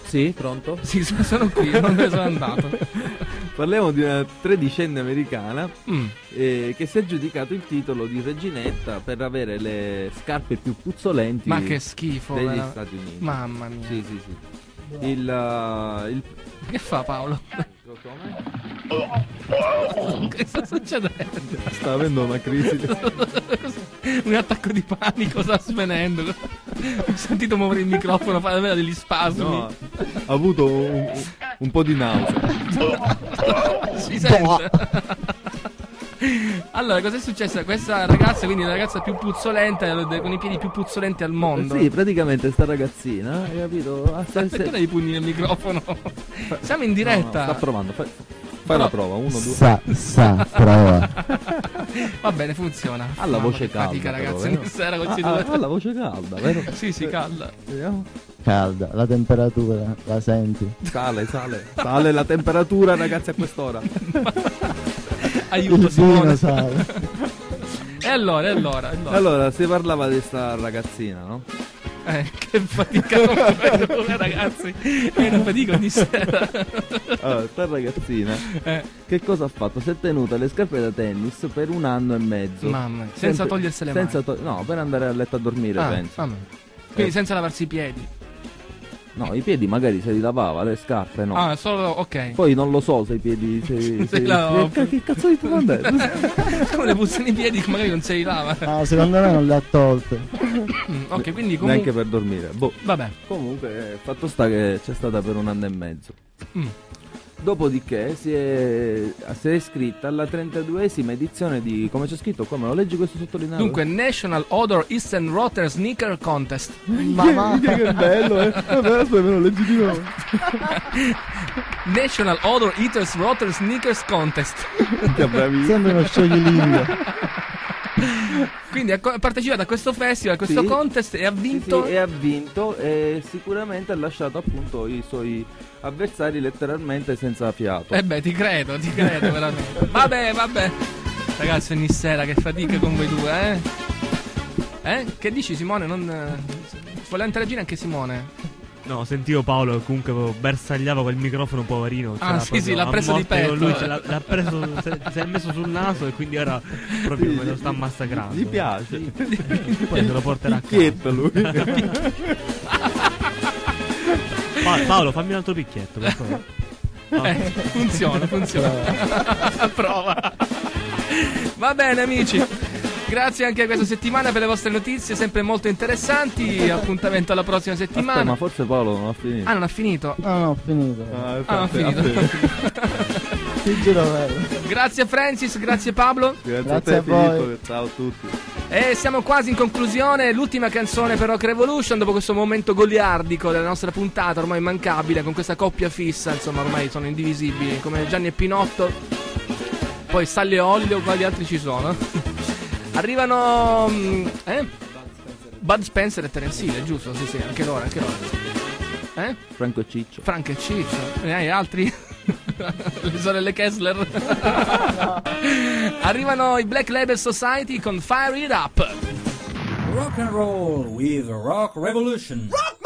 Speaker 28: Sì, pronto?
Speaker 2: Sì, sono- sono qui, non me ne sono andato.
Speaker 28: Parliamo di una tredicenne americana
Speaker 2: Mm.
Speaker 28: eh, che si è aggiudicato il titolo di reginetta per avere le scarpe più puzzolenti
Speaker 2: Ma che schifo,
Speaker 28: degli
Speaker 2: vera-
Speaker 28: Stati Uniti.
Speaker 2: Mamma mia.
Speaker 28: Sì, sì, sì. Il, uh, il-
Speaker 2: Che fa Paolo? Che sta succedendo?
Speaker 28: sta avendo una crisi.
Speaker 2: Un attacco di panico sta svenendo. Ho sentito muovere il microfono, fare avere degli spasmi.
Speaker 28: No, ha avuto un, un po' di nausea.
Speaker 2: Si sente. Allora, cos'è successo? Questa ragazza, quindi la ragazza più puzzolenta, eh, con i piedi più puzzolenti al mondo.
Speaker 28: Sì, praticamente sta ragazzina, hai capito? Ha se-
Speaker 2: Perché
Speaker 28: se-
Speaker 2: dai i pugni nel microfono? Siamo in
Speaker 28: No,
Speaker 2: diretta.
Speaker 28: no, sta provando, fai, fai la prova, uno, due.
Speaker 29: Sa, sa, prova.
Speaker 2: Va bene, funziona.
Speaker 28: Ha la
Speaker 2: Mamma,
Speaker 28: voce
Speaker 2: che fatica,
Speaker 28: calda, però,
Speaker 2: ragazzi.
Speaker 28: vero?
Speaker 2: Questa era
Speaker 28: Ha-
Speaker 2: questi
Speaker 28: ha-
Speaker 2: due.
Speaker 28: ha la voce calda, vero?
Speaker 2: Sì, sì, calda.
Speaker 28: Vediamo.
Speaker 29: Calda, la temperatura, la senti?
Speaker 28: Sale, sale. Sale la temperatura, ragazzi, a quest'ora.
Speaker 2: Aiuto,
Speaker 29: Il
Speaker 2: Simone. E allora, e allora, e allora.
Speaker 28: Allora, si parlava di sta ragazzina, no?
Speaker 2: Eh, che fatica ragazzi. È una fatica ogni sera.
Speaker 28: Allora, sta ragazzina
Speaker 2: Eh.
Speaker 28: che cosa ha fatto? Si è tenuta le scarpe da tennis per un anno e mezzo.
Speaker 2: Mamma mia, senza togliersi le
Speaker 28: senza to- no, per andare a letto a dormire,
Speaker 2: Ah,
Speaker 28: penso.
Speaker 2: vabbè. Quindi
Speaker 28: Eh.
Speaker 2: senza lavarsi i piedi.
Speaker 28: No, i piedi magari se li lavava, le scarpe no.
Speaker 2: Ah, solo ok.
Speaker 28: Poi non lo so se i piedi. Se,
Speaker 2: Se
Speaker 28: se-
Speaker 2: la-
Speaker 28: che, che cazzo di domanda è?
Speaker 2: Come le puzzano i piedi che magari non se li lava.
Speaker 29: Ah, secondo me non le ha tolte.
Speaker 2: Mm, ok, quindi comunque.
Speaker 28: Neanche per dormire. Boh.
Speaker 2: Vabbè.
Speaker 28: Comunque, fatto sta che c'è stata per un anno e mezzo.
Speaker 2: Mm.
Speaker 28: Dopodiché si è, si è iscritta alla 32esima edizione di, come c'è scritto qua, me lo leggi questo sottolineato?
Speaker 2: Dunque, National Odor Eastern Rotter Sneaker Contest.
Speaker 28: Ma va. che bello, eh. Vabbè, aspetta, me lo leggi di nuovo.
Speaker 2: National Odor Eaters Rotter Sneakers Contest.
Speaker 29: Sembra uno scioglilingua.
Speaker 2: Quindi ha partecipato a questo festival, a questo
Speaker 28: Sì.
Speaker 2: contest e ha vinto.
Speaker 28: Sì, sì, e ha vinto e sicuramente ha lasciato appunto i suoi avversari letteralmente senza fiato.
Speaker 2: Eh beh, ti credo, ti credo veramente. Vabbè, vabbè. Ragazzi, ogni sera che fatica con voi due, eh? Eh? Che dici Simone? Non... eh, Vuole interagire anche Simone?
Speaker 30: No, sentivo Paolo che comunque bersagliava quel microfono poverino.
Speaker 2: Ah, sì, sì, l'ha preso di petto.
Speaker 30: Lui, ce l'ha, l'ha preso, se, si è messo sul naso e quindi ora proprio me lo sta massacrando.
Speaker 28: Gli piace.
Speaker 30: Poi se lo porterà a casa.
Speaker 28: Lui.
Speaker 30: Pa- Paolo, fammi un altro picchietto, per favore. No.
Speaker 2: Eh, funziona, funziona. Prova. Va bene, amici. Grazie anche questa settimana per le vostre notizie, sempre molto interessanti. Appuntamento alla prossima
Speaker 28: Aspetta,
Speaker 2: settimana.
Speaker 28: ma forse Paolo non ha finito.
Speaker 2: Ah, non ha finito.
Speaker 29: No, no, ho finito.
Speaker 28: Ah,
Speaker 2: Ah, ha finito.
Speaker 29: Ti giuro vero.
Speaker 2: grazie Francis, grazie Pablo.
Speaker 28: Grazie,
Speaker 29: Grazie
Speaker 28: a
Speaker 29: a
Speaker 28: te
Speaker 29: voi.
Speaker 28: Filippo, ciao a tutti.
Speaker 2: E siamo quasi in conclusione. L'ultima canzone per Rock Revolution, dopo questo momento goliardico della nostra puntata, ormai immancabile, con questa coppia fissa, insomma, ormai sono indivisibili, come Gianni e Pinotto. Poi Sally e Olio, quali altri ci sono? Arrivano. mm, Eh? Bud Spencer e Terence Hill, giusto? Sì, sì, anche loro, anche loro. Eh?
Speaker 28: Franco Ciccio.
Speaker 2: Frank e Ciccio. Ne hai altri? Le sorelle Kessler. Arrivano i Black Label Society con Fire It Up.
Speaker 4: Rock and roll with Rock Revolution.
Speaker 10: Rock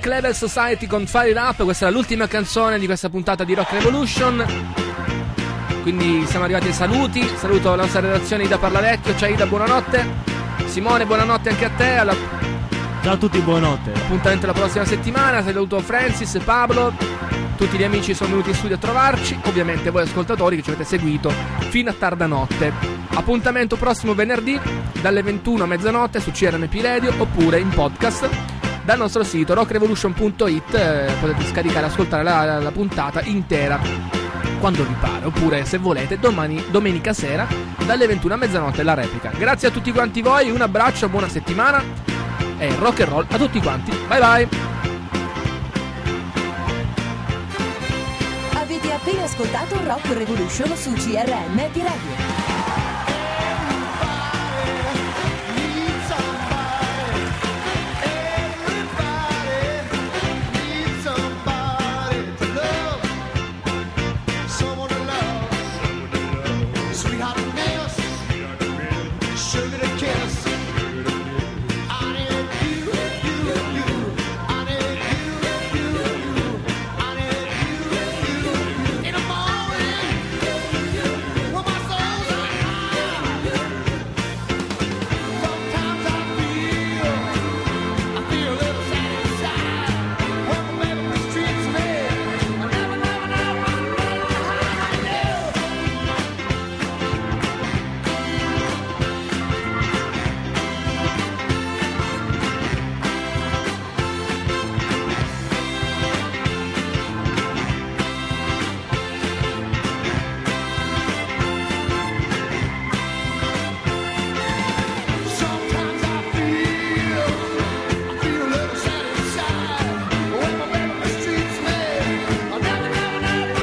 Speaker 2: Black Level Society con Fire It Up, questa è l'ultima canzone di questa puntata di Rock Revolution. Quindi siamo arrivati ai saluti. Saluto la nostra redazione Ida Parlavecchio. Ciao Ida, buonanotte. Simone, buonanotte anche a te. Alla...
Speaker 30: Ciao a tutti, buonanotte.
Speaker 2: Appuntamento la prossima settimana. Saluto Francis, Pablo. Tutti gli amici sono venuti in studio a trovarci. Ovviamente voi ascoltatori che ci avete seguito fino a tarda notte. Appuntamento prossimo venerdì dalle 21 a mezzanotte su CRMP Radio oppure in podcast dal nostro sito rockrevolution.it eh, potete scaricare e ascoltare la, la puntata intera quando vi pare. Oppure se volete domani domenica sera dalle 21 a mezzanotte la replica. Grazie a tutti quanti voi un abbraccio buona settimana e rock and roll a tutti quanti. Bye bye.
Speaker 31: Avete appena ascoltato Rock Revolution su CRM Radio.